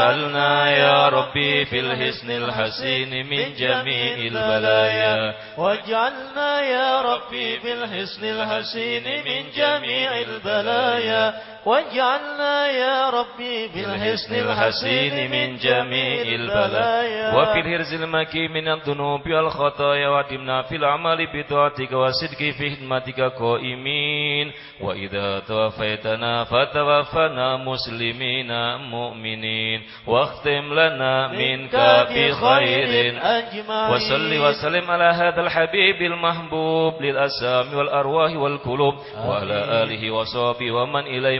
واجعلنا يا ربي في الحسن الحسين من جميع البلايا. واجعلنا يا ربي بالحسن الحسين من جميع البلايا. واجعلنا يا ربي بالحسن الحسين من جميع البلايا. وفي الهرز المكي من الذنوب والخطايا. وأتمنا في الأعمال بطاعتك والصدق في خدمتك قائمين. وإذا توفيتنا فتوفنا مسلمين مؤمنين. واختم لنا منك بخير أجمعين. وصل وسلم على هذا الحبيب المحبوب للأسام والأرواح والقلوب. وعلى آله وصحبه ومن إليه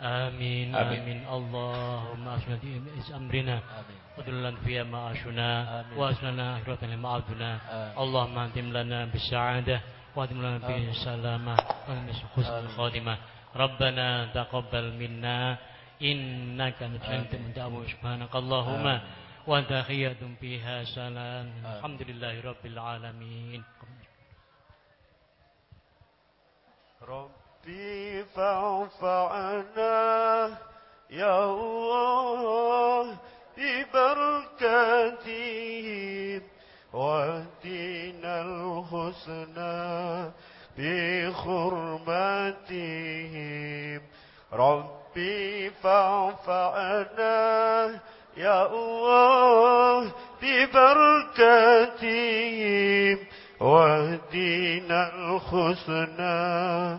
آمين آمين. آمين. اللهم أشهد أمرنا. ودلنا في معاشنا. وأسلنا آخرة معادنا آمين. اللهم أنتم لنا بالسعادة. وأتم لنا بالسلامة آمين. الخاتمة ربنا تقبل منا. إنك أنت. من سبحانك اللهم. آمين. وتحية فيها سلام. الحمد لله رب العالمين. ربي فاعف عنا يا الله ببركاتهم واهدنا الحسنى بحرمتهم ربي فاعف عنا يا الله ببركاتهم واهدنا الحسنى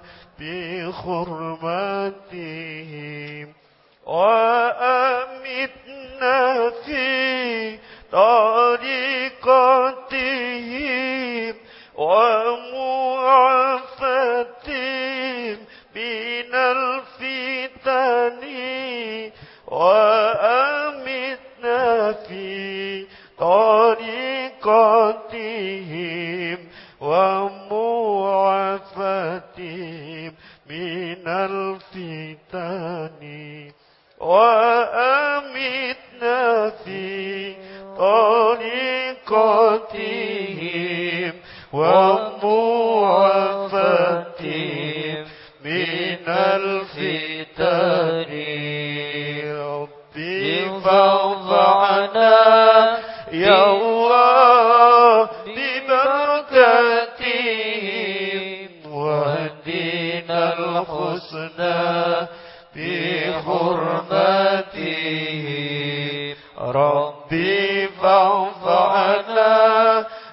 بحرمتهم وأمتنا في طريقتهم ومعافتهم من الفتن وأمتنا في طريقتهم ومعافتهم من الفتن وأمتنا في طريقتهم ومعافتهم من الفتن. ربي فانفعنا الحسنى بحرمتهم ربي فانفعنا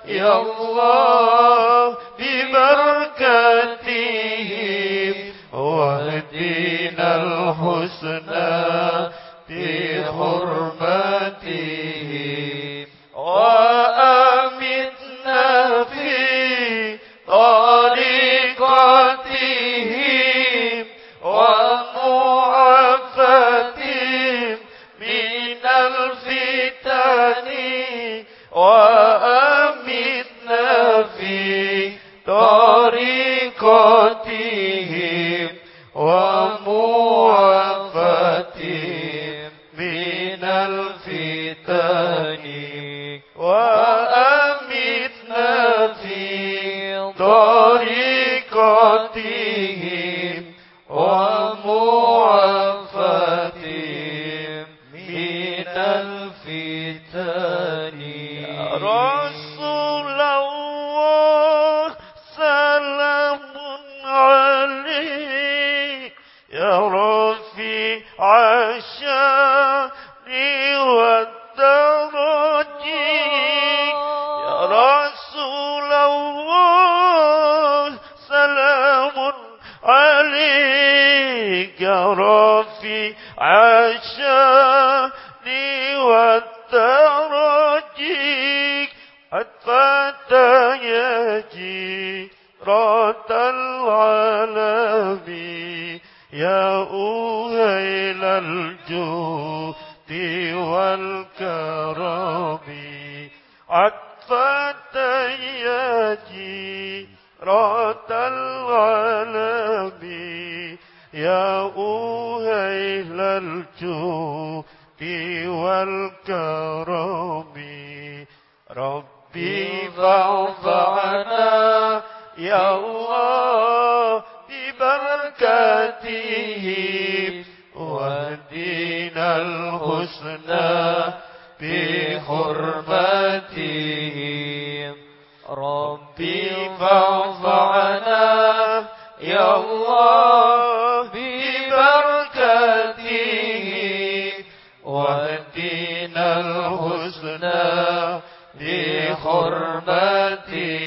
يا الله ببركتهم واهدنا الحسنى بحرمتهم بحرمتهم